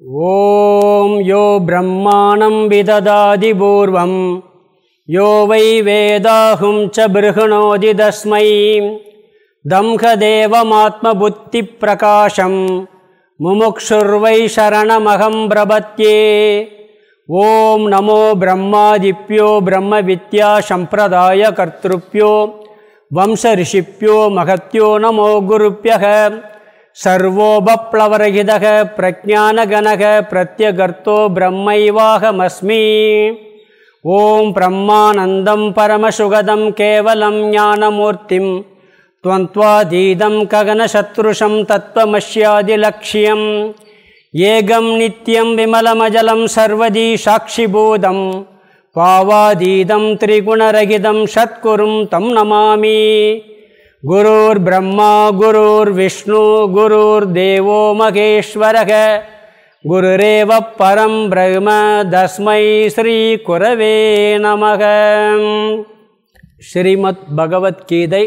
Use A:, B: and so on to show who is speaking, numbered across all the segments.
A: ॐ यो ब्रह्माणं विददाति पूर्वं यो वै वेदाहुं च बृहणोति तस्मै दंहदेवमात्मबुद्धिप्रकाशं मुमुक्षुर्वै शरणमहं प्रपद्ये ॐ नमो ब्रह्मादिभ्यो ब्रह्मविद्यासम्प्रदायकर्तृभ्यो वंशऋषिभ्यो महत्यो नमो गुरुभ्यः सर्वोपप्लवरहितः प्रज्ञानगणः प्रत्यगर्तो ब्रह्मैवाहमस्मि ॐ ब्रह्मानन्दं परमसुगदं केवलं ज्ञानमूर्तिं त्वन्त्वातीतं गगनशत्रुषं तत्त्वमस्यादिलक्ष्यम् ஏகம் நித்யம் விமலமஜலம் சர்வதி சாட்சிபூதம் பாவாதீதம் திரிகுணரகிதம் சத்குரும் தம் நமாமி குருர் பிரம்மா குருர் விஷ்ணு குருர் தேவோ மகேஸ்வரக. குருரேவ பரம் பிரம்ம தஸ்மை ஸ்ரீ குரவே நமக. ஸ்ரீமத் பகவத்கீதை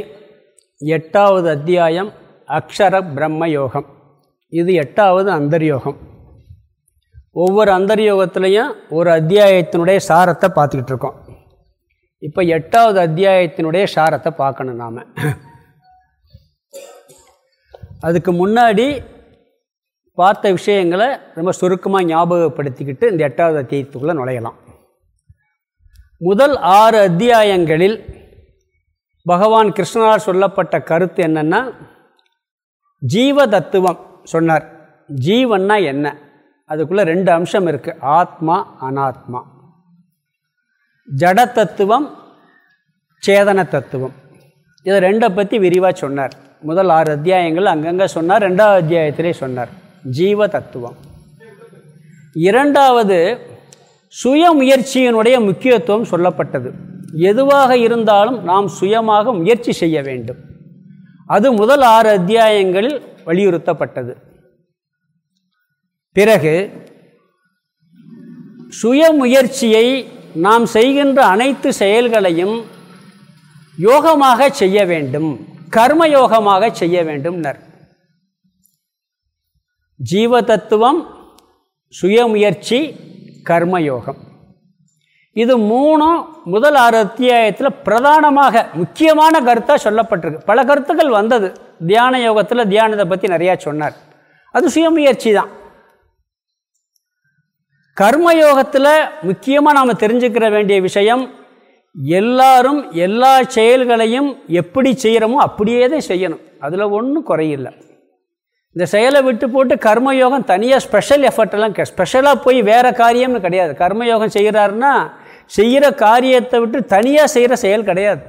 A: எட்டாவது அத்தியாயம் அக்ஷர பிரம்ம யோகம் இது எட்டாவது அந்தர்யோகம். ஒவ்வொரு அந்தர்யோகத்துலேயும் ஒரு அத்தியாயத்தினுடைய சாரத்தை பார்த்துக்கிட்டு இருக்கோம். இப்போ எட்டாவது அத்தியாயத்தினுடைய சாரத்தை பார்க்கணும் நாம். அதுக்கு முன்னாடி பார்த்த விஷயங்களை ரொம்ப சுருக்கமாக ஞாபகப்படுத்திக்கிட்டு இந்த எட்டாவது அத்தியாயத்துக்குள்ளே நுழையலாம். முதல் ஆறு அத்தியாயங்களில் பகவான் கிருஷ்ணனார் சொல்லப்பட்ட கருத்து என்னென்னா ஜீவ தத்துவம் சொன்னார். ஜீவன்னா என்ன? அதுக்குள்ளே ரெண்டு அம்சம் இருக்குது ஆத்மா அனாத்மா. ஜட தத்துவம் சேதன தத்துவம் இதை ரெண்டை பற்றி விரிவாக சொன்னார். முதல் ஆறு அத்தியாயங்கள் அங்கங்கே சொன்னார் ரெண்டாவது அத்தியாயத்திலே சொன்னார். ஜீவ தத்துவம் இரண்டாவது சுய முயற்சியினுடைய முக்கியத்துவம் சொல்லப்பட்டது. எதுவாக இருந்தாலும் நாம் சுயமாக முயற்சி செய்ய வேண்டும். அது முதல் ஆறு அத்தியாயங்களில் வலியுறுத்தப்பட்டது. பிறகு சுய முயற்சியை நாம் செய்கின்ற அனைத்து செயல்களையும் யோகமாக செய்ய வேண்டும். கர்மயோகமாக செய்ய வேண்டும்னர். ஜீவ தத்துவம் சுயமுயற்சி கர்மயோகம். இது மூணும் முதல் ஆறு அத்தியாயத்தில் பிரதானமாக முக்கியமான கருத்தாக சொல்லப்பட்டிருக்கு. பல கருத்துக்கள் வந்தது. தியான யோகத்தில் தியானத்தை பற்றி நிறையா சொன்னார். அது சுயமுயற்சி தான். கர்மயோகத்தில் முக்கியமாக நாம் தெரிஞ்சுக்கிற வேண்டிய விஷயம் எல்லாரும் எல்லா செயல்களையும் எப்படி செய்கிறோமோ அப்படியே தான் செய்யணும். அதில் ஒன்றும் குறையில்லை. இந்த செயலை விட்டு போட்டு கர்மயோகம் தனியாக ஸ்பெஷல் எஃபர்ட்டெல்லாம் ஸ்பெஷலாக போய் வேறு காரியம்னு கிடையாது. கர்மயோகம் செய்கிறாருன்னா செய்கிற காரியத்தை விட்டு தனியாக செய்கிற செயல் கிடையாது.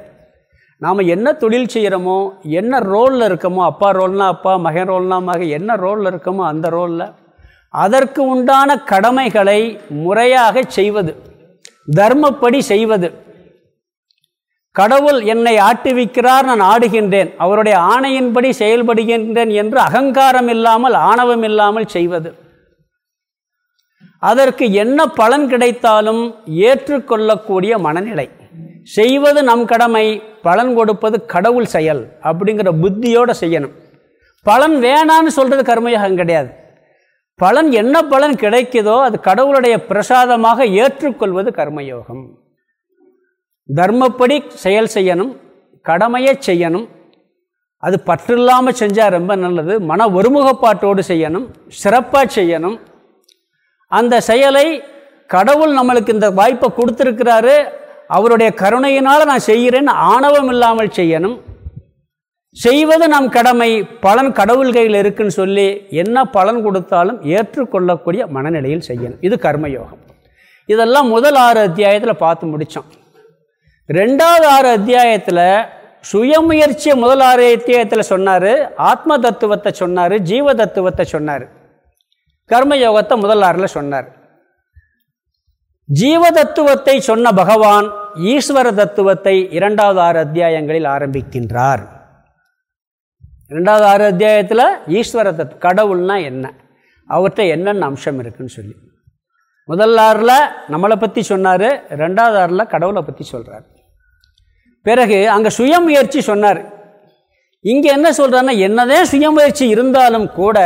A: நாம் என்ன தொழில் செய்கிறோமோ என்ன ரோலில் இருக்கமோ அப்பா ரோல்னா அப்பா மகன் ரோல்னா மகன் என்ன ரோலில் இருக்கமோ அந்த ரோலில் அதற்கு உண்டான கடமைகளை முறையாக செய்வது தர்மப்படி செய்வது கடவுள் என்னை ஆட்டுவிக்கிறார் நான் ஆடுகின்றேன். அவருடைய ஆணையின்படி செயல்படுகின்றேன் என்று அகங்காரம் இல்லாமல் ஆணவம் இல்லாமல் செய்வது. அதற்கு என்ன பலன் கிடைத்தாலும் ஏற்றுக்கொள்ளக்கூடிய மனநிலை. செய்வது நம் கடமை பலன் கொடுப்பது கடவுள் செயல் அப்படிங்கிற புத்தியோடு செய்யணும். பலன் வேணான்னு சொல்கிறது கர்மயோகம் கிடையாது. பலன் என்ன பலன் கிடைக்குதோ அது கடவுளுடைய பிரசாதமாக ஏற்றுக்கொள்வது கர்மயோகம். தர்மப்படி செயல் செய்யணும் கடமையை செய்யணும். அது பற்றில்லாமல் செஞ்சால் ரொம்ப நல்லது. மன ஒருமுகப்பாட்டோடு செய்யணும் சிறப்பாக செய்யணும். அந்த செயலை கடவுள் நம்மளுக்கு இந்த வாய்ப்பை கொடுத்துருக்கிறாரு. அவருடைய கருணையினால் நான் செய்கிறேன்னு ஆணவம் இல்லாமல் செய்யணும். செய்வது நம் கடமை பலன் கடவுள் கையில் இருக்குன்னு சொல்லி என்ன பலன் கொடுத்தாலும் ஏற்றுக்கொள்ளக்கூடிய மனநிலையில் செய்யணும். இது கர்மயோகம். இதெல்லாம் முதல் ஆறு அத்தியாயத்தில் பார்த்து முடித்தோம் ரெண்டாவது ஆறு அத்தியாயத்தில் சுயமுயற்சியை முதல் ஆறு அத்தியாயத்தில் சொன்னார் ஆத்ம தத்துவத்தை சொன்னார் ஜீவ தத்துவத்தை சொன்னார். கர்மயோகத்தை முதல் ஆறில் சொன்னார். ஜீவ தத்துவத்தை சொன்ன பகவான் ஈஸ்வர தத்துவத்தை இரண்டாவது ஆறு அத்தியாயங்களில் ஆரம்பிக்கின்றார். ரெண்டாவது ஆறு அத்தியாயத்தில் ஈஸ்வர தத் கடவுள்னா என்ன? அவர்கிட்ட என்னென்ன அம்சம் இருக்குன்னு சொல்லி. முதல் ஆறில் நம்மளை பற்றி சொன்னார் ரெண்டாவது ஆறில் கடவுளை பற்றி சொல்கிறார் பிறகு அங்கே சுயமுயற்சி சொன்னார். இங்கே என்ன சொல்கிறாருன்னா என்னதான் சுயமுயற்சி இருந்தாலும் கூட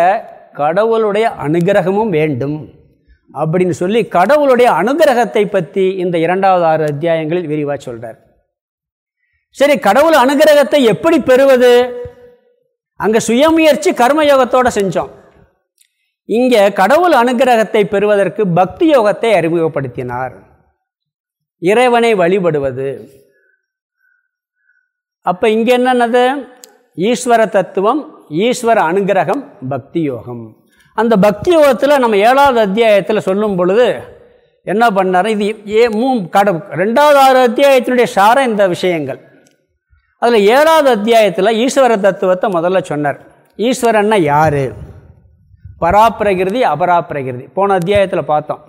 A: கடவுளுடைய அனுகிரகமும் வேண்டும். அப்படின்னு சொல்லி கடவுளுடைய அனுகிரகத்தை பற்றி இந்த இரண்டாவது ஆறு அத்தியாயங்களில் விரிவாக சொல்கிறார் சரி கடவுள் அனுகிரகத்தை எப்படி பெறுவது? அங்கே சுயமுயற்சி கர்மயோகத்தோடு செஞ்சோம். இங்கே கடவுள் அனுகிரகத்தை பெறுவதற்கு பக்தி யோகத்தை அறிமுகப்படுத்தினார். இறைவனை வழிபடுவது அப்போ இங்கே என்னென்னது? ஈஸ்வர தத்துவம் ஈஸ்வர அனுகிரகம் பக்தி யோகம். அந்த பக்தி யோகத்தில் நம்ம ஏழாவது அத்தியாயத்தில் சொல்லும் பொழுது என்ன பண்ணார்? இது ஏ மூ கட ரெண்டாவது ஆறு அத்தியாயத்தினுடைய சாரம் இந்த விஷயங்கள். அதில் ஏழாவது அத்தியாயத்தில் ஈஸ்வர தத்துவத்தை முதல்ல சொன்னார். ஈஸ்வரன்னா யார்? பராப்பிரகிருதி அபராப்பிரகிருதி. போன அத்தியாயத்தில் பார்த்தோம்.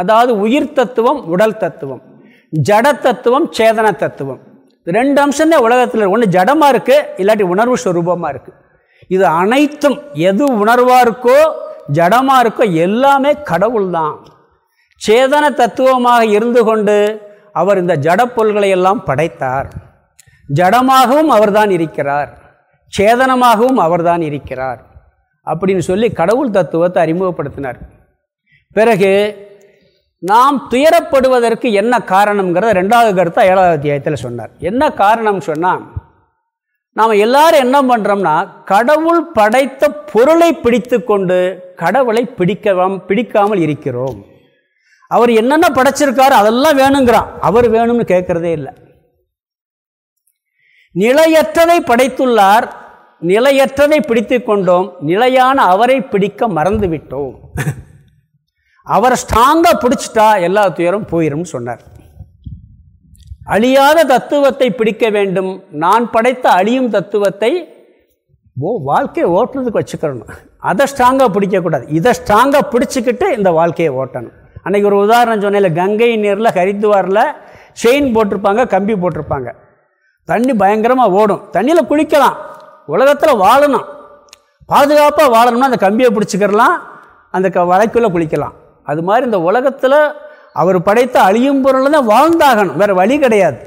A: அதாவது உயிர் தத்துவம் உடல் தத்துவம். ஜட தத்துவம் சேதன தத்துவம். ரெண்டு அம்சம்தான் உலகத்தில் ஒன்று ஜடமாக இருக்குது இல்லாட்டி உணர்வு ஸ்வரூபமாக இருக்குது இது அனைத்தும் எது உணர்வாக இருக்கோ ஜடமாக இருக்கோ எல்லாமே கடவுள் தான் சேதன தத்துவமாக இருந்து கொண்டு அவர் இந்த ஜடப்பொருள்களை எல்லாம் படைத்தார். ஜடமாகவும் அவர்தான் இருக்கிறார். சேதனமாகவும் அவர்தான் இருக்கிறார். அப்படின்னு சொல்லி கடவுள் தத்துவத்தை அறிமுகப்படுத்தினார். பிறகு நாம் துயரப்படுவதற்கு என்ன காரணம்ங்கிறத ரெண்டாவது கருத்தை ஏழாவது அத்தியாயத்தில் சொன்னார். என்ன காரணம் சொன்னால் நாம் எல்லாரும் என்ன பண்ணுறோம்னா கடவுள் படைத்த பொருளை பிடித்து கொண்டு கடவுளை பிடிக்க பிடிக்காமல் இருக்கிறோம். அவர் என்னென்ன படைச்சிருக்காரு அதெல்லாம் வேணுங்கிறான். அவர் வேணும்னு கேட்குறதே இல்லை. நிலையற்றதை படைத்துள்ளார் நிலையற்றதை பிடித்து கொண்டோம் நிலையான அவரை பிடிக்க மறந்து விட்டோம் அவரை ஸ்ட்ராங்காக பிடிச்சிட்டா எல்லா துயரும் போயிடும்னு சொன்னார். அழியாத தத்துவத்தை பிடிக்க வேண்டும். நான் படைத்த அழியும் தத்துவத்தை ஓ வாழ்க்கையை ஓட்டுறதுக்கு வச்சுக்கிறணும் அதை ஸ்ட்ராங்காக பிடிக்கக்கூடாது இதை ஸ்ட்ராங்காக பிடிச்சிக்கிட்டு இந்த வாழ்க்கையை ஓட்டணும். அன்றைக்கி ஒரு உதாரணம் சொன்னேன் கங்கை நீரில் ஹரித்துவாரில் செயின் போட்டிருப்பாங்க கம்பி போட்டிருப்பாங்க. தண்ணி பயங்கரமாக ஓடும். தண்ணியில் குளிக்கலாம். உலகத்தில் வாழணும். பாதுகாப்பாக வாழணும்னா அந்த கம்பியை பிடிச்சிக்கிறலாம் அந்த க வலைக்குள்ளே குளிக்கலாம். அது மாதிரி இந்த உலகத்தில் அவர் படைத்த அழியும் பொருள் தான் வாழ்ந்தாகணும். வேறு வழி கிடையாது.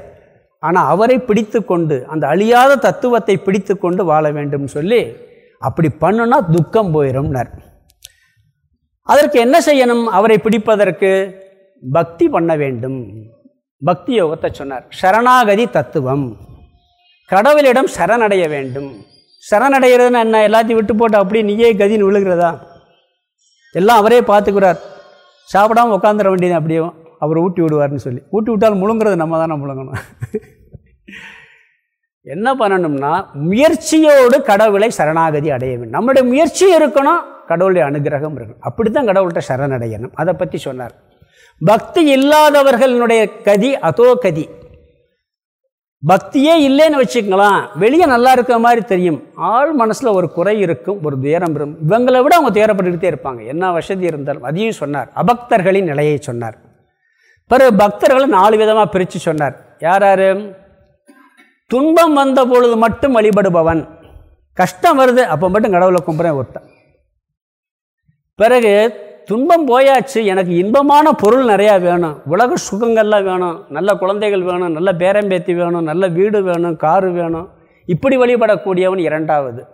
A: ஆனால் அவரை பிடித்து கொண்டு அந்த அழியாத தத்துவத்தை பிடித்து கொண்டு வாழ வேண்டும் சொல்லி அப்படி பண்ணுனா துக்கம் போயிடும்னர் அதற்கு என்ன செய்யணும்? அவரை பிடிப்பதற்கு பக்தி பண்ண வேண்டும். பக்தி யோகத்தை சொன்னார். சரணாகதி தத்துவம். கடவுளிடம் சரணடைய வேண்டும். சரணடைகிறதுன்னு என்ன? எல்லாத்தையும் விட்டு போட்டு அப்படியே நீயே கதின்னு விழுகிறதா? எல்லாம் அவரே பார்த்துக்கிறார். சாப்பிடாமல் உட்காந்துட வேண்டியது அப்படியே அவர் ஊட்டி விடுவார்னு சொல்லி. ஊட்டி விட்டால் முழுங்கிறது நம்ம தானே முழுங்கணும். என்ன பண்ணணும்னா முயற்சியோடு கடவுளை சரணாகதி அடைய வேண்டும். நம்முடைய முயற்சி இருக்கணும் கடவுளுடைய அனுகிரகம் இருக்கணும். அப்படி தான் கடவுள்கிட்ட சரணடையணும். அதை பற்றி சொன்னார். பக்தி இல்லாதவர்களுடைய கதி அதோ கதி. பக்தியே இல்லைன்னு வச்சுக்கலாம் வெளியே நல்லா இருக்கிற மாதிரி தெரியும். ஆள் மனசில் ஒரு குறை இருக்கும் ஒரு துயரம் இருக்கும். இவங்களை விட அவங்க துயரப்பட்டுக்கிட்டே இருப்பாங்க. என்ன வசதி இருந்தாலும் அதையும் சொன்னார். அபக்தர்களின் நிலையை சொன்னார். பிறகு பக்தர்களை நாலு விதமாக பிரித்து சொன்னார். யார் யார்? துன்பம் வந்த பொழுது மட்டும் வழிபடுபவன். கஷ்டம் வருது அப்போ மட்டும் கடவுளை கும்புறேன் ஒருத்தன். பிறகு துன்பம் போயாச்சு எனக்கு இன்பமான பொருள் நிறையா வேணும். உலக சுகங்கள்லாம் வேணும். நல்ல குழந்தைகள் வேணும் நல்ல பேரம்பேத்தி வேணும் நல்ல வீடு வேணும் காரு வேணும். இப்படி வழிபடக்கூடியவன் இரண்டாவது.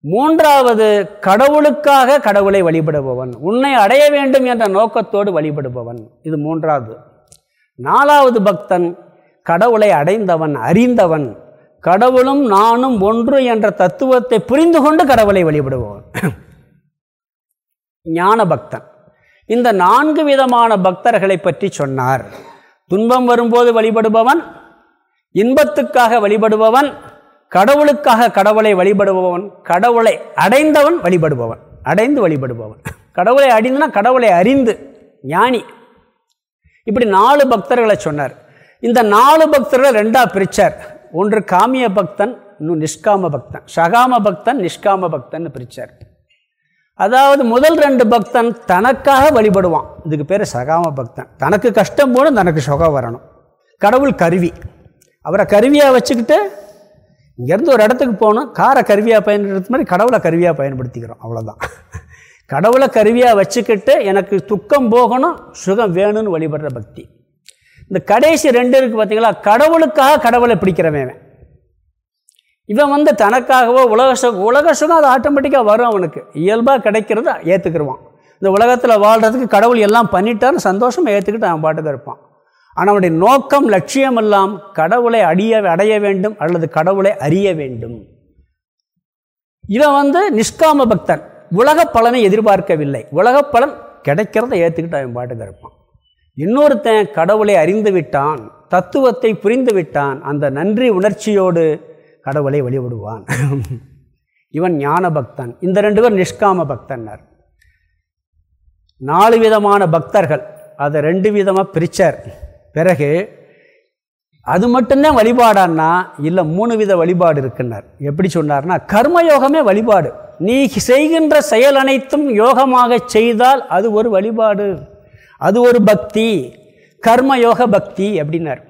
A: மூன்றாவது கடவுளுக்காக கடவுளை வழிபடுபவன். உன்னை அடைய வேண்டும் என்ற நோக்கத்தோடு வழிபடுபவன். இது மூன்றாவது. நாலாவது பக்தன் கடவுளை அடைந்தவன் அறிந்தவன். கடவுளும் நானும் ஒன்று என்ற தத்துவத்தை புரிந்து கொண்டு கடவுளை வழிபடுபவன். ஞான பக்தன் இந்த நான்கு விதமான பக்தர்களை பற்றி சொன்னார். துன்பம் வரும்போது வழிபடுபவன் இன்பத்துக்காக வழிபடுபவன் கடவுளுக்காக கடவுளை வழிபடுபவன் கடவுளை அடைந்தவன் வழிபடுபவன் அடைந்து வழிபடுபவன். கடவுளை அடிந்துனா கடவுளை அறிந்து ஞானி. இப்படி நாலு பக்தர்களை சொன்னார். இந்த நாலு பக்தர்களை ரெண்டாக பிரித்தார் ஒன்று காமிய பக்தன் இன்னும் நிஷ்காம பக்தன் சகாம பக்தன் நிஷ்காம பக்தன் பிரித்தார் அதாவது முதல் ரெண்டு பக்தன் தனக்காக வழிபடுவான். இதுக்கு பேர் சகாம பக்தன். தனக்கு கஷ்டம் போடும் தனக்கு சுகம் வரணும். கடவுள் கருவி. அவரை கருவியாக வச்சுக்கிட்டு இங்கேருந்து ஒரு இடத்துக்கு போகணும் காரை கருவியாக பயன்படுத்த மாதிரி கடவுளை கருவியாக பயன்படுத்திக்கிறோம். அவ்வளோதான் கடவுளை கருவியாக வச்சுக்கிட்டு எனக்கு துக்கம் போகணும் சுகம் வேணும்னு வழிபடுற பக்தி. இந்த கடைசி ரெண்டு இருக்குது பார்த்தீங்களா கடவுளுக்காக கடவுளை பிடிக்கிறவன் இவன் வந்து தனக்காகவோ உலக சுகம் உலக சுகம் அது ஆட்டோமேட்டிக்காக வரும் அவனுக்கு. இயல்பாக கிடைக்கிறத ஏற்றுக்கிடுவான் இந்த உலகத்தில் வாழ்கிறதுக்கு கடவுள் எல்லாம் பண்ணிட்டான்னு சந்தோஷமாக ஏற்றுக்கிட்டு அவன் பாட்டுக்கு இருப்பான். ஆனால் அவனுடைய நோக்கம் லட்சியம் எல்லாம் கடவுளை அடிய அடைய வேண்டும் அல்லது கடவுளை அறிய வேண்டும். இவன் வந்து நிஷ்காம பக்தன். உலக பலனை எதிர்பார்க்கவில்லை. உலக பலன் கிடைக்கிறத ஏற்றுக்கிட்டு அவன் பாட்டுக்கு இருப்பான். இன்னொருத்தன் கடவுளை அறிந்து விட்டான் தத்துவத்தை புரிந்து விட்டான் அந்த நன்றி உணர்ச்சியோடு கடவுளை வழிபடுவான். இவன் ஞான பக்தன் இந்த ரெண்டு பேர் நிஷ்காம பக்தன்னர். நாலு விதமான பக்தர்கள். அதை ரெண்டு விதமாக பிரித்தார் பிறகு அது மட்டும்தான் வழிபாடான்னா இல்லை மூணு வித வழிபாடு இருக்குன்னார். எப்படி சொன்னார்னா கர்மயோகமே வழிபாடு. நீ செய்கின்ற செயல் அனைத்தும் யோகமாக செய்தால் அது ஒரு வழிபாடு. அது ஒரு பக்தி. கர்மயோக பக்தி அப்படின்னார்.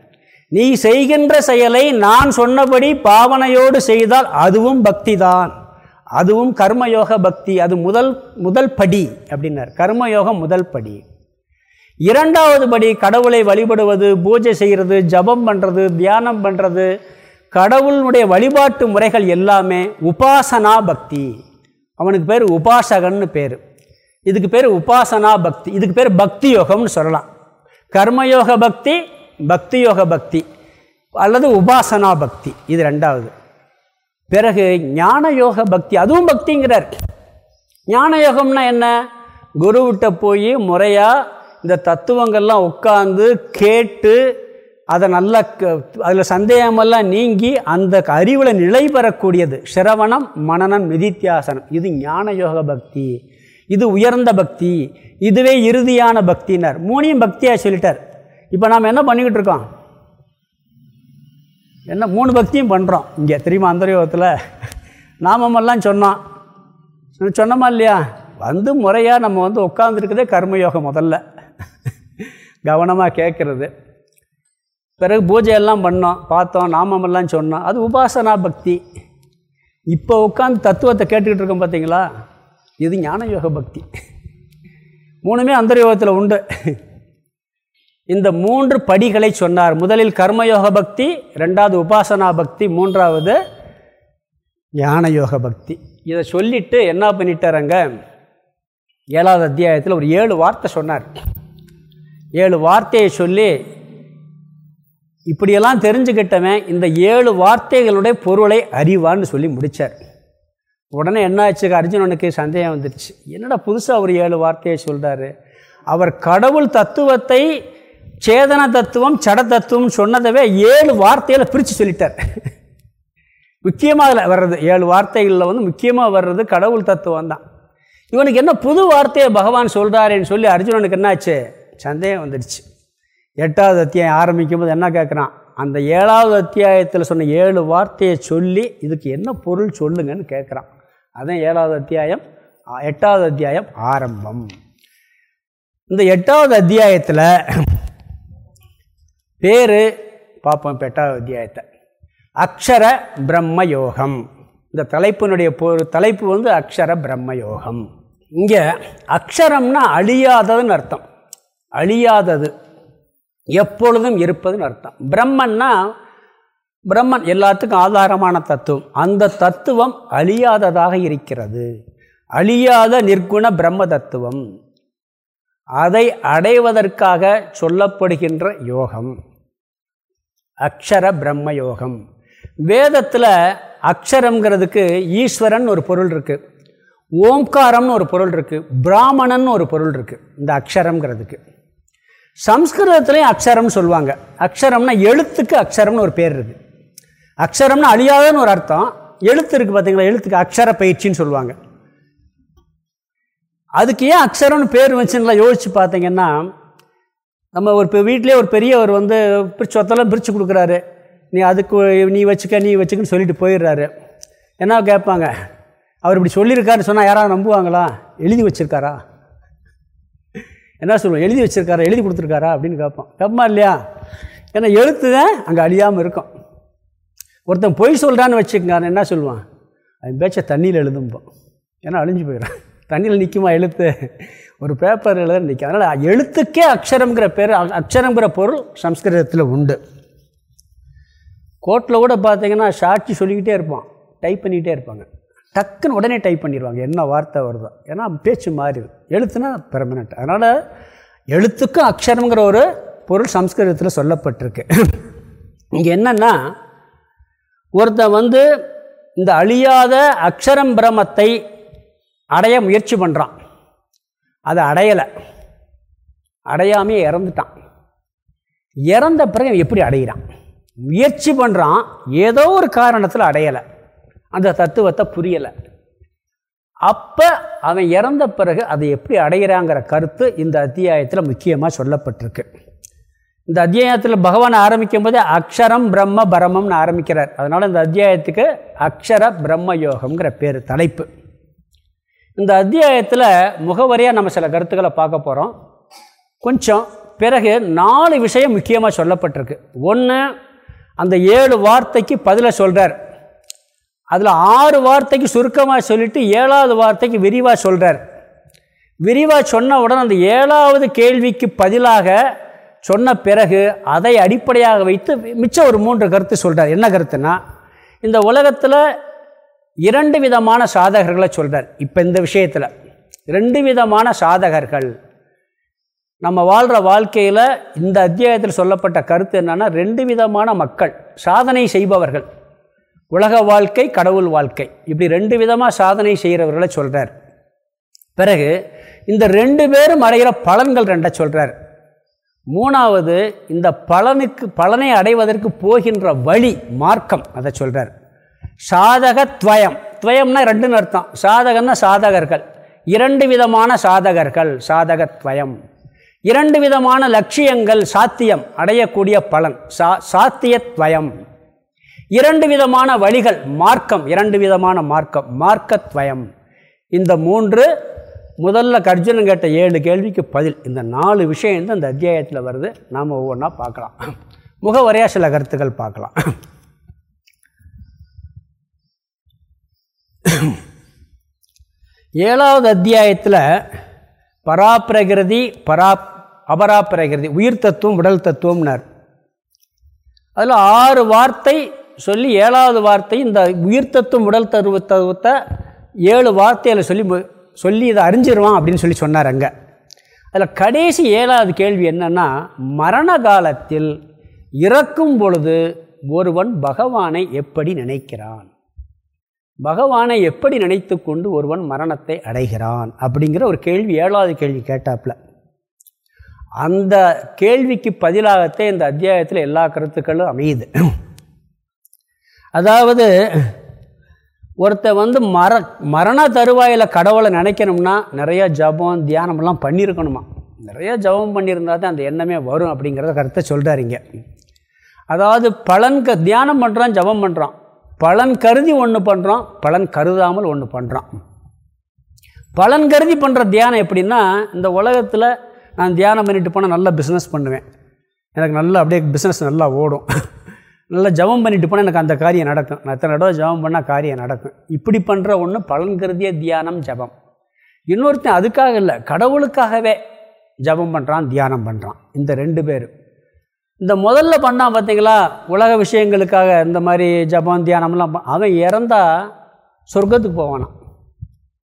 A: நீ செய்கின்ற செயலை நான் சொன்னபடி பாவனையோடு செய்தால் அதுவும் பக்தி தான் அதுவும் கர்மயோக பக்தி அது முதல் முதல் படி அப்படின்னார். கர்மயோகம் முதல் படி. இரண்டாவது படி கடவுளை வழிபடுவது பூஜை செய்கிறது ஜபம் பண்ணுறது தியானம் பண்ணுறது கடவுளுடைய வழிபாட்டு முறைகள் எல்லாமே உபாசனா பக்தி. அவனுக்கு பேர் உபாசகன்னு பேர். இதுக்கு பேர் உபாசனா பக்தி இதுக்கு பேர் பக்தி யோகம்னு சொல்லலாம். கர்மயோக பக்தி பக்தி யோக பக்தி அல்லது உபாசனா பக்தி இது ரெண்டாவது. பிறகு ஞான யோக பக்தி அதுவும் பக்திங்கிறார். ஞான யோகம்னா என்ன குருவிட்ட போய் முறையாக இந்த தத்துவங்கள்லாம் உட்காந்து கேட்டு அதை நல்லா அதில் சந்தேகமெல்லாம் நீங்கி அந்த அறிவில் நிலை பெறக்கூடியது. சிரவணம் மனநம் நிதித்தியாசனம். இது ஞான யோக பக்தி. இது உயர்ந்த பக்தி. இதுவே இறுதியான பக்தினர். மூணையும் பக்தியாக சொல்லிட்டார். இப்போ நாம் என்ன பண்ணிக்கிட்டு இருக்கோம்? என்ன மூணு பக்தியும் பண்ணுறோம் இங்கே தெரியுமா யோகத்தில் நாமமெல்லாம் சொன்னோம். சொன்னோமா இல்லையா? வந்து முறையாக நம்ம வந்து உட்காந்துருக்குதே கர்மயோகம் முதல்ல. கவனமாக கேட்குறது பிறகு பூஜையெல்லாம் பண்ணோம் பார்த்தோம் நாமமெல்லாம் சொன்னோம். அது உபாசனா பக்தி. இப்போ உட்காந்து தத்துவத்தை கேட்டுக்கிட்டு இருக்கோம் பார்த்தீங்களா இது ஞான யோக பக்தி. மூணுமே யோகத்தில் உண்டு. இந்த மூன்று படிகளை சொன்னார். முதலில் கர்மயோக பக்தி ரெண்டாவது உபாசனா பக்தி மூன்றாவது ஞான யோக பக்தி. இதை சொல்லிவிட்டு என்ன பண்ணிட்டாரங்க? ஏழாவது அத்தியாயத்தில் ஒரு ஏழு வார்த்தை சொன்னார். ஏழு வார்த்தையை சொல்லி இப்படியெல்லாம் தெரிஞ்சுக்கிட்டவன் இந்த ஏழு வார்த்தைகளுடைய பொருளை அறிவான்னு சொல்லி முடித்தார் உடனே என்ன ஆச்சு அர்ஜுனனுக்கு சந்தேகம் வந்துடுச்சு என்னடா புதுசாக ஒரு ஏழு வார்த்தையை சொல்கிறாரு அவர் கடவுள் தத்துவத்தை சேதன தத்துவம் சட தத்துவம் சொன்னதவே ஏழு வார்த்தையில் பிரித்து சொல்லிட்டார். முக்கியமாக அதில் வர்றது ஏழு வார்த்தைகளில் வந்து முக்கியமாக வர்றது கடவுள் தத்துவம் தான். இவனுக்கு என்ன புது வார்த்தையை பகவான் சொல்கிறாருன்னு சொல்லி அர்ஜுனனுக்கு என்னாச்சு? சந்தேகம் வந்துடுச்சு எட்டாவது அத்தியாயம் ஆரம்பிக்கும் போது என்ன கேட்குறான் அந்த ஏழாவது அத்தியாயத்தில் சொன்ன ஏழு வார்த்தையை சொல்லி இதுக்கு என்ன பொருள் சொல்லுங்கன்னு கேட்குறான் அதான் ஏழாவது அத்தியாயம் எட்டாவது அத்தியாயம் ஆரம்பம். இந்த எட்டாவது அத்தியாயத்தில் பேர் பார்ப்போம் இப்போ எட்டாவது அத்தியாயத்தை. அக்ஷர பிரம்ம யோகம் இந்த தலைப்பினுடைய பொ தலைப்பு வந்து அக்ஷர பிரம்ம யோகம் இங்கே அக்ஷரம்னா அழியாததுன்னு அர்த்தம். அழியாதது. எப்பொழுதும் இருப்பதுன்னு அர்த்தம். பிரம்மன்னா பிரம்மன் எல்லாத்துக்கும் ஆதாரமான தத்துவம். அந்த தத்துவம் அழியாததாக இருக்கிறது. அழியாத நிர்குண பிரம்ம தத்துவம். அதை அடைவதற்காக சொல்லப்படுகின்ற யோகம். அக்ஷர பிரம்ம யோகம் வேதத்தில் அக்ஷரங்கிறதுக்கு ஈஸ்வரன் ஒரு பொருள் இருக்குது ஓம்காரம்னு ஒரு பொருள் இருக்குது பிராமணன் ஒரு பொருள் இருக்குது இந்த அக்ஷரங்கிறதுக்கு சம்ஸ்கிருதத்துலேயும் அக்ஷரம்னு சொல்லுவாங்க. அக்ஷரம்னா எழுத்துக்கு அக்ஷரம்னு ஒரு பேர் இருக்குது அக்ஷரம்னா அழியாதன்னு ஒரு அர்த்தம். எழுத்து இருக்குது பார்த்தீங்களா எழுத்துக்கு அக்ஷர பயிற்சின்னு சொல்லுவாங்க. அதுக்கு ஏன் அக்ஷரம்னு பேர் வச்சுன்னா யோசித்து பார்த்தீங்கன்னா நம்ம ஒரு இப்போ வீட்டிலே ஒரு பெரியவர் வந்து பிரிச்சு சொத்தெல்லாம் பிரித்து கொடுக்குறாரு. நீ அதுக்கு நீ வச்சுக்க நீ வச்சுக்கன்னு சொல்லிட்டு போயிடுறாரு. என்ன கேட்பாங்க? அவர் இப்படி சொல்லியிருக்காருன்னு சொன்னால் யாராவது நம்புவாங்களா? எழுதி வச்சுருக்காரா? என்ன சொல்லுவோம்? எழுதி வச்சுருக்காரா? எழுதி கொடுத்துருக்காரா? அப்படின்னு கேட்போம். கேட்பா இல்லையா? ஏன்னா எழுத்து தான் அங்கே அழியாமல் இருக்கும். ஒருத்தன் பொய் சொல்கிறான்னு வச்சுக்கங்க. என்ன சொல்லுவான்? அவன் பேச்சை தண்ணியில் எழுதும்போம் ஏன்னா அழிஞ்சு போயிடும். தண்ணியில் நிற்குமா எழுத்து? ஒரு பேப்பர் எழுத நிற்கும் அதனால் எழுத்துக்கே அக்ஷரங்கிற பேர் அக்ஷரங்கிற பொருள் சம்ஸ்கிருதத்தில் உண்டு. கோர்ட்டில் கூட பார்த்தீங்கன்னா சாட்சி சொல்லிக்கிட்டே இருப்பான். டைப் பண்ணிக்கிட்டே இருப்பாங்க. டக்குன்னு உடனே டைப் பண்ணிடுவாங்க. என்ன வார்த்தை வருதோ. ஏன்னா பேச்சு மாறிடும். எழுத்துனா பெர்மனெண்ட் அதனால் எழுத்துக்கும் அக்ஷரங்கிற ஒரு பொருள் சம்ஸ்கிருதத்தில் சொல்லப்பட்டிருக்கு. இங்கே என்னென்னா ஒருத்தன் வந்து இந்த அழியாத அக்ஷரம் பிரமத்தை அடைய முயற்சி பண்ணுறான் அதை அடையலை. அடையாமையே இறந்துட்டான். இறந்த பிறகு எப்படி அடையிறான்? முயற்சி பண்ணுறான் ஏதோ ஒரு காரணத்தில் அடையலை. அந்த தத்துவத்தை புரியலை. அப்போ அவன் இறந்த பிறகு அதை எப்படி அடைகிறாங்கிற கருத்து இந்த அத்தியாயத்தில் முக்கியமாக சொல்லப்பட்டிருக்கு. இந்த அத்தியாயத்தில் பகவான் ஆரம்பிக்கும் போது அக்ஷரம் பிரம்ம பரமம்னு ஆரம்பிக்கிறார். அதனால் இந்த அத்தியாயத்துக்கு அக்ஷர பிரம்ம யோகம்ங்கிற பேர் தலைப்பு. இந்த அத்தியாயத்தில் முகவரியாக நம்ம சில கருத்துக்களை பார்க்க போகிறோம் கொஞ்சம் பிறகு நாலு விஷயம் முக்கியமாக சொல்லப்பட்டிருக்கு. ஒன்று அந்த ஏழு வார்த்தைக்கு பதிலை சொல்கிறார் அதில் ஆறு வார்த்தைக்கு சுருக்கமாக சொல்லிவிட்டு ஏழாவது வார்த்தைக்கு விரிவாக சொல்கிறார் விரிவாக சொன்ன உடனே அந்த ஏழாவது கேள்விக்கு பதிலாக சொன்ன பிறகு அதை அடிப்படையாக வைத்து மிச்சம் ஒரு மூன்று கருத்து சொல்கிறார் என்ன கருத்துன்னா இந்த உலகத்தில் இரண்டு விதமான சாதகர்களை சொல்கிறார் இப்போ இந்த விஷயத்தில் ரெண்டு விதமான சாதகர்கள். நம்ம வாழ்கிற வாழ்க்கையில் இந்த அத்தியாயத்தில் சொல்லப்பட்ட கருத்து என்னென்னா ரெண்டு விதமான மக்கள் சாதனை செய்பவர்கள். உலக வாழ்க்கை கடவுள் வாழ்க்கை. இப்படி ரெண்டு விதமாக சாதனை செய்கிறவர்களை சொல்கிறார் பிறகு இந்த ரெண்டு பேரும் அடைகிற பலன்கள் ரெண்டை சொல்கிறார் மூணாவது இந்த பலனுக்கு பலனை அடைவதற்கு போகின்ற வழி மார்க்கம் அதை சொல்கிறார் சாதக துவயம் துவயம்னா ரெண்டுன்னு அர்த்தம். சாதகன்னா சாதகர்கள். இரண்டு விதமான சாதகர்கள் சாதகத்வயம். இரண்டு விதமான லட்சியங்கள் சாத்தியம் அடையக்கூடிய பலன். சா சாத்தியத்வயம். இரண்டு விதமான வழிகள் மார்க்கம். இரண்டு விதமான மார்க்கம் மார்க்கத்வயம். இந்த மூன்று முதல்ல கர்ஜுனன் கேட்ட ஏழு கேள்விக்கு பதில். இந்த நாலு விஷயம் வந்து இந்த அத்தியாயத்தில் வருது. நாம் ஒவ்வொன்றா பார்க்கலாம். முகவரையாக சில கருத்துக்கள் பார்க்கலாம். ஏழாவது அத்தியாயத்தில் பராப்பிரகிருதி பரா அபராப்பிரகிருதி உயிர் தத்துவம் உடல் தத்துவம்னார். அதில் ஆறு வார்த்தை சொல்லி ஏழாவது வார்த்தை இந்த உயிர் தத்துவம் உடல் தருவ தத்துவத்தை ஏழு வார்த்தையில் சொல்லி சொல்லி இதை அறிஞ்சிருவான் அப்படின்னு சொல்லி சொன்னார் அங்கே. அதில் கடைசி ஏழாவது கேள்வி என்னென்னா மரண காலத்தில் இறக்கும் பொழுது ஒருவன் பகவானை எப்படி நினைக்கிறான்? பகவானை எப்படி நினைத்து கொண்டு ஒருவன் மரணத்தை அடைகிறான் அப்படிங்கிற ஒரு கேள்வி ஏழாவது கேள்வி கேட்டாப்புல. அந்த கேள்விக்கு பதிலாகத்தே இந்த அத்தியாயத்தில் எல்லா கருத்துக்களும் அமையுது. அதாவது ஒருத்த வந்து மர மரண தருவாயில் கடவுளை நினைக்கணும்னா நிறையா ஜபம் தியானம்லாம் பண்ணியிருக்கணுமா? நிறையா ஜபம் பண்ணியிருந்தால் தான் அந்த எண்ணமே வரும் அப்படிங்கிறத கருத்தை சொல்கிறாருங்க அதாவது பலன் தியானம் பண்ணுறான் ஜபம் பண்ணுறான் பலன் கருதி ஒன்று பண்ணுறோம் பலன் கருதாமல் ஒன்று பண்ணுறான் பலன் கருதி பண்ணுற தியானம் எப்படின்னா இந்த உலகத்தில் நான் தியானம் பண்ணிட்டு போனால் நல்லா பிஸ்னஸ் பண்ணுவேன். எனக்கு நல்லா அப்படியே பிஸ்னஸ் நல்லா ஓடும். நல்லா ஜபம் பண்ணிட்டு போனால் எனக்கு அந்த காரியம் நடக்கும். நான் எத்தனை தடவை ஜபம் பண்ணால் காரியம் நடக்கும். இப்படி பண்ணுற ஒன்று பலன் கருதிய தியானம் ஜபம். இன்னொருத்தன் அதுக்காக இல்லை கடவுளுக்காகவே ஜபம் பண்ணுறான் தியானம் பண்ணுறான் இந்த ரெண்டு பேர். இந்த முதல்ல பண்ணால் பார்த்தீங்களா உலக விஷயங்களுக்காக இந்த மாதிரி ஜபம் தியானம்லாம் அவன் இறந்தால் சொர்க்கத்துக்கு போவானான்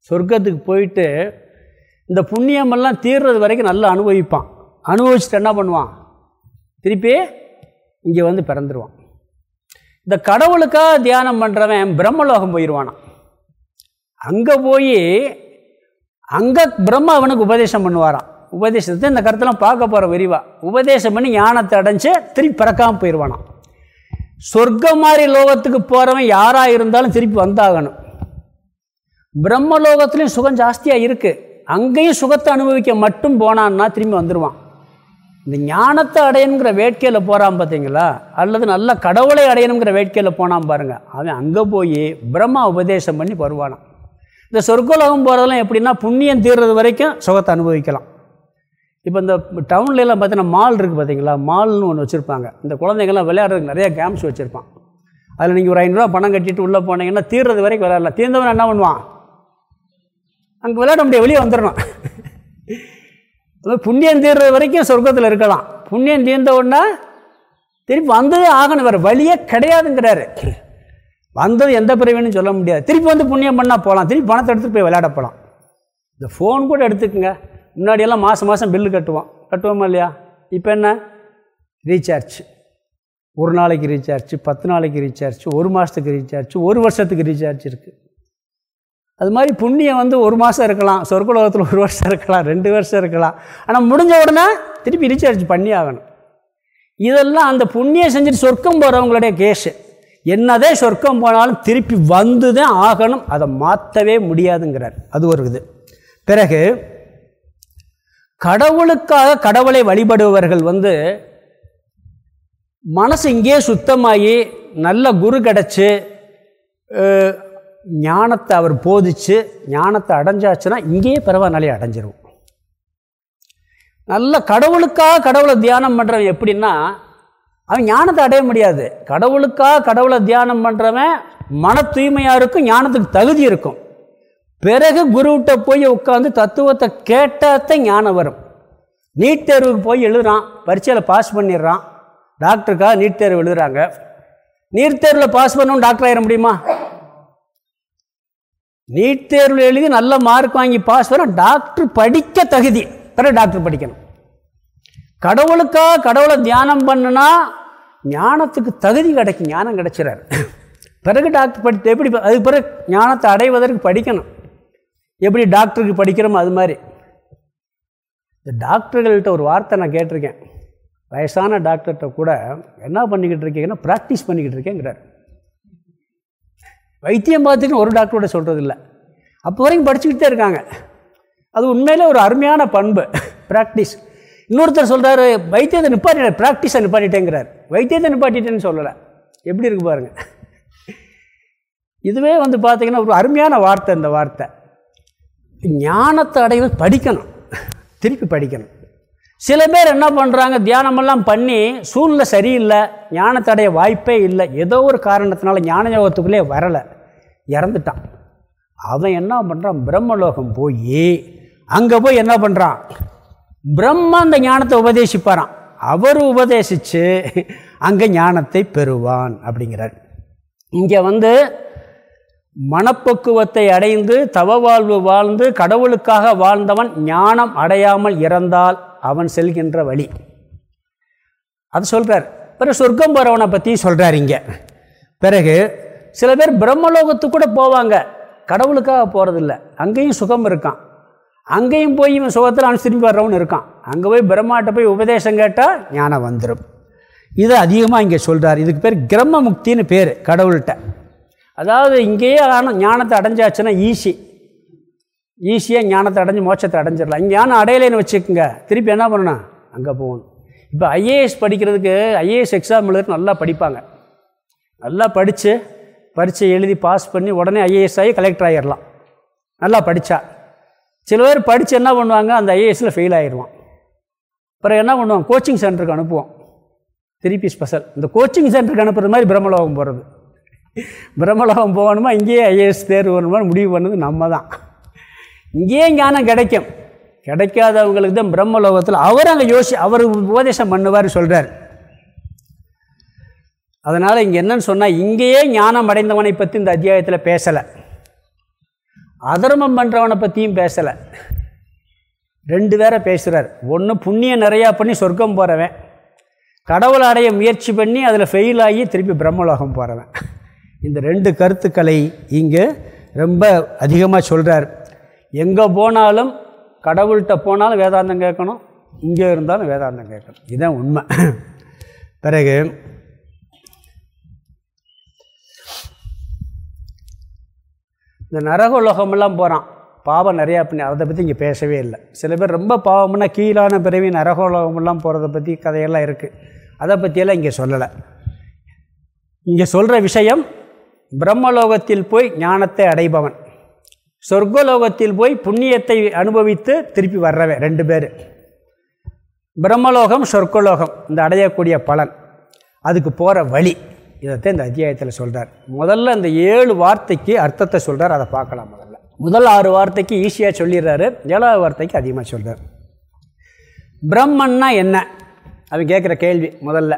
A: சொர்க்கத்துக்கு போயிட்டு இந்த புண்ணியமெல்லாம் தீர்றது வரைக்கும் நல்லா அனுபவிப்பான். அனுபவிச்சுட்டு என்ன பண்ணுவான்? திருப்பி இங்கே வந்து பிறந்துருவான். இந்த கடவுளுக்காக தியானம் பண்ணுறவன் பிரம்மலோகம் போயிடுவானான் அங்கே போய் அங்கே பிரம்ம அவனுக்கு உபதேசம் பண்ணுவாரான் உபதேசத்தை இந்த கருத்தெல்லாம் பார்க்க போகிற விரிவாக உபதேசம் பண்ணி ஞானத்தை அடைஞ்சு திருப்பி பிறக்காமல் போயிடுவானான் சொர்க்கம் மாதிரி லோகத்துக்கு போகிறவன் யாராக இருந்தாலும் திருப்பி வந்தாகணும். பிரம்மலோகத்துலேயும் சுகம் ஜாஸ்தியாக இருக்குது அங்கேயும் சுகத்தை அனுபவிக்க மட்டும் போனான்னா திரும்பி வந்துடுவான் இந்த ஞானத்தை அடையணுங்கிற வேட்கையில் போகிறான் பார்த்தீங்களா அல்லது நல்ல கடவுளை அடையணுங்கிற வேட்கையில் போனான் பாருங்கள் அவன் அங்கே போய் பிரம்மா உபதேசம் பண்ணி வருவானான் இந்த சொர்க்கலோகம் போகிறதெல்லாம் எப்படின்னா புண்ணியம் தீர்றது வரைக்கும் சுகத்தை அனுபவிக்கலாம். இப்போ இந்த டவுன்லலாம் பார்த்தீங்கன்னா மால் இருக்குது பார்த்தீங்களா மால்னு ஒன்று வச்சுருப்பாங்க. இந்த குழந்தைங்கள்லாம் விளையாடுறதுக்கு நிறைய கேம்ஸ் வச்சுருப்பான். அதில் நீங்கள் ஒரு ஐநூறுரூவா பணம் கட்டிட்டு உள்ளே போனீங்கன்னா தீர்றது வரைக்கும் விளையாடலாம். தீர்ந்தவன் என்ன பண்ணுவான்? அங்கே விளையாட முடியாது வெளியே வந்துடணும். புண்ணியம் தீர்றது வரைக்கும் சொர்க்கத்தில் இருக்கலாம். புண்ணியம் தீர்ந்த உடனே திருப்பி வந்ததே ஆகணும். வேறு வழியே கிடையாதுங்கிறாரு. வந்தது எந்த பிறவின்னு சொல்ல முடியாது. திருப்பி வந்து புண்ணியம் பண்ணால் போகலாம் திருப்பி பணத்தை எடுத்துகிட்டு போய் விளையாட போகலாம் இந்த ஃபோன் கூட எடுத்துக்கோங்க. முன்னாடியெல்லாம் மாதம் மாதம் பில்லு கட்டுவோம் கட்டுவோமா இல்லையா? இப்போ என்ன? ரீசார்ஜ் ஒரு நாளைக்கு ரீசார்ஜ் பத்து நாளைக்கு ரீசார்ஜ் ஒரு மாதத்துக்கு ரீசார்ஜ் ஒரு வருஷத்துக்கு ரீசார்ஜ் இருக்குது அது மாதிரி புண்ணியம் வந்து ஒரு மாதம் இருக்கலாம் சொர்க்குலோகத்தில் ஒரு வருஷம் இருக்கலாம் ரெண்டு வருஷம் இருக்கலாம். ஆனால் முடிஞ்ச உடனே திருப்பி ரீசார்ஜ் பண்ணி ஆகணும். இதெல்லாம் அந்த புண்ணியம் செஞ்சுட்டு சொர்க்கம் போகிறவங்களுடைய கேஸு என்னதே சொர்க்கம் போனாலும் திருப்பி வந்து தான் ஆகணும். அதை மாற்றவே முடியாதுங்கிறார். அது ஒரு இது. பிறகு கடவுளுக்காக கடவுளை வழிபடுபவர்கள் வந்து மனசு இங்கேயே சுத்தமாகி நல்ல குரு கிடச்சி ஞானத்தை அவர் போதிச்சு ஞானத்தை அடைஞ்சாச்சுன்னா இங்கேயே பரவாயில்லையே அடைஞ்சிரும் நல்ல கடவுளுக்காக கடவுளை தியானம் பண்ணுறவன் எப்படின்னா அவன் ஞானத்தை அடைய முடியாது. கடவுளுக்காக கடவுளை தியானம் பண்ணுறவன் மன தூய்மையாக இருக்கும் ஞானத்துக்கு தகுதி இருக்கும். பிறகு குருவிட்ட போய் உட்காந்து தத்துவத்தை கேட்டாத்த ஞானம் வரும். நீட் தேர்வுக்கு போய் எழுதுறான் பரீட்சையில் பாஸ் பண்ணிடுறான். டாக்டருக்காக நீட் தேர்வு எழுதுறாங்க. நீட் தேர்வில் பாஸ் பண்ணணும் டாக்டர் ஆகிட முடியுமா? நீட் தேர்வில் எழுதி நல்ல மார்க் வாங்கி பாஸ் பண்ண டாக்டர் படிக்க தகுதி. பிறகு டாக்டர் படிக்கணும். கடவுளுக்காக கடவுளை தியானம் பண்ணுனா ஞானத்துக்கு தகுதி கிடைக்கும் ஞானம் கிடைச்சிடாரு பிறகு டாக்டர் படி எப்படி அது பிறகு ஞானத்தை அடைவதற்கு படிக்கணும். எப்படி டாக்டருக்கு படிக்கிறோமோ அது மாதிரி. இந்த டாக்டர்கள்ட்ட ஒரு வார்த்தை நான் கேட்டிருக்கேன். வயசான டாக்டர்கிட்ட கூட என்ன பண்ணிக்கிட்டு இருக்கீங்கன்னா ப்ராக்டிஸ் பண்ணிக்கிட்டு இருக்கேங்கிறார். வைத்தியம் பார்த்துட்டு ஒரு டாக்டரோட சொல்கிறது இல்லை அப்போ வரைக்கும் படிச்சுக்கிட்டே இருக்காங்க. அது உண்மையிலே ஒரு அருமையான பண்பு. ப்ராக்டிஸ் இன்னொருத்தர் சொல்கிறாரு வைத்தியத்தை நிப்பாட்டிட ப்ராக்டிஸை நிப்பாட்டிட்டேங்கிறார். வைத்தியத்தை நிப்பாட்டிட்டேன்னு சொல்லலை. எப்படி இருக்கு பாருங்கள் இதுவே வந்து பார்த்திங்கன்னா ஒரு அருமையான வார்த்தை இந்த வார்த்தை. ஞானத்தை அடைவது படிக்கணும். திருப்பி படிக்கணும். சில பேர் என்ன பண்ணுறாங்க தியானமெல்லாம் பண்ணி சூழ்நிலை சரியில்லை ஞானத்தடைய வாய்ப்பே இல்லை. ஏதோ ஒரு காரணத்தினால ஞான யோகத்துக்குள்ளே வரலை. இறந்துட்டான். அவன் என்ன பண்ணுறான் பிரம்மலோகம் போய் அங்கே போய் என்ன பண்ணுறான் பிரம்ம அந்த ஞானத்தை உபதேசிப்பாரான் அவர் உபதேசித்து அங்கே ஞானத்தை பெறுவான் அப்படிங்கிறார். இங்கே வந்து மனப்பக்குவத்தை அடைந்து தவ வாழ்வு வாழ்ந்து கடவுளுக்காக வாழ்ந்தவன் ஞானம் அடையாமல் இறந்தால் அவன் செல்கின்ற வழி. அது சொல்கிறார் பிறகு சொர்க்கம் போகிறவனை பற்றி சொல்கிறார் இங்கே. பிறகு சில பேர் பிரம்மலோகத்துக்கு கூட போவாங்க. கடவுளுக்காக போகிறதில்ல அங்கேயும் சுகம் இருக்கான். அங்கேயும் போய் இவன் சுகத்தில் அவன் திரும்பி வர்றவன் இருக்கான். அங்கே போய் பிரம்மாட்ட போய் உபதேசம் கேட்டால் ஞானம் வந்துடும் இதை அதிகமாக இங்கே சொல்கிறார் இதுக்கு பேர் கிரம்ம முக்தின்னு பேர் கடவுள்கிட்ட. அதாவது இங்கேயே ஆனால் ஞானத்தை அடைஞ்சாச்சுன்னா ஈஸி. ஈஸியாக ஞானத்தை அடைஞ்சு மோட்சத்தை அடைஞ்சிடலாம். இங்கே ஞானம் அடையலைன்னு வச்சுக்கோங்க. திருப்பி என்ன பண்ணணும் அங்கே போகணும். இப்போ ஐஏஎஸ் படிக்கிறதுக்கு ஐஏஎஸ் எக்ஸாம் எழுதி நல்லா படிப்பாங்க. நல்லா படித்து பரீட்சை எழுதி பாஸ் பண்ணி உடனே ஐஏஎஸ் ஆகி கலெக்டர் ஆகிடலாம் நல்லா படித்தா சில பேர் படித்து என்ன பண்ணுவாங்க அந்த ஐஏஎஸில் ஃபெயில் ஆகிடுவான் அப்புறம் என்ன பண்ணுவாங்க கோச்சிங் சென்டருக்கு அனுப்புவோம் திருப்பி ஸ்பெஷல் இந்த கோச்சிங் சென்டருக்கு அனுப்புகிற மாதிரி பிரம்மலோகம் போகிறது பிரம்மலோகம் போகணுமா இங்கேயே ஐஏஎஸ் தேர்வு வரணுமா முடிவு பண்ணது நம்ம தான் இங்கேயே ஞானம் கிடைக்கும். கிடைக்காதவங்களுக்கு தான் பிரம்மலோகத்தில் அவர் அங்கே யோசி அவர் உபதேசம் பண்ணுவார் சொல்கிறார் அதனால் இங்கே என்னன்னு சொன்னால் இங்கேயே ஞானம் அடைந்தவனை பற்றி இந்த அத்தியாயத்தில் பேசலை. அதர்மம் பண்ணுறவனை பற்றியும் பேசலை. ரெண்டு பேரை பேசுகிறார் ஒன்று புண்ணியம் நிறையா பண்ணி சொர்க்கம் போகிறவன் கடவுளை அடைய முயற்சி பண்ணி அதில் ஃபெயில் ஆகி திருப்பி பிரம்மலோகம் போகிறவன் இந்த ரெண்டு கருத்துக்களை இங்கே ரொம்ப அதிகமாக சொல்கிறார் எங்கே போனாலும் கடவுள்கிட்ட போனாலும் வேதாந்தம் கேட்கணும் இங்கே இருந்தாலும் வேதாந்தம் கேட்கணும். இதுதான் உண்மை. பிறகு இந்த நரக உலகமெல்லாம் போகிறான் பாவம் நிறையா பண்ணி அதை பற்றி இங்கே பேசவே இல்லை. சில பேர் ரொம்ப பாவம்னா கீழான பிறவி நரகோலகமெல்லாம் போகிறத பற்றி கதையெல்லாம் இருக்குது அதை பற்றியெல்லாம் இங்கே சொல்லலை. இங்கே சொல்கிற விஷயம் பிரம்மலோகத்தில் போய் ஞானத்தை அடைபவன். சொர்க்கலோகத்தில் போய் புண்ணியத்தை அனுபவித்து திருப்பி வர்றவன் ரெண்டு பேர். பிரம்மலோகம் சொர்க்கலோகம் இந்த அடையக்கூடிய பலன். அதுக்கு போகிற வழி இதைத்தான் இந்த அத்தியாயத்தில் சொல்கிறார் முதல்ல இந்த ஏழு வார்த்தைக்கு அர்த்தத்தை சொல்கிறார் அதை பார்க்கலாம் முதல்ல. முதல் ஆறு வார்த்தைக்கு ஈஸியாக சொல்லிடுறாரு ஏழாவது வார்த்தைக்கு அதிகமாக சொல்கிறார் பிரம்மன்னா என்ன? அவன் கேட்குற கேள்வி முதல்ல.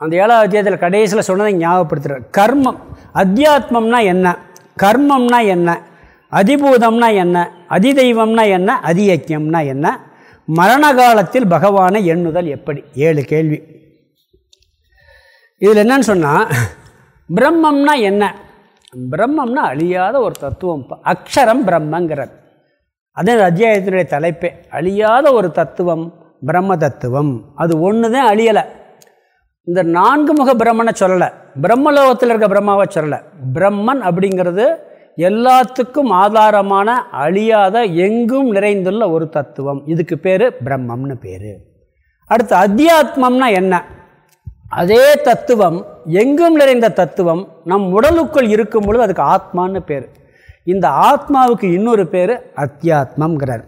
A: அந்த ஏழாவது அத்தியாயத்தில் கடைசியில் சொன்னதை ஞாபகப்படுத்துகிறார் கர்மம். அத்தியாத்மம்னா என்ன? கர்மம்னா என்ன? அதிபூதம்னா என்ன? அதிதெய்வம்னா என்ன? அதியக்கியம்னா என்ன? மரண காலத்தில் பகவானை எண்ணுதல் எப்படி? ஏழு கேள்வி. இதில் என்னன்னு சொன்னால் பிரம்மம்னா என்ன? பிரம்மம்னா அழியாத ஒரு தத்துவம். அக்ஷரம் பிரம்மங்கிறது. அதே அத்தியாயத்தினுடைய தலைப்பே. அழியாத ஒரு தத்துவம் பிரம்ம தத்துவம். அது ஒன்று தான் அழியலை. இந்த நான்கு முக பிரம்மனை சொல்லலை. பிரம்மலோகத்தில் இருக்க பிரம்மாவை சொல்லலை. பிரம்மன் அப்படிங்கிறது எல்லாத்துக்கும் ஆதாரமான அழியாத எங்கும் நிறைந்துள்ள ஒரு தத்துவம். இதுக்கு பேர் பிரம்மம்னு பேர். அடுத்து அத்தியாத்மம்னா என்ன? அதே தத்துவம் எங்கும் நிறைந்த தத்துவம் நம் உடலுக்குள் இருக்கும் பொழுது அதுக்கு ஆத்மான்னு பேர். இந்த ஆத்மாவுக்கு இன்னொரு பேர் அத்தியாத்மங்கிறார்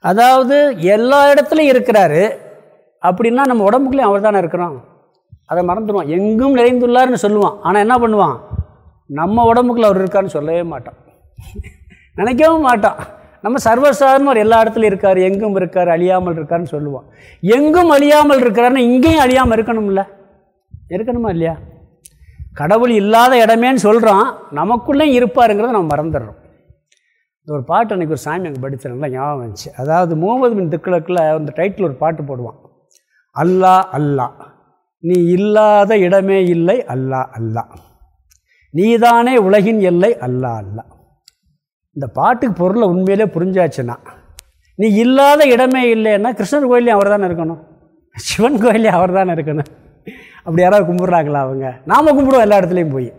A: அதாவது எல்லா இடத்துலையும் இருக்கிறாரு. அப்படின்னா நம்ம உடம்புக்குள்ளேயும் அவர் தானே இருக்கிறோம்? அதை மறந்துடுவான். எங்கும் நிறைந்துள்ளார்னு சொல்லுவான். ஆனால் என்ன பண்ணுவான்? நம்ம உடம்புக்குள்ள அவர் இருக்கான்னு சொல்லவே மாட்டான். நினைக்கவும் மாட்டான். நம்ம சர்வசாதாரணம் எல்லா இடத்துலையும் இருக்கார். எங்கும் இருக்கார் அழியாமல் இருக்காருன்னு சொல்லுவான். எங்கும் அழியாமல் இருக்கிறாருன்னு இங்கேயும் அழியாமல் இருக்கணும்ல? இருக்கணுமா இல்லையா? கடவுள் இல்லாத இடமேன்னு சொல்கிறான் நமக்குள்ளேயும் இருப்பாருங்கிறத நம்ம மறந்துடுறோம். இந்த ஒரு பாட்டு அன்றைக்கி ஒரு சாமி அங்கே படித்தேன் ஞாபகம் வந்துச்சு. அதாவது முகமது பின் திக்குலக்கில் அந்த டைட்டில் ஒரு பாட்டு போடுவான். அல்லா அல்லா. நீ இல்லாத இடமே இல்லை அல்லா அல்லா. நீதானே உலகின் எல்லை அல்லா அல்லா. இந்த பாட்டுக்கு பொருளை உண்மையிலே புரிஞ்சாச்சுன்னா நீ இல்லாத இடமே இல்லைன்னா கிருஷ்ணர் கோயிலையும் அவர் தானே இருக்கணும். சிவன் கோயிலையும் அவர் தானே இருக்கணும். அப்படி யாராவது கும்பிட்றாங்களா அவங்க? நாம் கும்பிடுவோம் எல்லா இடத்துலையும் போய்.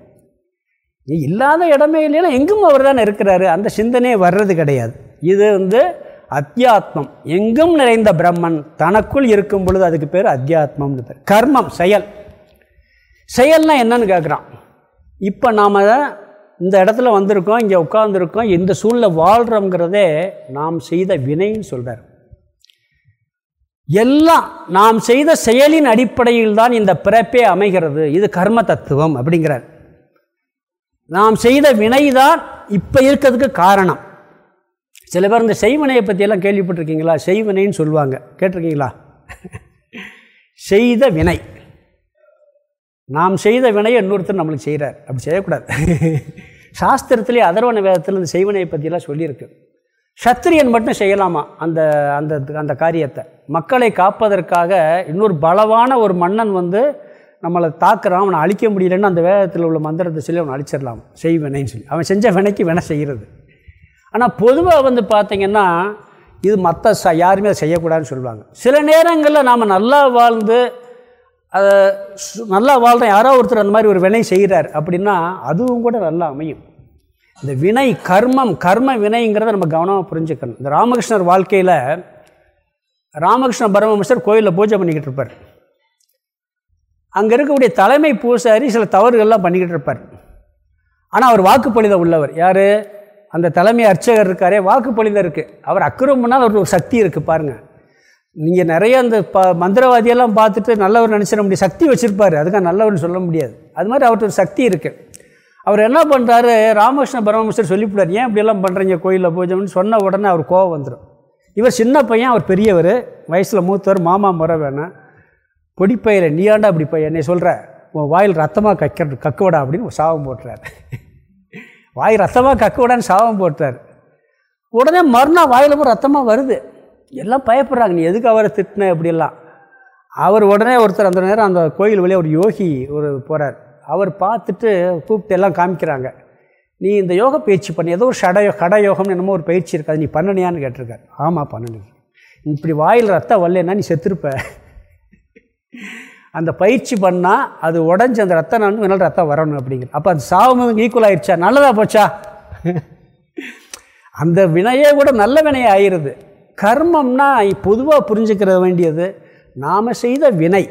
A: நீ இல்லாத இடமே இல்லைன்னா எங்கும் அவர் தானே இருக்கிறாரு. அந்த சிந்தனையே வர்றது கிடையாது. இது வந்து அத்தியாத்மம். எங்கும் நிறைந்த பிரம்மன் தனக்குள் இருக்கும் பொழுது அதுக்கு பேர் அத்தியாத்மம்னு பேர். கர்மம் செயல். செயல்னால் என்னன்னு கேட்குறான் இப்போ நாம் இந்த இடத்துல வந்திருக்கோம் இங்கே உட்காந்துருக்கோம் இந்த சூழ்நிலை வாழ்கிறோங்கிறதே நாம் செய்த வினைன்னு சொல்கிறார் எல்லாம் நாம் செய்த செயலின் அடிப்படையில் தான் இந்த பிறப்பே அமைகிறது. இது கர்ம தத்துவம் அப்படிங்கிறார். நாம் செய்த வினை தான் இப்போ இருக்கிறதுக்கு காரணம். சில பேர் இந்த செய்வினையை பற்றியெல்லாம் கேள்விப்பட்டிருக்கீங்களா? செய்வினைன்னு சொல்லுவாங்க. கேட்டிருக்கீங்களா? செய்த வினை. நாம் செய்த வினையை இன்னொருத்தர் நம்மளுக்கு செய்கிறார் அப்படி செய்யக்கூடாது. சாஸ்திரத்திலே அதர்வன வேதத்தில் இந்த செய்வினையை பற்றியெல்லாம் சொல்லியிருக்கு. சத்திரியன் மட்டும் செய்யலாமா? அந்த அந்த அந்த காரியத்தை. மக்களை காப்பதற்காக இன்னொரு பலவான ஒரு மன்னன் வந்து நம்மளை தாக்குறான். அவனை அழிக்க முடியலன்னு அந்த வேதத்தில் உள்ள மந்திரத்தை சொல்லி அவனை அழிச்சிடலாம். செய்வினைன்னு சொல்லி. அவன் செஞ்ச வினைக்கு வினை செய்கிறது ஆனால் பொதுவாக வந்து பார்த்திங்கன்னா இது மற்ற ச யாருமே அதை செய்யக்கூடாதுன்னு சொல்லுவாங்க. சில நேரங்களில் நாம் நல்லா வாழ்ந்து அதை நல்லா வாழ்கிற யாரோ ஒருத்தர் அந்த மாதிரி ஒரு வினை செய்கிறார் அப்படின்னா அதுவும் கூட நல்லா அமையும். இந்த வினை கர்மம் கர்ம வினைங்கிறத நம்ம கவனமாக புரிஞ்சுக்கணும். இந்த ராமகிருஷ்ணர் வாழ்க்கையில் ராமகிருஷ்ண பரமஹம்சர் கோயிலில் பூஜை பண்ணிக்கிட்டு இருப்பார். அங்கே இருக்கக்கூடிய தலைமை பூசாரி சில தவறுகள்லாம் பண்ணிக்கிட்டு இருப்பார். ஆனால் அவர் வாக்குப்பொழித உள்ளவர். யார்? அந்த தலைமை அர்ச்சகர் இருக்காரே வாக்குப்பொழித இருக்குது அவர் அக்கிரமனால் அவருக்கு ஒரு சக்தி இருக்குது பாருங்கள் நீங்கள் நிறைய அந்த ப மந்திரவாதியெல்லாம் பார்த்துட்டு நல்லவர் நினச்சிட முடியும் சக்தி வச்சுருப்பார். அதுக்காக நல்லவர்னு சொல்ல முடியாது. அது மாதிரி அவர்கிட்ட ஒரு சக்தி இருக்குது அவர் என்ன பண்ணுறாரு ராமகிருஷ்ண பரமஹம்சர் சொல்லிவிட்டார் ஏன் இப்படியெல்லாம் பண்ணுறீங்க கோயிலில் பூஜைன்னு சொன்ன உடனே அவர் கோவம் வந்துடும் இவர் சின்ன பையன் அவர் பெரியவர். வயசில் மூத்தவர் மாமா முறை வேணாம் பொடிப்பயில நீயாண்டா அப்படி பையன்? என்னை சொல்கிற உன் வாயில் ரத்தமாக கக்க கக்குவடா? அப்படின்னு சாபம் போட்டுறாரு. வாய் ரத்தமாக கக்கூடான்னு சாபம் போட்டார். உடனே மறுநாள் வாயில் போய் ரத்தமாக வருது. எல்லாம் பயப்படுறாங்க நீ எதுக்கு அவரை திட்டின? இப்படிலாம் அவர் உடனே ஒருத்தர் அந்த நேரம் அந்த கோயில் வழியாக ஒரு யோகி ஒரு போகிறார் அவர் பார்த்துட்டு கூப்பிட்டு எல்லாம் காமிக்கிறாங்க. நீ இந்த யோக பயிற்சி பண்ணி. ஏதோ ஒரு ஷடயோ கடயோகம்னு என்னமோ ஒரு பயிற்சி இருக்காது நீ பண்ணனியான்னு கேட்டிருக்காரு. ஆமாம் பண்ணணும் இப்படி வாயில் ரத்தம் வரலன்னா நீ செத்துருப்ப. அந்த பயிற்சி பண்ணால் அது உடஞ்சி அந்த ரத்தம் நான் என்னால் ரத்தம் வரணும் அப்படிங்கிற அப்போ அது சாவும் ஈக்குவல் ஆயிடுச்சா நல்லதா போச்சா? அந்த வினையே கூட நல்ல வினையே ஆயிடுது கர்மம்னா பொதுவாக புரிஞ்சுக்கிற வேண்டியது நாம் செய்த வினை.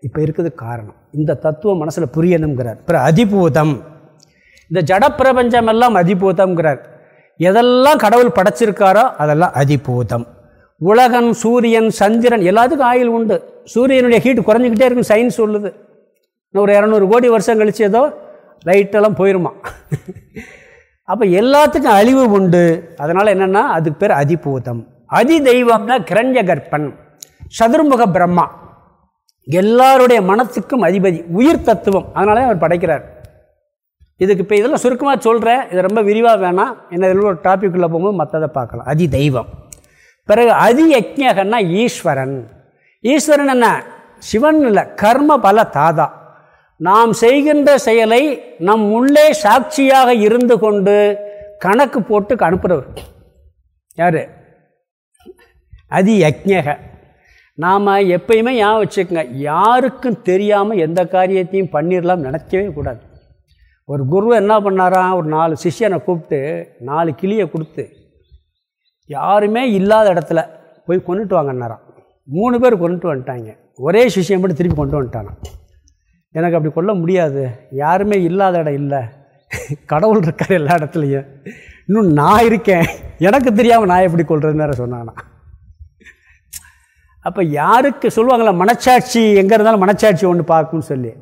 A: இப்போ இருக்குது காரணம். இந்த தத்துவம் மனசில் புரியணுங்கிறார். அப்புறம் அதிபூதம். இந்த ஜடப்பிரபஞ்சம் எல்லாம் அதிபூதம்ங்கிறார். எதெல்லாம் கடவுள் படைச்சிருக்காரோ அதெல்லாம் அதிபூதம். உலகன் சூரியன் சந்திரன் எல்லாத்துக்கும் ஆயில் உண்டு. சூரியனுடைய ஹீட் குறைஞ்சிக்கிட்டே இருக்கும் சயின்ஸ் சொல்லுது. ஒரு இரநூறு கோடி வருஷம் கழிச்சு ஏதோ லைட்டெல்லாம் போயிருமா? அப்போ எல்லாத்துக்கும் அழிவு உண்டு. அதனால் என்னென்னா அதுக்கு பேர் அதிபூதம். அதி தெய்வம்னா கிரண்ய கர்ப்பன். சதுர்முக பிரம்மா. எல்லாருடைய மனத்துக்கும் அதிபதி உயிர் தத்துவம். அதனால அவர் படைக்கிறார். இதுக்கு இப்போ இதெல்லாம் சுருக்கமாக சொல்கிறேன் இது ரொம்ப விரிவாக வேணாம். என்ன இதில் ஒரு டாப்பிக்குள்ளே போகும்போது மற்றதை பார்க்கலாம். அதி தெய்வம் பிறகு அதி யஜ்ஞகன்னா ஈஸ்வரன். ஈஸ்வரன் என்ன? சிவன் இல்லை கர்ம பல தாதா. நாம் செய்கின்ற செயலை நம் உள்ளே சாட்சியாக இருந்து கொண்டு கணக்கு போட்டு அனுப்புகிறவர் யார்? அதி யஜக நாம் எப்பயுமே ஏன் வச்சுக்கோங்க யாருக்கும் தெரியாமல் எந்த காரியத்தையும் பண்ணிடலாம் நினைக்கவே கூடாது. ஒரு குரு என்ன பண்ணாராம்? ஒரு நாலு சிஷியனை கூப்பிட்டு நாலு கிளியை கொடுத்து யாருமே இல்லாத இடத்துல போய் கொண்டுட்டு வாங்கன்னாராம். மூணு பேர் கொண்டுட்டு வந்துட்டாங்க. ஒரே சிஷியம் மட்டும் திருப்பி கொண்டு வந்துட்டானான் எனக்கு அப்படி கொல்ல முடியாது. யாருமே இல்லாத இடம் இல்லை. கடவுள் இருக்கார் எல்லா இடத்துலையும். இன்னும் நான் இருக்கேன். எனக்கு தெரியாமல் நான் எப்படி கொள்றதுன்னு வேறு சொன்னானா அப்போ யாருக்கு சொல்லுவாங்களா மனச்சாட்சி எங்கே இருந்தாலும் மனச்சாட்சி ஒன்று பார்க்கும்னு சொல்லி.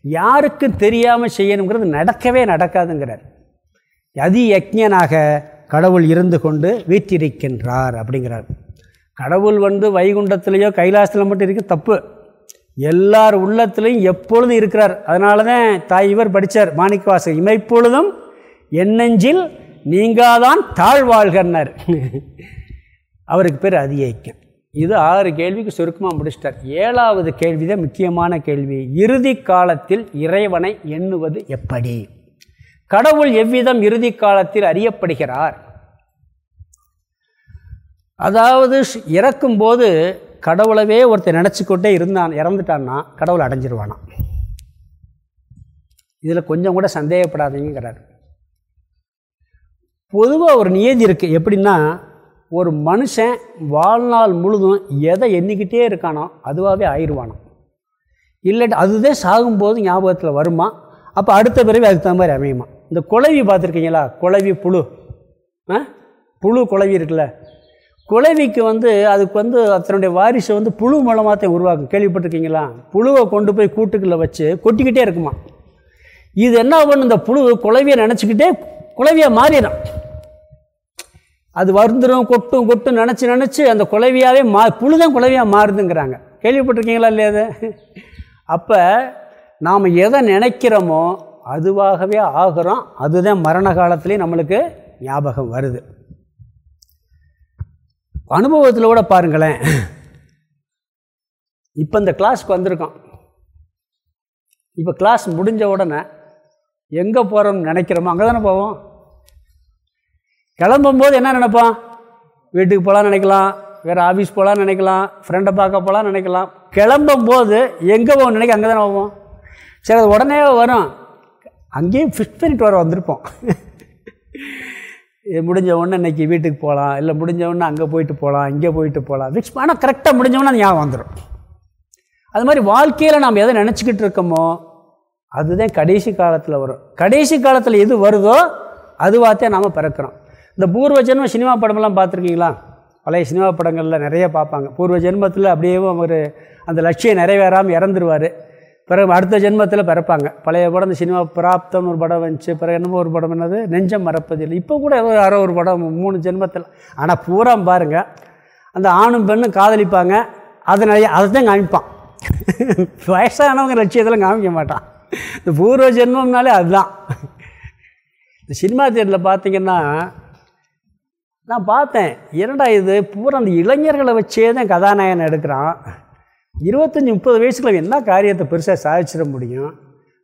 A: யாருக்கும் தெரியாமல் செய்யணுங்கிறது நடக்கவே நடக்காதுங்கிறார். அதி யக்ஞனாக கடவுள் இருந்து கொண்டு வீற்றிருக்கின்றார் அப்படிங்கிறார். கடவுள் வந்து வைகுண்டத்திலேயோ கைலாசத்தில் மட்டும் இருக்க தப்பு. எல்லார் உள்ளத்திலையும் எப்பொழுதும் இருக்கிறார். அதனால தான் தாய் இவர் படித்தார் மாணிக்கவாசர் இமைப்பொழுதும் என்னெஞ்சில் நீங்காதான் தாழ்வாழ்கன்னார். அவருக்கு பேர் அதி இது ஆறு கேள்விக்கு சுருக்கமாக முடிச்சிட்டார். ஏழாவது கேள்வி தான் முக்கியமான கேள்வி. இறுதி காலத்தில் இறைவனை எண்ணுவது எப்படி? கடவுள் எவ்விதம் இறுதி காலத்தில் அறியப்படுகிறார்? அதாவது இறக்கும்போது கடவுளவே ஒருத்தர் நினச்சிக்கொண்டே இருந்தான் இறந்துட்டான்னா கடவுளை அடைஞ்சிருவானான் இதில் கொஞ்சம் கூட சந்தேகப்படாதீங்கிறார் பொதுவாக ஒரு நியதி இருக்குது எப்படின்னா ஒரு மனுஷன் வாழ்நாள் முழுதும் எதை எண்ணிக்கிட்டே இருக்கானோ அதுவாகவே ஆயிடுவானோ இல்லாட்டி அதுதான் சாகும்போது ஞாபகத்தில் வருமா? அப்போ அடுத்த பிறகு அதுக்கு தகுந்த மாதிரி அமையுமா? இந்த குழவி பார்த்துருக்கீங்களா? குழவி புழு. ஆ? புழு குழவி இருக்குல்ல. குலவிக்கு வந்து அதுக்கு வந்து அதனுடைய வாரிசை வந்து புழு மூலமாக தான் உருவாக்கும். கேள்விப்பட்டிருக்கீங்களா? புழுவை கொண்டு போய் கூட்டுக்குள்ளே வச்சு கொட்டிக்கிட்டே இருக்குமா? இது என்ன பண்ணும் இந்த புழு குலவியை நினச்சிக்கிட்டே குலவியாக மாறிடும். அது வருந்துடும் கொட்டும் கொட்டும் நினச்சி நினச்சி அந்த குலவியாகவே மா புழுதான் குலவியாக மாறுதுங்கிறாங்க. கேள்விப்பட்டிருக்கீங்களா இல்லையா அது? அப்போ நாம் எதை நினைக்கிறோமோ அதுவாகவே ஆகிறோம். அதுதான் மரண காலத்துலேயும் நம்மளுக்கு ஞாபகம் வருது. அனுபவத்தில் கூட பாருங்களேன். இப்போ இந்த கிளாஸ்க்கு வந்திருக்கோம். இப்போ கிளாஸ் முடிஞ்ச உடனே எங்கே போகிறோம்னு நினைக்கிறோமோ அங்கே தானே போவோம். கிளம்பும்போது என்ன நினைப்பான் வீட்டுக்கு போகலாம் நினைக்கலாம். வேறு ஆஃபீஸ் போகலான்னு நினைக்கலாம். ஃப்ரெண்டை பார்க்க போகலாம் நினைக்கலாம். கிளம்பும் போது எங்கே போகணும் நினைக்க அங்கே தானே போவோம். சரி அது உடனே வரும். அங்கேயும் ஃபிக்ஸ் பண்ணிட்டு வர வந்திருப்போம். முடிஞ்ச உடனே இன்றைக்கி வீட்டுக்கு போகலாம் இல்லை முடிஞ்ச உடனே அங்கே போயிட்டு போகலாம் இங்கே போயிட்டு போகலாம் ஃபிக்ஸ் ஆனால் கரெக்டாக முடிஞ்ச உடனே ஞாபகம் வந்துடும் அது மாதிரி வாழ்க்கையில் நாம் எதை நினச்சிக்கிட்டு இருக்கோமோ அதுதான் கடைசி காலத்தில் வரும். கடைசி காலத்தில் எது வருதோ அதுவாகத்தே நாம் பிறக்கிறோம். இந்த பூர்வ ஜென்ம சினிமா படமெல்லாம் பார்த்துருக்கீங்களா? பழைய சினிமா படங்களில் நிறைய பார்ப்பாங்க. பூர்வ ஜென்மத்தில் அப்படியே ஒரு அந்த லட்சியம் நிறைவேறாமல் இறந்துருவார். பிறகு அடுத்த ஜென்மத்தில் பிறப்பாங்க. பழைய படம் இந்த சினிமா பிராப்தம்னு ஒரு படம் வந்துச்சு. பிறகு என்னமோ ஒரு படம் என்னது? நெஞ்சம் மறப்பதில்லை. இப்போ கூட யாரோ ஒரு படம் மூணு ஜென்மத்தில். ஆனால் பூரா பாருங்கள் அந்த ஆணும் பெண்ணும் காதலிப்பாங்க. அதை நிறைய அதை தான் காமிப்பான். வயசானவங்க லட்சியத்தில் காமிக்க மாட்டான். இந்த பூர்வ ஜென்மம்னாலே அதுதான். இந்த சினிமா தேட்டரில் பார்த்தீங்கன்னா நான் பார்த்தேன். இரண்டா இது பூரா அந்த இளைஞர்களை வச்சே தான் கதாநாயகன் எடுக்கிறான். இருபத்தஞ்சி முப்பது வயசுக்குள்ள என்ன காரியத்தை பெருசாக சாதிச்சிட முடியும்?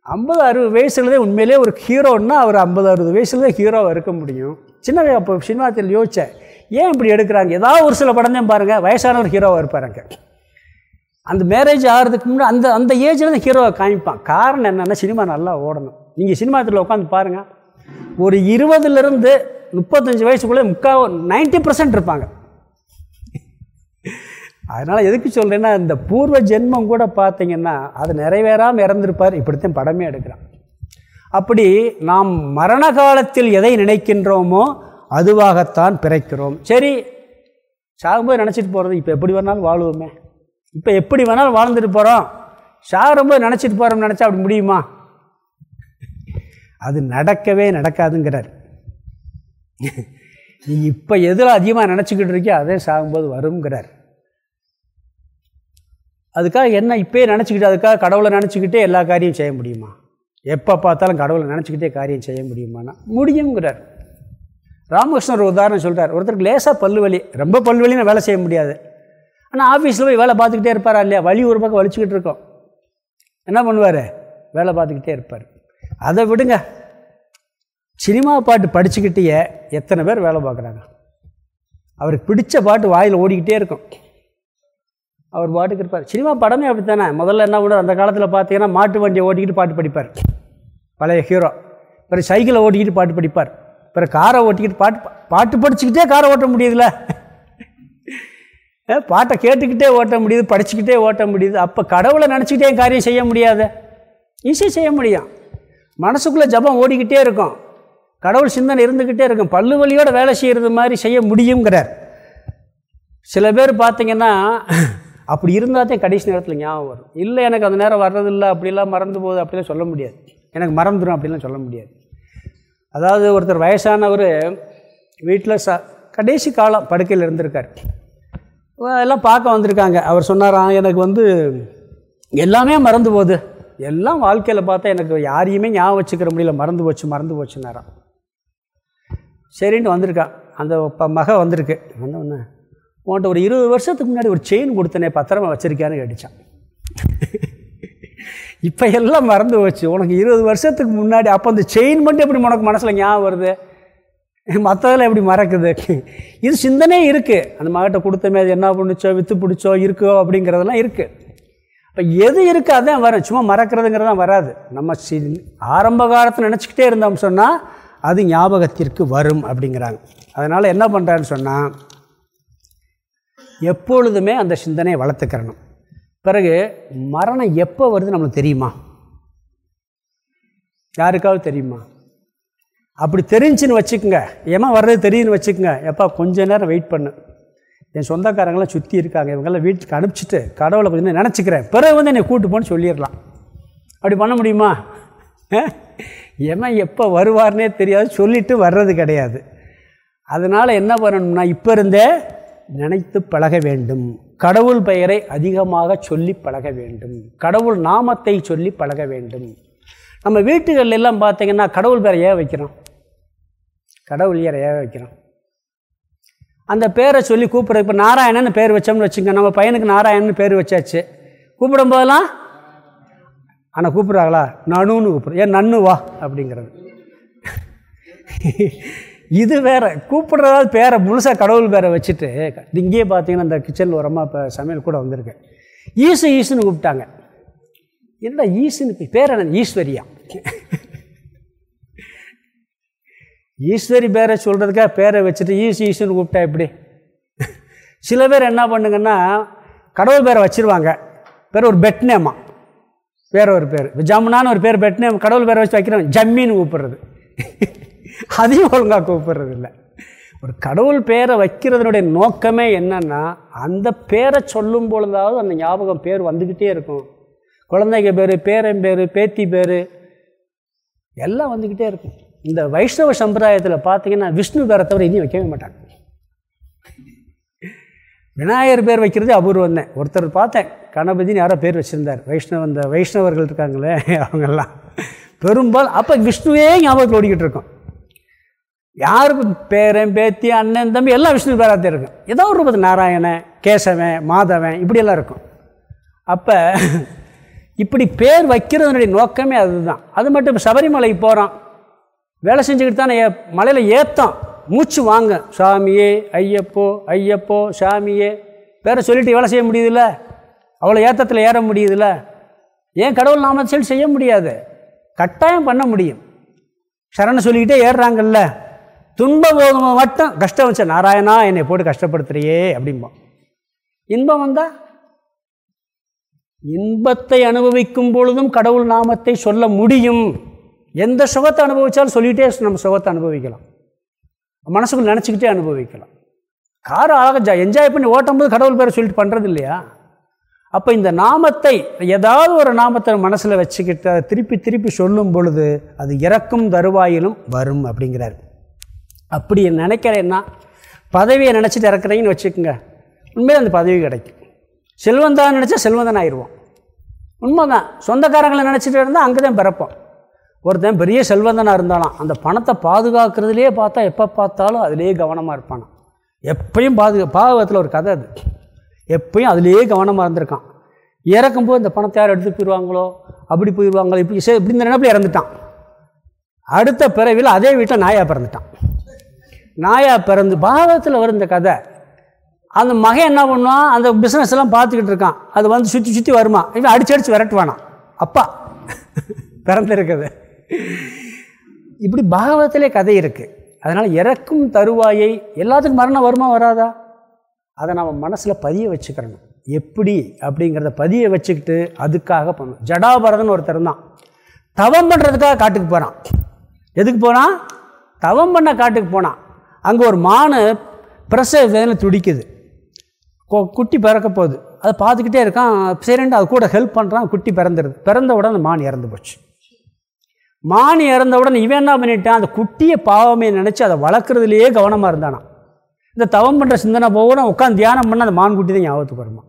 A: ஐம்பது அறுபது வயசுலதே உண்மையிலே ஒரு ஹீரோன்னா அவர் ஐம்பது அறுபது வயசுலதே தான் ஹீரோவாக இருக்க முடியும். சின்ன அப்போ சினிமாத்தில் யோசித்தேன் ஏன் இப்படி எடுக்கிறாங்க? ஏதாவது ஒரு சில படம் தான் பாருங்கள் வயசானவர் ஹீரோவாக இருப்பாருங்க. அந்த மேரேஜ் ஆகிறதுக்கு முன்னாடி அந்த அந்த ஏஜில் தான் ஹீரோவை காமிப்பான். காரணம் என்னென்னா சினிமா நல்லா ஓடணும். நீங்கள் சினிமாத்தில் உட்காந்து பாருங்கள் ஒரு இருபதுலேருந்து முப்பத்தஞ்சு வயசுக்குள்ளே முக்கால் நைன்ட்டி பர்சன்ட் இருப்பாங்க. அதனால் எதுக்கு சொல்கிறேன்னா இந்த பூர்வ ஜென்மம் கூட பார்த்தீங்கன்னா அது நிறைவேறாமல் இறந்துருப்பார். இப்படித்தான் படமே எடுக்கிறான். அப்படி நாம் மரண காலத்தில் எதை நினைக்கின்றோமோ அதுவாகத்தான் பிறக்கிறோம். சரி சாகும்போது நினச்சிட்டு போகிறது இப்போ எப்படி வேணாலும் வாழ்வோமே. இப்போ எப்படி வேணாலும் வாழ்ந்துட்டு போகிறோம் சாகும்போது நினச்சிட்டு போகிறோம்னு நினச்சா அப்படி முடியுமா? அது நடக்கவே நடக்காதுங்கிறார். நீ இப்போ எதில் அதிகமாக நினச்சிக்கிட்டு இருக்கியோ அதே சாகும்போது வருங்கிறார் அதுக்காக என்ன இப்போயே நினச்சிக்கிட்டு அதுக்காக கடவுளை நினச்சிக்கிட்டே எல்லா காரியம் செய்ய முடியுமா? எப்போ பார்த்தாலும் கடவுளை நினச்சிக்கிட்டே காரியம் செய்ய முடியுமானா முடியுங்கிறார். ராமகிருஷ்ணர் ஒரு உதாரணம் சொல்கிறார் ஒருத்தருக்கு லேசாக பல்லுவலி ரொம்ப பல்லு வேலை செய்ய முடியாது. ஆனால் ஆஃபீஸில் போய் வேலை பார்த்துக்கிட்டே இருப்பாரா இல்லையா? வழி ஒரு பக்கம் வலிச்சுக்கிட்டு இருக்கோம். என்ன பண்ணுவார்? வேலை பார்த்துக்கிட்டே இருப்பார். அதை விடுங்க. சினிமா பாட்டு படிச்சுக்கிட்டே எத்தனை பேர் வேலை பார்க்குறாங்க? அவருக்கு பிடிச்ச பாட்டு வாயில் ஓடிக்கிட்டே இருக்கும். அவர் பாட்டுக்கு இருப்பார். சினிமா படமே அப்படி தானே முதல்ல என்ன பண்ணுவார் அந்த காலத்தில் பார்த்தீங்கன்னா மாட்டு வண்டியை ஓட்டிக்கிட்டு பாட்டு படிப்பார். பழைய ஹீரோ. பிறகு சைக்கிளை ஓட்டிக்கிட்டு பாட்டு படிப்பார். பிறகு காரை ஓட்டிக்கிட்டு பாட்டு பாட்டு படிச்சுக்கிட்டே காரை ஓட்ட முடியுதுல்ல பாட்டை கேட்டுக்கிட்டே ஓட்ட முடியுது படிச்சுக்கிட்டே ஓட்ட முடியுது. அப்போ கடவுளை நினச்சிக்கிட்டே காரியம் செய்ய முடியாது. ஈஸியாக செய்ய முடியும். மனசுக்குள்ளே ஜபம் ஓடிக்கிட்டே இருக்கும். கடவுள் சிந்தனை இருந்துக்கிட்டே இருக்கும். பல்லு வலியோடு வேலை செய்கிறது மாதிரி செய்ய முடியுங்கிறார் சில பேர் பார்த்திங்கன்னா அப்படி இருந்தால் தான் கடைசி நேரத்தில் ஞாபகம் வரும். இல்லை எனக்கு அந்த நேரம் வர்றதில்லை அப்படிலாம் மறந்து போகுது அப்படிலாம் சொல்ல முடியாது. எனக்கு மறந்துடும் அப்படிலாம் சொல்ல முடியாது. அதாவது ஒருத்தர் வயசானவர் வீட்டில் ச கடைசி காலம் படுக்கையில் இருந்திருக்கார். எல்லாம் பார்க்க வந்திருக்காங்க. அவர் சொன்னாராம் எனக்கு வந்து எல்லாமே மறந்து போகுது. எல்லாம் வாழ்க்கையில் பார்த்தா எனக்கு யாரையுமே ஞாபகம் வச்சுக்கிற முடியல. மறந்து போச்சு மறந்து போச்சுன்னாராம். சரின்ட்டு வந்திருக்கான் அந்த மக வந்திருக்கு. வந்தோடனே உன்ட்ட ஒரு இருபது வருஷத்துக்கு முன்னாடி ஒரு செயின் கொடுத்தனே பத்திரமா வச்சுருக்கியான்னு கேட்டுச்சான். இப்போ எல்லாம் மறந்து போச்சு. உனக்கு இருபது வருஷத்துக்கு முன்னாடி அப்போ அந்த செயின் மட்டும் எப்படி உனக்கு மனசில் ஞாபகம் வருது? மற்றதெல்லாம் எப்படி மறக்குது? இது சிந்தனையே இருக்குது அந்த மகிட்ட கொடுத்தமே அது என்ன பண்ணுச்சோ விற்று பிடிச்சோ இருக்கோ அப்படிங்கிறதெல்லாம் இருக்குது இப்போ எது இருக்குது அதான் வரும். சும்மா மறக்கிறதுங்கிறதான் வராது. நம்ம சி ஆரம்ப காலத்தில் நினச்சிக்கிட்டே இருந்தோம் சொன்னால் அது ஞாபகத்திற்கு வரும் அப்படிங்கிறாங்க. அதனால் என்ன பண்ணுறான்னு சொன்னால் எப்பொழுதுமே அந்த சிந்தனையை வளர்த்துக்கிறணும். பிறகு மரணம் எப்போ வருது நம்மளுக்கு தெரியுமா? யாருக்காவது தெரியுமா? அப்படி தெரிஞ்சுன்னு வச்சுக்கோங்க. ஏமா வர்றது தெரியுன்னு வச்சுக்கோங்க. எப்பா கொஞ்ச நேரம் வெயிட் பண்ணு. என் சொந்தக்காரங்களாம் சுற்றி இருக்காங்க. இவங்கெல்லாம் வீட்டுக்கு அனுப்பிச்சிட்டு கடவுளை கொஞ்சம் நினச்சிக்கிறேன். பிறகு வந்து என்னை கூட்டு போன்னு சொல்லிடலாம். அப்படி பண்ண முடியுமா? ஏமா எப்போ வருவார்னே தெரியாது. சொல்லிவிட்டு வர்றது கிடையாது. அதனால் என்ன பண்ணணும்னா இப்போ இருந்தே நினைத்து பழக வேண்டும். கடவுள் பெயரை அதிகமாக சொல்லி பழக வேண்டும். கடவுள் நாமத்தை சொல்லி பழக வேண்டும். நம்ம வீட்டுகள் எல்லாம் பார்த்தீங்கன்னா கடவுள் பேரை ஏன் வைக்கிறோம் கடவுள் ஏற ஏன் வைக்கிறோம் அந்த பேரை சொல்லி கூப்பிட்ற இப்போ நாராயணன்னு பேர் வச்சோம்னு வச்சுங்க நம்ம பையனுக்கு நாராயணன் பேர் வச்சாச்சு. கூப்பிடும் போதெல்லாம் ஆனால் கூப்பிட்றாங்களா? நனுன்னு கூப்பிட்ற ஏன் நன்னு வா அப்படிங்கிறது. இது வேற கூப்பிட்றதாவது பேரை முழுசாக கடவுள் பேரை வச்சுட்டு இங்கேயே பார்த்தீங்கன்னா இந்த கிச்சனில் உரமாக இப்போ சமையல் கூட வந்திருக்கு. ஈசு ஈசுன்னு கூப்பிட்டாங்க. என்ன ஈசுன்னு பேர் என்ன? ஈஸ்வரியா? ஈஸ்வரி பேரை சொல்கிறதுக்காக பேரை வச்சுட்டு ஈசு ஈசுன்னு கூப்பிட்டா எப்படி? சில பேர் என்ன பண்ணுங்கன்னா கடவுள் பேரை வச்சுருவாங்க. பேர் ஒரு பெட் நேமா வேற ஒரு பேர். ஜம்முனான்னு ஒரு பேர் பெட் நேம் கடவுள் பேரை வச்சு வைக்கிறோம் ஜம்மின்னு கூப்பிட்றது. அதையும் ஒழுங்காக கூப்பிட்றது இல்லை ஒரு கடவுள் பேரை வைக்கிறதுனுடைய நோக்கமே என்னென்னா அந்த பேரை சொல்லும் பொழுதாவது அந்த ஞாபகம் பேர் வந்துக்கிட்டே இருக்கும். குழந்தைங்க பேர் பேரன் பேர் பேத்தி பேர் எல்லாம் வந்துக்கிட்டே இருக்கும். இந்த வைஷ்ணவ சம்பிரதாயத்தில் பார்த்தீங்கன்னா விஷ்ணு பேரை தவிர இனியும் வைக்கவே மாட்டாங்க. விநாயகர் பேர் வைக்கிறது அபூர்வம் தான். ஒருத்தர் பார்த்தேன் கணபதினு யாரோ பேர் வச்சுருந்தார். வைஷ்ணவ இந்த வைஷ்ணவர்கள் இருக்காங்களே அவங்கெல்லாம். பெரும்பாலும் அப்போ விஷ்ணுவே ஞாபகத்தில் ஓடிக்கிட்டு இருக்கோம். யாருக்கு பேரன் பேத்தி அண்ணன் தம்பி எல்லாம் விஷ்ணு பேராக இருக்கும். ஏதோ ஒரு ரூபத்து நாராயணன் கேசவன் மாதவன் இப்படியெல்லாம் இருக்கும். அப்போ இப்படி பேர் வைக்கிறதுனுடைய நோக்கமே அதுதான். அது மட்டும் சபரிமலைக்கு போகிறோம் வேலை செஞ்சுக்கிட்டு தானே மலையில் ஏற்றம் மூச்சு வாங்க. சாமியே ஐயப்போ ஐயப்போ சாமியே. பேரை சொல்லிட்டு வேலை செய்ய முடியுதுல்ல? அவ்வளோ ஏற்றத்தில் ஏற முடியுதுல்ல? ஏன் கடவுள் நாமத்தில் செய்ய முடியாது? கட்டாயம் பண்ண முடியும். சரணை சொல்லிக்கிட்டே ஏறுறாங்கல்ல? துன்பம் மட்டும் கஷ்டம் வச்ச நாராயணா என்னை போட்டு கஷ்டப்படுத்துறியே அப்படிம்போம் இன்பம் வந்தா இன்பத்தை அனுபவிக்கும் பொழுதும் கடவுள் நாமத்தை சொல்ல முடியும். எந்த சுகத்தை அனுபவித்தாலும் சொல்லிகிட்டே நம்ம சுகத்தை அனுபவிக்கலாம். மனசுக்குள்ள நினச்சிக்கிட்டே அனுபவிக்கலாம். காரை அழகாக என்ஜாய் பண்ணி ஓட்டும்போது கடவுள் பேரை சொல்லிட்டு பண்ணுறது இல்லையா? அப்போ இந்த நாமத்தை ஏதாவது ஒரு நாமத்தை மனசில் வச்சுக்கிட்டு அதை திருப்பி திருப்பி சொல்லும் பொழுது அது இறக்கும் தருவாயிலும் வரும் அப்படிங்கிறார். அப்படி நினைக்கிறேன்னா பதவியை நினச்சிட்டு இறக்குறீங்கன்னு வச்சுக்கோங்க. உண்மையில் அந்த பதவி கிடைக்கும். செல்வந்தான் நினச்சா செல்வந்தன் ஆயிடுவோம். உண்மைதான். சொந்தக்காரங்களை நினச்சிட்டு இருந்தால் அங்கே தான் பிறப்போம். ஒருத்தன் பெரிய செல்வந்தனாக இருந்தாலும் அந்த பணத்தை பாதுகாக்கிறதுலேயே பார்த்தா எப்போ பார்த்தாலும் அதிலேயே கவனமாக இருப்பானா எப்பயும் பாதுகா பாகவத்தில் ஒரு கதை அது. எப்பயும் அதிலேயே கவனமாக இருந்திருக்கான். இறக்கும்போது இந்த பணத்தை யார் எடுத்து போயிடுவாங்களோ அப்படி போயிடுவாங்களோ இப்படி சரி இப்படி இந்த நினைப்பில் இறந்துட்டான். அடுத்த பிறவியில் அதே வீட்டில் நாயாக பிறந்துட்டான். நாயாக பிறந்து பாகவத்தில் வரும் இந்த கதை. அந்த மகன் என்ன பண்ணுவான் அந்த பிஸ்னஸ் எல்லாம் பார்த்துக்கிட்டு இருக்கான். அது வந்து சுற்றி சுற்றி வருமா? இவன் அடிச்சு அடித்து விரட்டுவானா? அப்பா பிறந்திருக்குது. இப்படி பாகவத்திலே கதை இருக்குது அதனால் இறக்கும் தருவாயை எல்லாத்துக்கும் மரணம் வருமா வராதா? அதை நம்ம மனசில் பதிய வச்சுக்கிறணும் எப்படி? அப்படிங்கிறத பதிய வச்சுக்கிட்டு அதுக்காக பண்ணணும். ஜடாபரதன் ஒருத்தர் தான் தவம் பண்ணுறதுக்காக காட்டுக்கு போகிறான் எதுக்கு போகிறான் தவம் பண்ண காட்டுக்கு போனான். அங்கே ஒரு மானு பிரசவ வேதனை துடிக்குது. குட்டி பிறக்க போகுது. அதை பார்த்துக்கிட்டே இருக்கான். சரிண்டு அது கூட ஹெல்ப் பண்ணுறான் குட்டி பிறந்துடுது பிறந்த உடனே அந்த மான் இறந்து போச்சு. மான் இறந்த உடனே இவன் என்ன பண்ணிட்டான்? அந்த குட்டியை பாவமே நினச்சி அதை வளர்க்குறதுலையே கவனமாக இருந்தானா. இந்த தவம் பண்ணுற சிந்தனை போகணும். உட்காந்து தியானம் பண்ண அந்த மான்குட்டி தான் ஞாபகத்துக்கு வருமா?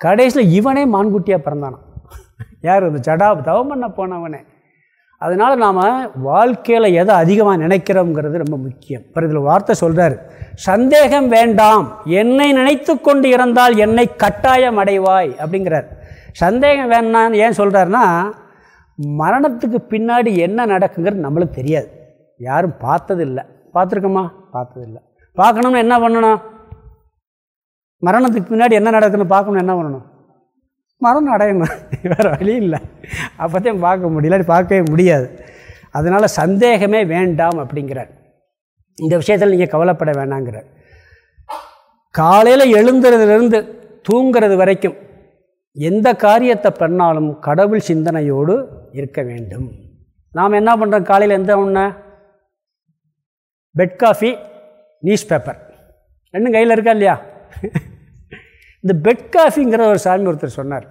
A: கடைசியில் இவனே மான்குட்டியாக பிறந்தானான் யார்? இந்த ஜடா தவம் பண்ண போனவனே. அதனால் நாம் வாழ்க்கையில் எதை அதிகமாக நினைக்கிறோங்கிறது ரொம்ப முக்கியம். இப்போ இதில் வார்த்தை சொல்கிறார் சந்தேகம் வேண்டாம். என்னை நினைத்து கொண்டு இறந்தால் என்னை கட்டாயம் அடைவாய் அப்படிங்கிறார். சந்தேகம் வேணான்னு ஏன் சொல்கிறாருன்னா மரணத்துக்கு பின்னாடி என்ன நடக்குங்கிறது நம்மளுக்கு தெரியாது. யாரும் பார்த்ததில்லை. பார்த்துருக்கோமா? பார்த்ததில்லை. பார்க்கணும்னு என்ன பண்ணணும்? மரணத்துக்கு பின்னாடி என்ன நடக்குதுன்னு பார்க்கணும் என்ன பண்ணணும்? மரணம் அடையணும். வேறு வழி இல்லை. அப்போத்தையும் பார்க்க முடியல. பார்க்கவே முடியாது. அதனால் சந்தேகமே வேண்டாம் அப்படிங்கிறார். இந்த விஷயத்தில் நீங்கள் கவலைப்பட வேணாங்கிறார். காலையில் எழுந்துறதுலேருந்து தூங்கிறது வரைக்கும் எந்த காரியத்தை பண்ணாலும் கடவுள் சிந்தனையோடு இருக்க வேண்டும். நாம் என்ன பண்ணுறோம் காலையில் எந்த ஒன்று பெட் காஃபி நியூஸ் பேப்பர். ரெண்டும் கையில் இருக்கா இல்லையா? இந்த பெட் காஃபிங்கிற ஒரு சாமி ஒருத்தர் சொன்னார்.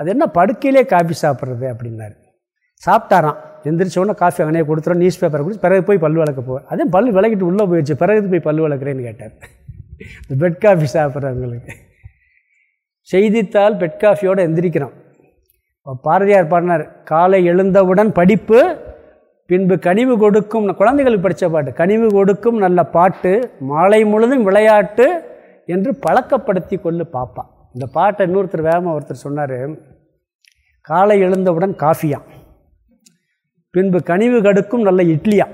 A: அது என்ன படுக்கையிலே காஃபி சாப்பிட்றது? அப்படின்னாரு. சாப்பிட்டாராம். எந்திரிச்சோடனே காஃபி அங்கனே கொடுத்துரும். நியூஸ் பேப்பரை கொடுத்து பிறகு போய் பல் வளர்க்க போவேன் அதே பல் விளக்கிட்டு உள்ளே போயிடுச்சு பிறகு போய் பல் வளர்க்குறேன்னு கேட்டார். இந்த பெட் காஃபி சாப்பிட்றவங்களுக்கு. செய்தித்தாள் பெட் காஃபியோடு எந்திரிக்கிறோம் பாரதியார் பாடினார் காலை எழுந்தவுடன் படிப்பு பின்பு கனிவு கொடுக்கும் குழந்தைகளுக்கு படித்த பாட்டு கனிவு கொடுக்கும் நல்ல பாட்டு மாலை முழுதும் விளையாட்டு என்று பழக்கப்படுத்தி கொள்ளு பார்ப்பான் இந்த பாட்டை இன்னொருத்தர் வேகமாக ஒருத்தர் சொன்னார் காலை எழுந்தவுடன் காஃபியா பின்பு கனிவு கடுக்கும் நல்ல இட்லியா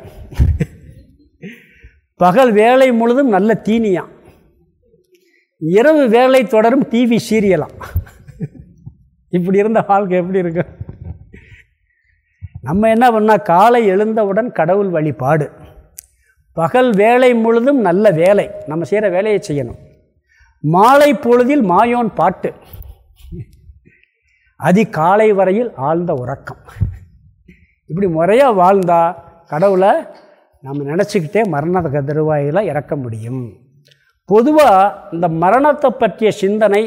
A: பகல் வேலை முழுதும் நல்ல தீனியா இரவு வேலை தொடரும் டிவி சீரியலாம். இப்படி இருந்த வாழ்க்கை எப்படி இருக்கு? நம்ம என்ன பண்ணால் காலை எழுந்தவுடன் கடவுள் வழிபாடு பகல் வேலை முழுதும் நல்ல வேலை நம்ம செய்கிற வேலையை செய்யணும். மாலை பொழுதில் மாயோன் பாட்டு. அதி காலை வரையில் ஆழ்ந்த உறக்கம். இப்படி முறையாக வாழ்ந்தால் கடவுளை நம்ம நினச்சிக்கிட்டே மரண தருவாயில் இறக்க முடியும். பொதுவாக இந்த மரணத்தை பற்றிய சிந்தனை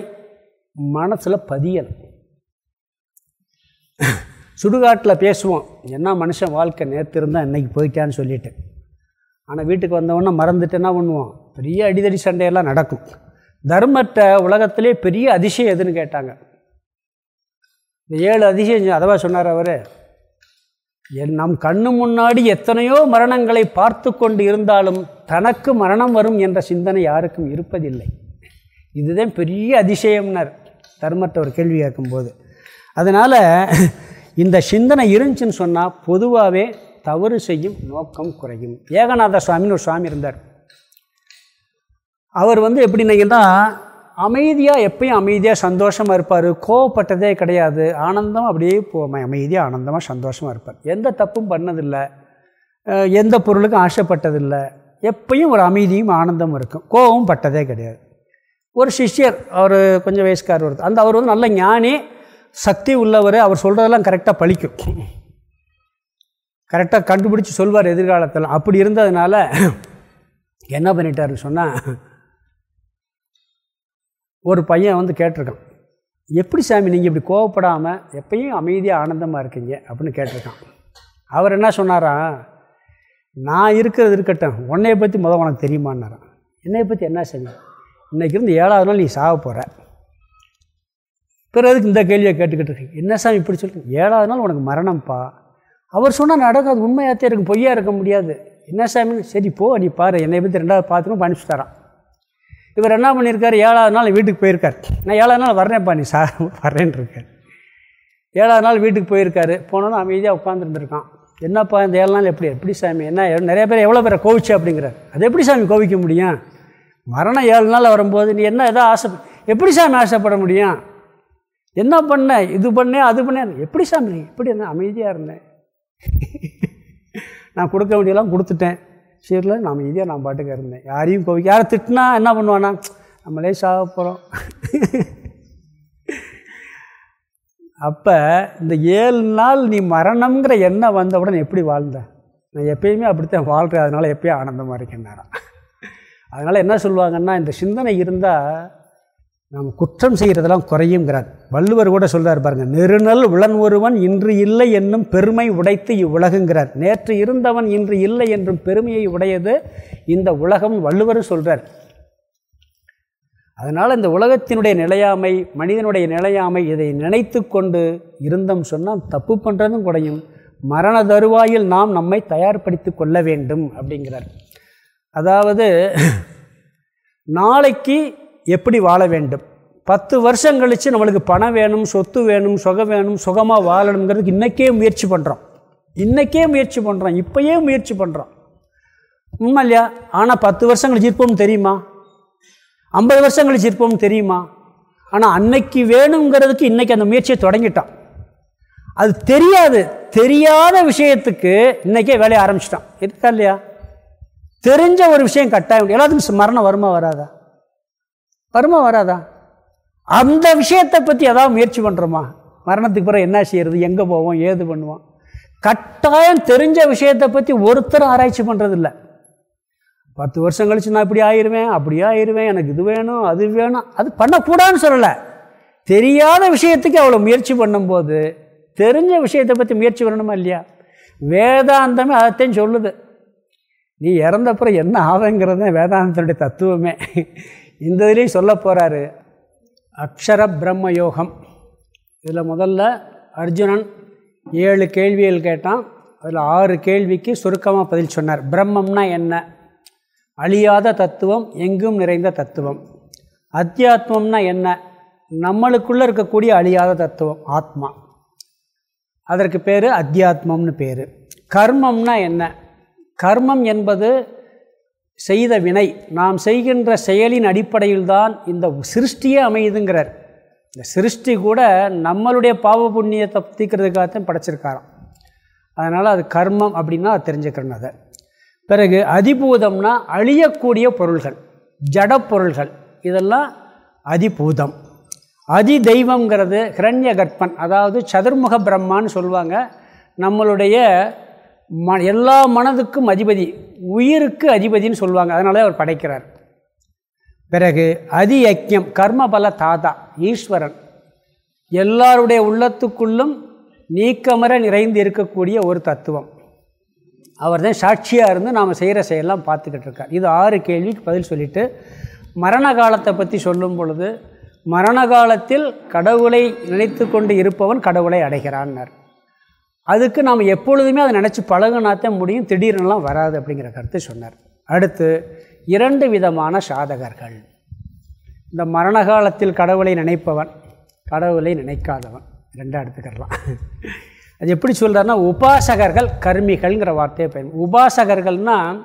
A: மனசில் பதியல். சுடுகாட்டில் பேசுவோம் என்ன மனுஷன் வாழ்க்கை நேற்று இருந்தால் இன்றைக்கி போயிட்டான்னு சொல்லிட்டு. ஆனால் வீட்டுக்கு வந்தவொன்னே மறந்துட்டு என்ன பண்ணுவோம். பெரிய அடிதடி சண்டையெல்லாம் நடக்கும். தர்மத்தை உலகத்திலே பெரிய அதிசயம் எதுன்னு கேட்டாங்க. இந்த ஏழு அதிசயம் அதவா சொன்னார் அவர்? என் நம் கண்ணு முன்னாடி எத்தனையோ மரணங்களை பார்த்து கொண்டு இருந்தாலும் தனக்கு மரணம் வரும் என்ற சிந்தனை யாருக்கும் இருப்பதில்லை. இதுதான் பெரிய அதிசயம்னார். தர்மத்தை ஒரு கேள்வி கேட்கும்போது. அதனால் இந்த சிந்தனை இருந்துச்சுன்னு சொன்னால் பொதுவாகவே தவறு செய்யும் நோக்கம் குறையும். ஏகநாத சுவாமின்னு ஒரு சுவாமி இருந்தார். அவர் வந்து எப்படின்னீங்கன்னா அமைதியாக எப்பயும் அமைதியாக சந்தோஷமாக இருப்பார். கோவப்பட்டதே கிடையாது. ஆனந்தம் அப்படியே போ அமைதியாக ஆனந்தமாக சந்தோஷமாக இருப்பார். எந்த தப்பும் பண்ணதில்லை. எந்த பொருளுக்கும் ஆசைப்பட்டதில்லை. எப்பயும் ஒரு அமைதியும் ஆனந்தமும் இருக்கும். கோபம் பட்டதே கிடையாது. ஒரு சிஷ்யர் அவர் கொஞ்சம் வயசுக்கார் வருது அந்த அவர் வந்து நல்ல ஞானி சக்தி உள்ளவர். அவர் சொல்கிறதெல்லாம் கரெக்டாக பழிக்கும். கரெக்டாக கண்டுபிடிச்சி சொல்வார் எதிர்காலத்தில். அப்படி இருந்ததுனால என்ன பண்ணிட்டாருன்னு சொன்னால் ஒரு பையன் வந்து கேட்டிருக்கான் எப்படி சாமி நீங்கள் இப்படி கோவப்படாமல் எப்பயும் அமைதியாக ஆனந்தமாக இருக்கீங்க? அப்படின்னு கேட்டிருக்கான். அவர் என்ன சொன்னாரா நான் இருக்கிறது இருக்கட்டும் உன்னைய பற்றி முதல் உனக்கு தெரியுமான்னாரான் என்னையை பற்றி என்ன சாமி? இன்றைக்கி இருந்து ஏழாவது நாள் நீ சாக போகிற பிறகு இந்த கேள்வியை கேட்டுக்கிட்டு இருக்கு என்ன சாமி இப்படி சொல்லிட்டு ஏழாவது நாள் உனக்கு மரணம்ப்பா. அவர் சொன்னால் நடக்காது உண்மையாகத்தே இருக்கும் பொய்யா இருக்க முடியாது. என்ன சாமி? சரி போ நீ பாரு என்னை பற்றி ரெண்டாவது பார்த்துக்கணும் அனுப்பிச்சு தரான் இவர் என்ன பண்ணியிருக்காரு? ஏழாவது நாள் வீட்டுக்கு போயிருக்கார். நான் ஏழாவது நாள் வரேன்ப்பா நீ சார் வரேன்ட்டு ஏழாவது நாள் வீட்டுக்கு போயிருக்காரு. போனோன்னு அமைதியாக உட்காந்துருந்துருக்கான் என்னப்பா இந்த ஏழு நாள் எப்படி எப்படி சாமி? என்ன நிறைய பேர் எவ்வளோ பேரை கோவிச்சு அப்படிங்கிறார். அது எப்படி சாமி கோவிக்க முடியும்? மரணம் ஏழு நாள் வரும்போது நீ என்ன எதோ ஆசை எப்படி சாமி ஆசைப்பட முடியும்? என்ன பண்ண இது பண்ணேன் அது பண்ணேன் எப்படி சாமி எப்படி இருந்தேன் அமைதியாக இருந்தேன். நான் கொடுக்க வேண்டியெல்லாம் கொடுத்துட்டேன். சீரில் நாம் அமைதியாக நான் பாட்டுக்கு இருந்தேன் யாரையும் கோவி யாரை திட்டினா என்ன பண்ணுவானா? நம்மளே சாக போகிறோம் அப்போ இந்த ஏழு நாள் நீ மரணங்கிற எண்ணம் வந்தவுடன் எப்படி வாழ்ந்த? நான் எப்பயுமே அப்படித்தான் வாழ்கிறேன் அதனால் எப்பயும் ஆனந்தமாக இருக்கேன் நேரம். அதனால் என்ன சொல்லுவாங்கன்னா இந்த சிந்தனை இருந்தால் நாம் குற்றம் செய்கிறதெல்லாம் குறையுங்கிறார் வள்ளுவர் கூட சொல்கிறார் பாருங்கள் நெருநல் உளன் ஒருவன் இன்று இல்லை என்னும் பெருமை உடைத்து இவ்வுலகுங்கிறார். நேற்று இருந்தவன் இன்று இல்லை என்றும் பெருமையை உடையது இந்த உலகம் வள்ளுவர் சொல்கிறார் அதனால் இந்த உலகத்தினுடைய நிலையாமை மனிதனுடைய நிலையாமை இதை நினைத்து கொண்டு இருந்தோம் சொன்னால் தப்பு பண்ணுறதும் குறையும். மரண தருவாயில் நாம் நம்மை தயார்படுத்தி கொள்ள வேண்டும் அப்படிங்கிறார். அதாவது நாளைக்கு எப்படி வாழ வேண்டும்? பத்து வருஷம் கழித்து நம்மளுக்கு பணம் வேணும் சொத்து வேணும் சுகம் வேணும் சுகமாக வாழணுங்கிறதுக்கு இன்றைக்கே முயற்சி பண்ணுறோம் இன்றைக்கே முயற்சி பண்ணுறோம் இப்போயே முயற்சி பண்ணுறோம் உண்மை இல்லையா? ஆனால் பத்து வருஷம் கழிச்சு இருப்போம்னு தெரியுமா? ஐம்பது வருஷம் கழிச்சு இருப்போம்னு தெரியுமா? ஆனால் அன்னைக்கு வேணுங்கிறதுக்கு இன்றைக்கி அந்த முயற்சியை தொடங்கிட்டான் அது தெரியாது. தெரியாத விஷயத்துக்கு இன்றைக்கே வேலையை ஆரம்பிச்சிட்டான் இருக்கா இல்லையா? தெரிஞ்ச ஒரு விஷயம் கட்டாயம். எல்லாத்துக்கும் மரணம் வருமா வராதா? வருமா வராதா? அந்த விஷயத்தை பற்றி ஏதாவது முயற்சி பண்ணுறோமா மரணத்துக்கு பிறகு என்ன செய்கிறது எங்கே போவோம்? ஏது பண்ணுவோம்? கட்டாயம் தெரிஞ்ச விஷயத்தை பற்றி ஒருத்தரும் ஆராய்ச்சி பண்ணுறதில்ல பத்து வருஷம் கழிச்சு நான் இப்படி ஆயிடுவேன் அப்படியே ஆயிடுவேன் எனக்கு இது வேணும் அது வேணும். அது பண்ணக்கூடாதுன்னு சொல்லலை. தெரியாத விஷயத்துக்கு அவ்வளோ முயற்சி பண்ணும்போது தெரிஞ்ச விஷயத்தை பற்றி முயற்சி பண்ணணுமா இல்லையா? வேதாந்தமே அதைத்தையும் சொல்லுது. நீ இறந்தப்புறம் என்ன ஆவேங்கிறது தான் வேதாந்தனுடைய தத்துவமே. இந்த இதுலேயும் சொல்ல போகிறாரு அக்ஷர பிரம்ம யோகம். இதில் முதல்ல அர்ஜுனன் ஏழு கேள்விகள் கேட்டான். அதில் ஆறு கேள்விக்கு சுருக்கமாக பதில் சொன்னார். பிரம்மம்னா என்ன? அழியாத தத்துவம் எங்கும் நிறைந்த தத்துவம். அத்தியாத்மம்னா என்ன? நம்மளுக்குள்ளே இருக்கக்கூடிய அழியாத தத்துவம் ஆத்மா. அதற்கு பேர் அத்தியாத்மம்னு பேர். கர்மம்னா என்ன? கர்மம் என்பது செய்த வினை நாம் செய்கின்ற செயலின் அடிப்படையில் தான் இந்த சிருஷ்டியே அமையுதுங்கிறார். இந்த சிருஷ்டி கூட நம்மளுடைய பாவ புண்ணியத்தை தீக்கிறதுக்காகத்தான் படைச்சிருக்காராம். அதனால் அது கர்மம் அப்படின்னா அது தெரிஞ்சுக்கிறேன் அதை. பிறகு அதிபூதம்னா அழியக்கூடிய பொருள்கள் ஜட பொருள்கள் இதெல்லாம் அதிபூதம். அதி தெய்வங்கிறது ஹிரண்ய கற்பன் அதாவது சதுர்முக பிரம்மான்னு சொல்லுவாங்க. நம்மளுடைய ம எல்லா மனதுக்கும் அதிபதி உயிருக்கு அதிபதினு சொல்லுவாங்க. அதனால அவர் படைக்கிறார். பிறகு அதி யக்கியம் கர்மபல தாதா ஈஸ்வரன். எல்லாருடைய உள்ளத்துக்குள்ளும் நீக்கமர நிறைந்து இருக்கக்கூடிய ஒரு தத்துவம். அவர் தான் சாட்சியாக இருந்து நாம் செய்கிற செயலாம் பார்த்துக்கிட்டு இருக்கார். இது ஆறு கேள்விக்கு பதில் சொல்லிவிட்டு மரண காலத்தை பற்றி சொல்லும் பொழுது மரண காலத்தில் கடவுளை நினைத்து கொண்டு இருப்பவன் கடவுளை அடைகிறான்னார். அதுக்கு நாம் எப்பொழுதுமே அதை நினச்சி பழகினாத்தான் முடியும் திடீர்னுலாம் வராது அப்படிங்கிற கருத்து சொன்னார். அடுத்து இரண்டு விதமான சாதகர்கள். இந்த மரண காலத்தில் கடவுளை நினைப்பவன் கடவுளை நினைக்காதவன். ரெண்டாக எடுத்துக்கலாம் அது எப்படி சொல்கிறாருன்னா உபாசகர்கள் கர்மிகள்ங்கிற வார்த்தையை பயன் உபாசகர்கள்னால்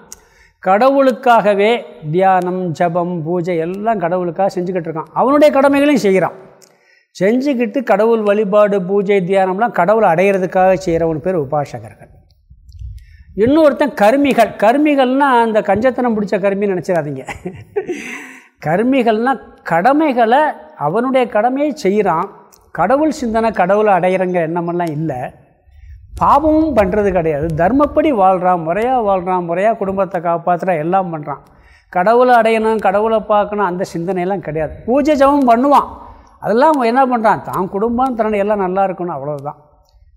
A: கடவுளுக்காகவே தியானம் ஜபம் பூஜை எல்லாம் கடவுளுக்காக செஞ்சுக்கிட்டு இருக்கான். அவனுடைய கடமைகளையும் செய்கிறான் செஞ்சுக்கிட்டு கடவுள் வழிபாடு பூஜை தியானம்லாம் கடவுளை அடையிறதுக்காக செய்கிறவன் பேர் உபாசகர்கள். இன்னொருத்தன் கருமிகள். கருமிகள்னால் அந்த கஞ்சத்தனம் பிடிச்ச கருமின்னு நினச்சிடாதீங்க. கருமிகள்னால் கடமைகளை அவனுடைய கடமையை செய்கிறான் கடவுள் சிந்தனை கடவுளை அடையிறங்க எண்ணமெல்லாம் இல்லை. பாவமும் பண்ணுறது கிடையாது. தர்மப்படி வாழ்கிறான் முறையாக வாழ்கிறான் முறையாக குடும்பத்தை காப்பாற்றுற எல்லாம் பண்ணுறான் கடவுளை அடையணும் கடவுளை பார்க்கணும் அந்த சிந்தனையெல்லாம் கிடையாது. பூஜை ஜபம் பண்ணுவான். அதெல்லாம் அவங்க என்ன பண்ணுறான் தான் குடும்பம் திறனை எல்லாம் நல்லா இருக்கணும் அவ்வளோதான்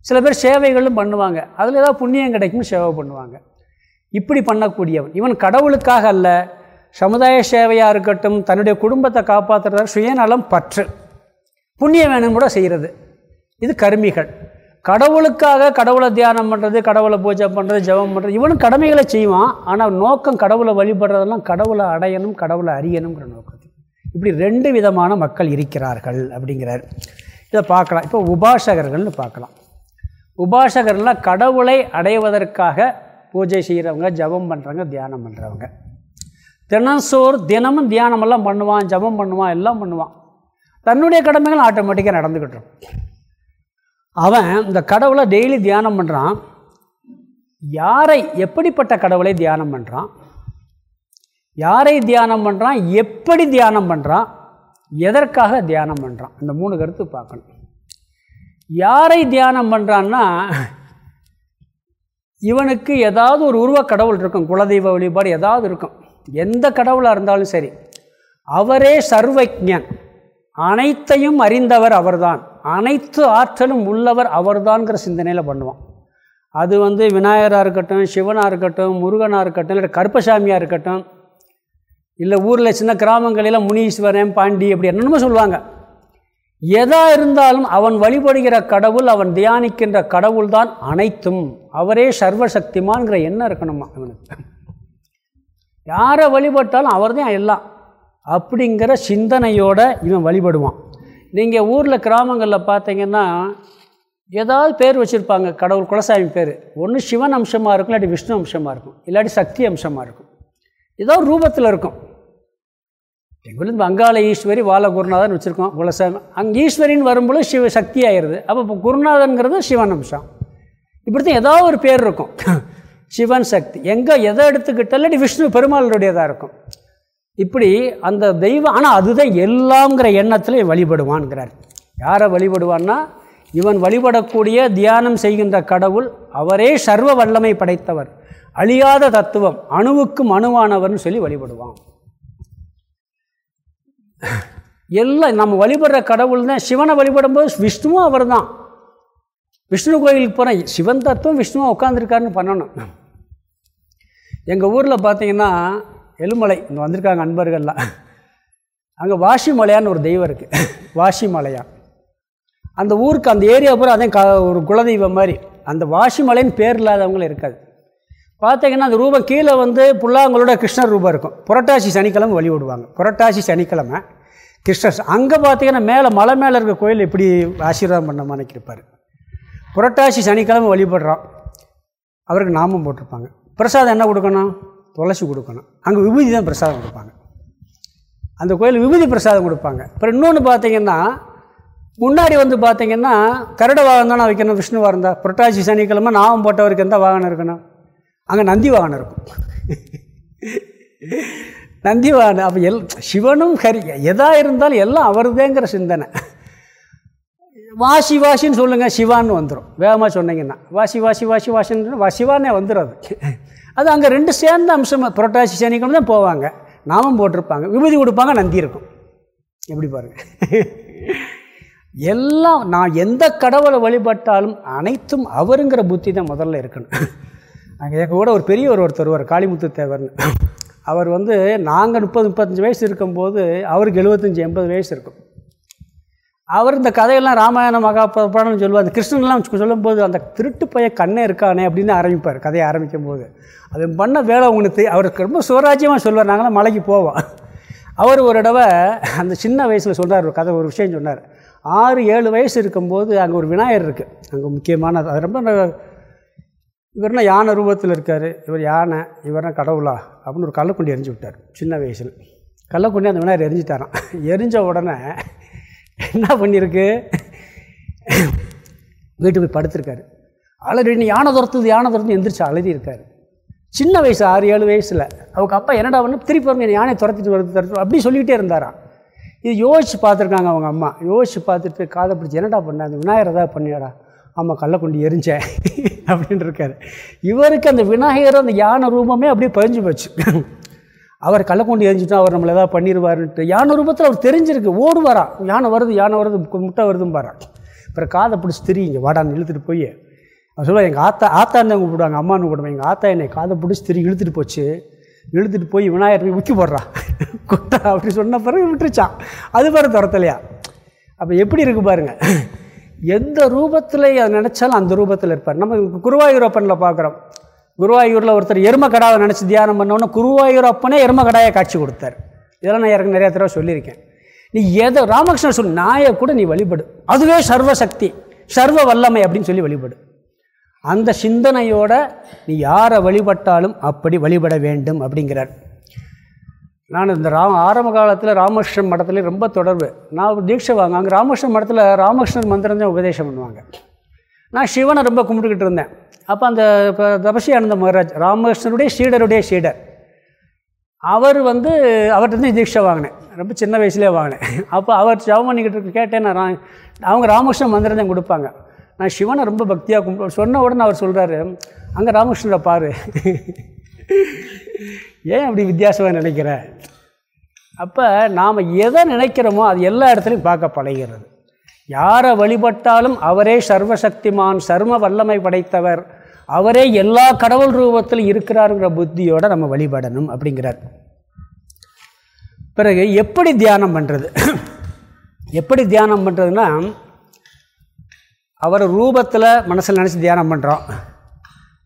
A: சில பேர் சேவைகளும் பண்ணுவாங்க. அதில் ஏதாவது புண்ணியம் கிடைக்கும் சேவை பண்ணுவாங்க. இப்படி பண்ணக்கூடியவன். இவன் கடவுளுக்காக அல்ல. சமுதாய சேவையாக இருக்கட்டும் தன்னுடைய குடும்பத்தை காப்பாற்றுறதா சுயநலம் பற்று. புண்ணியம் வேணும் கூட செய்கிறது இது கருமிகள். கடவுளுக்காக கடவுளை தியானம் பண்ணுறது கடவுளை பூஜை பண்ணுறது ஜபம் பண்ணுறது இவனும் கடமைகளை செய்வான். ஆனால் நோக்கம் கடவுளை வழிபடுறதெல்லாம் கடவுளை அடையணும் கடவுளை அறியணுங்கிற நோக்கம். இப்படி ரெண்டு விதமான மக்கள் இருக்கிறார்கள் அப்படிங்கிறார். இதை பார்க்கலாம். இப்போ உபாசகர்கள்னு பார்க்கலாம். உபாசகர்னால் கடவுளை அடைவதற்காக பூஜை செய்கிறவங்க ஜபம் பண்ணுறவங்க தியானம் பண்ணுறவங்க தினசோர் தினமும் தியானமெல்லாம் பண்ணுவான் ஜபம் பண்ணுவான் எல்லாம் பண்ணுவான். தன்னுடைய கடமைகள் ஆட்டோமேட்டிக்காக நடந்துக்கிட்டு அவன் இந்த கடவுளை டெய்லி தியானம் பண்ணுறான் யாரை எப்படிப்பட்ட கடவுளை தியானம் பண்ணுறான் யாரை தியானம் பண்ணுறான் எப்படி தியானம் பண்ணுறான் எதற்காக தியானம் பண்ணுறான் இந்த மூணு கருத்து பார்க்கணும். யாரை தியானம் பண்ணுறான்னா இவனுக்கு ஏதாவது ஒரு உருவ கடவுள் இருக்கும் குலதெய்வ வழிபாடு ஏதாவது இருக்கும். எந்த கடவுளாக இருந்தாலும் சரி அவரே சர்வஜன் அனைத்தையும் அறிந்தவர் அவர்தான். அனைத்து ஆற்றலும் உள்ளவர் அவர்தான்ங்கிற சிந்தனையில் பண்ணுவான். அது வந்து விநாயகராக இருக்கட்டும் சிவனாக இருக்கட்டும் முருகனாக இருக்கட்டும் இல்லை கருப்பசாமியாக இருக்கட்டும் இல்லை ஊரில் சின்ன கிராமங்களில் முனீஸ்வரன் பாண்டி அப்படி என்னென்னமோ சொல்லுவாங்க. எதா இருந்தாலும் அவன் வழிபடுகிற கடவுள் அவன் தியானிக்கின்ற கடவுள் தான் அனைத்தும். அவரே சர்வசக்திமான்கிற எண்ணம் இருக்கணுமா அவனுக்கு? யாரை வழிபட்டாலும் அவர் தான் எல்லாம். அப்படிங்கிற சிந்தனையோடு இவன் வழிபடுவான். நீங்கள் ஊரில் கிராமங்களில் பார்த்தீங்கன்னா ஏதாவது பேர் வச்சுருப்பாங்க கடவுள் குலசாமி பேர். ஒன்று சிவன் அம்சமாக இருக்கும் இல்லாட்டி விஷ்ணு அம்சமாக இருக்கும் இல்லாட்டி சக்தி அம்சமாக இருக்கும். ஏதோ ரூபத்தில் இருக்கும். எங்களுக்கு வங்காள ஈஸ்வரி வாழ குருநாதன் வச்சுருக்கோம் குலசாமி அங்கே ஈஸ்வரின்னு வரும்போது சிவ சக்தி ஆயிடுது அப்போ இப்போ குருநாதன்கிறது சிவன் அம்சம். இப்படி தான் ஏதோ ஒரு பேர் இருக்கும். சிவன் சக்தி. எங்கே எதை எடுத்துக்கிட்டாலும் விஷ்ணு பெருமாளுடையதாக இருக்கும். இப்படி அந்த தெய்வம் ஆனால் அதுதான் எல்லாங்கிற எண்ணத்தில் வழிபடுவான்கிறார் யாரை வழிபடுவான்னா இவன் வழிபடக்கூடிய தியானம் செய்கின்ற கடவுள் அவரே சர்வ வல்லமை படைத்தவர். அழியாத தத்துவம் அணுவுக்கும் அணுவானவர்னு சொல்லி வழிபடுவான். எல்லாம் நம்ம வழிபடுற கடவுள் தான். சிவனை வழிபடும்போது விஷ்ணுவும் அவர் தான் விஷ்ணு கோயிலுக்கு போகிறேன் சிவன் தத்துவம் விஷ்ணுவாக உட்காந்துருக்காருன்னு பண்ணணும். எங்கள் ஊரில் பார்த்தீங்கன்னா எலுமலை இங்கே வந்திருக்காங்க அன்பர்கள்லாம். அங்கே வாஷி மலையான்னு ஒரு தெய்வம் இருக்குது வாஷி மலையா அந்த ஊருக்கு அந்த ஏரியா பூரா அதே க ஒரு குலதெய்வம் மாதிரி. அந்த வாஷி மலைன்னு பேர் இல்லாதவங்களும் இருக்காது. பார்த்தீங்கன்னா அந்த ரூபம் கீழே வந்து புல்லாங்களோட கிருஷ்ணர் ரூபம் இருக்கும். புரட்டாசி சனிக்கிழமை வழி விடுவாங்க. புரட்டாசி சனிக்கிழமை கிருஷ்ணர் அங்கே பார்த்தீங்கன்னா மேலே மலை மேலே இருக்க கோயில் எப்படி ஆசீர்வாதம் பண்ண நினைக்கிருப்பார். புரட்டாசி சனிக்கிழமை வழிபடுறோம். அவருக்கு நாமம் போட்டிருப்பாங்க. பிரசாதம் என்ன கொடுக்கணும்? துளசி கொடுக்கணும். அங்கே விபூதி தான் பிரசாதம் கொடுப்பாங்க. அந்த கோயில் விபூதி பிரசாதம் கொடுப்பாங்க. அப்புறம் இன்னொன்று பார்த்தீங்கன்னா முன்னாடி வந்து பார்த்தீங்கன்னா கருட வாகனம் தானே வைக்கணும் விஷ்ணுவாக இருந்தால் புரட்டாசி சனிக்கிழமை நாமம் போட்டவருக்கு எந்த வாகனம் இருக்கணும்? அங்கே நந்தி வாகனம் இருக்கும். நந்தி வாகனம் அப்போ எல் சிவனும் ஹரி எதா இருந்தாலும் எல்லாம் அவருதேங்கிற சிந்தனை. வாசி வாசின்னு சொல்லுங்கள் சிவான்னு வந்துடும் வேகமாக சொன்னீங்கன்னா. வாசி வாசி வாசி வாசின்னு வா சிவானே வந்துடும் அது அது அங்கே ரெண்டு சேர்ந்த அம்சம் புரட்டாசி சனிக்கிழமை தான் போவாங்க. நாமம் போட்டிருப்பாங்க. விபதி கொடுப்பாங்க நந்தி இருக்கும். எப்படி பாருங்கள் எல்லாம் நான் எந்த கடவுளை வழிபட்டாலும் அனைத்தும் அவருங்கிற புத்தி தான் முதல்ல இருக்கணும். அங்கே எங்கள் கூட ஒரு பெரியவர் ஒருத்தர் வருவார் காளிமுத்து தேவர்னு அவர் வந்து நாங்கள் முப்பது முப்பத்தஞ்சு வயசு இருக்கும்போது அவருக்கு எழுபத்தஞ்சி எண்பது வயசு இருக்கும். அவர் இந்த கதையெல்லாம் ராமாயணம் மகாபுராணம் சொல்லுவார். அந்த கிருஷ்ணன்லாம் சொல்லும்போது அந்த திருட்டு பைய கண்ணே இருக்கானே அப்படின்னு ஆரம்பிப்பார் கதையை ஆரம்பிக்கும் போது அது பண்ண வேலை உங்களுக்கு அவருக்கு ரொம்ப சுவராஜ்யமாக சொல்லுவார். நாங்களாம் மலைக்கு போவோம். அவர் ஒரு தடவை அந்த சின்ன வயசில் சொன்னார் ஒரு கதை ஒரு விஷயம் சொன்னார். ஆறு ஏழு வயசு இருக்கும்போது அங்கே ஒரு விநாயகர் இருக்குது அங்கே முக்கியமான அது ரொம்ப இவர்னா யானை ரூபத்தில் இருக்கார். இவர் யானை இவர்னா கடவுளா அப்படின்னு ஒரு கள்ளக்குண்டி எரிஞ்சு விட்டார் சின்ன வயசில். கள்ளக்குண்டி அந்த விநாயகர் எரிஞ்சிட்டாரான் எரிஞ்ச உடனே என்ன பண்ணியிருக்கு? வீட்டு போய் படுத்திருக்காரு. அலறி யானை துரத்துது யானை துரத்து எந்திரிச்சு அழுதி இருக்கார் சின்ன வயசு ஆறு ஏழு வயசில் அவங்க அப்பா என்னடா பண்ணு? திருப்பி வந்து யானை துரத்திட்டு வருது துரத்து அப்படி சொல்லிக்கிட்டே இருந்தாராம். இது யோசிச்சு பார்த்துருக்காங்க அவங்க அம்மா. யோசிச்சு பார்த்துட்டு காதை பிடிச்சி என்னடா பண்ண? அந்த விநாயகர் ஏதாவது பண்ணியாடா? ஆமாம் கல்லை கொண்டு எரிஞ்சேன் அப்படின்னு இருக்கார் இவருக்கு அந்த விநாயகர் அந்த யானை ரூபமே அப்படியே பதிஞ்சு போச்சு. அவர் கள்ள கொண்டு அவர் நம்மளை ஏதாவது பண்ணிடுவாருன்ட்டு யானை ரூபத்தில் அவர் தெரிஞ்சிருக்கு ஓடுவாரா யானை வருது யானை வருது முட்டை வருதும் பாரா அப்புறம் காதை பிடிச்சி திரியுங்க வாடான்னு இழுத்துட்டு போய். அவர் சொல்லுவாள் எங்கள் ஆத்தா ஆத்தான்னு கூப்பிடுவாங்க அம்மானு கூப்பிடுவாங்க. எங்கள் ஆத்தா என்னை காதை பிடிச்சி திரி இழுத்துட்டு போச்சு. இழுத்துட்டு போய் விநாயகர் போய் உக்கி போடுறா. கொட்டா அப்படி சொன்ன பிறகு விட்டுருச்சான். அது பிறகு துரத்தலையா. அப்போ எப்படி இருக்கு பாருங்க. எந்த ரூபத்தில் அதை நினச்சாலும் அந்த ரூபத்தில் இருப்பார். நம்ம குருவாயூரப்பனில் பார்க்குறோம். குருவாயூரில் ஒருத்தர் எரும கடாவை நினச்சி தியானம் பண்ணோன்னா குருவாயூரப்பனே எரும கடாயை காட்சி கொடுத்தார். இதெல்லாம் நான் எனக்கு நிறையா தடவை சொல்லியிருக்கேன். நீ எதை ராமகிருஷ்ணன் சொல் நாயை கூட நீ வழிபடு. அதுவே சர்வசக்தி சர்வ வல்லமை அப்படின்னு சொல்லி வழிபடு. அந்த சிந்தனையோட நீ யாரை வழிபட்டாலும் அப்படி வழிபட வேண்டும் அப்படிங்கிறார். நான் இந்த ரா ஆரம்ப காலத்தில் ராமகிருஷ்ணன் மடத்துல ரொம்ப தொடர்பு. நான் தீட்சை வாங்க அங்கே ராமகிருஷ்ணன் மடத்தில் ராமகிருஷ்ணன் மந்திரம் தான் உபதேசம் பண்ணுவாங்க. நான் சிவனை ரொம்ப கும்பிட்டுக்கிட்டு இருந்தேன். அப்போ அந்த இப்போ தபசி ஆனந்த மகாராஜ் ராமகிருஷ்ணனுடைய சீடருடைய சீடர். அவர் வந்து அவர்கிட்ட தான் தீட்சை வாங்கினேன். ரொம்ப சின்ன வயசுலேயே வாங்கினேன். அப்போ அவர் ஜவம் பண்ணிக்கிட்டு கேட்டேன் நான் அவங்க ராமகிருஷ்ணன் மந்திரம் தான் கொடுப்பாங்க. நான் சிவனை ரொம்ப பக்தியாக கும்பிட்டு சொன்ன உடனே அவர் சொல்கிறாரு அங்கே ராமகிருஷ்ணரை பாரு. ஏன் அப்படி வித்தியாசமாக நினைக்கிற? அப்போ நாம் எதை நினைக்கிறோமோ அது எல்லா இடத்துலையும் பார்க்க பழகிறது. யாரை வழிபட்டாலும் அவரே சர்வசக்திமான் சர்ம வல்லமை படைத்தவர் அவரே எல்லா கடவுள் ரூபத்தில் இருக்கிறாருங்கிற புத்தியோடு நம்ம வழிபடணும் அப்படிங்கிறார். பிறகு எப்படி தியானம் பண்ணுறது எப்படி தியானம் பண்ணுறதுன்னா அவர் ரூபத்தில் மனசில் நினச்சி தியானம் பண்ணுறோம்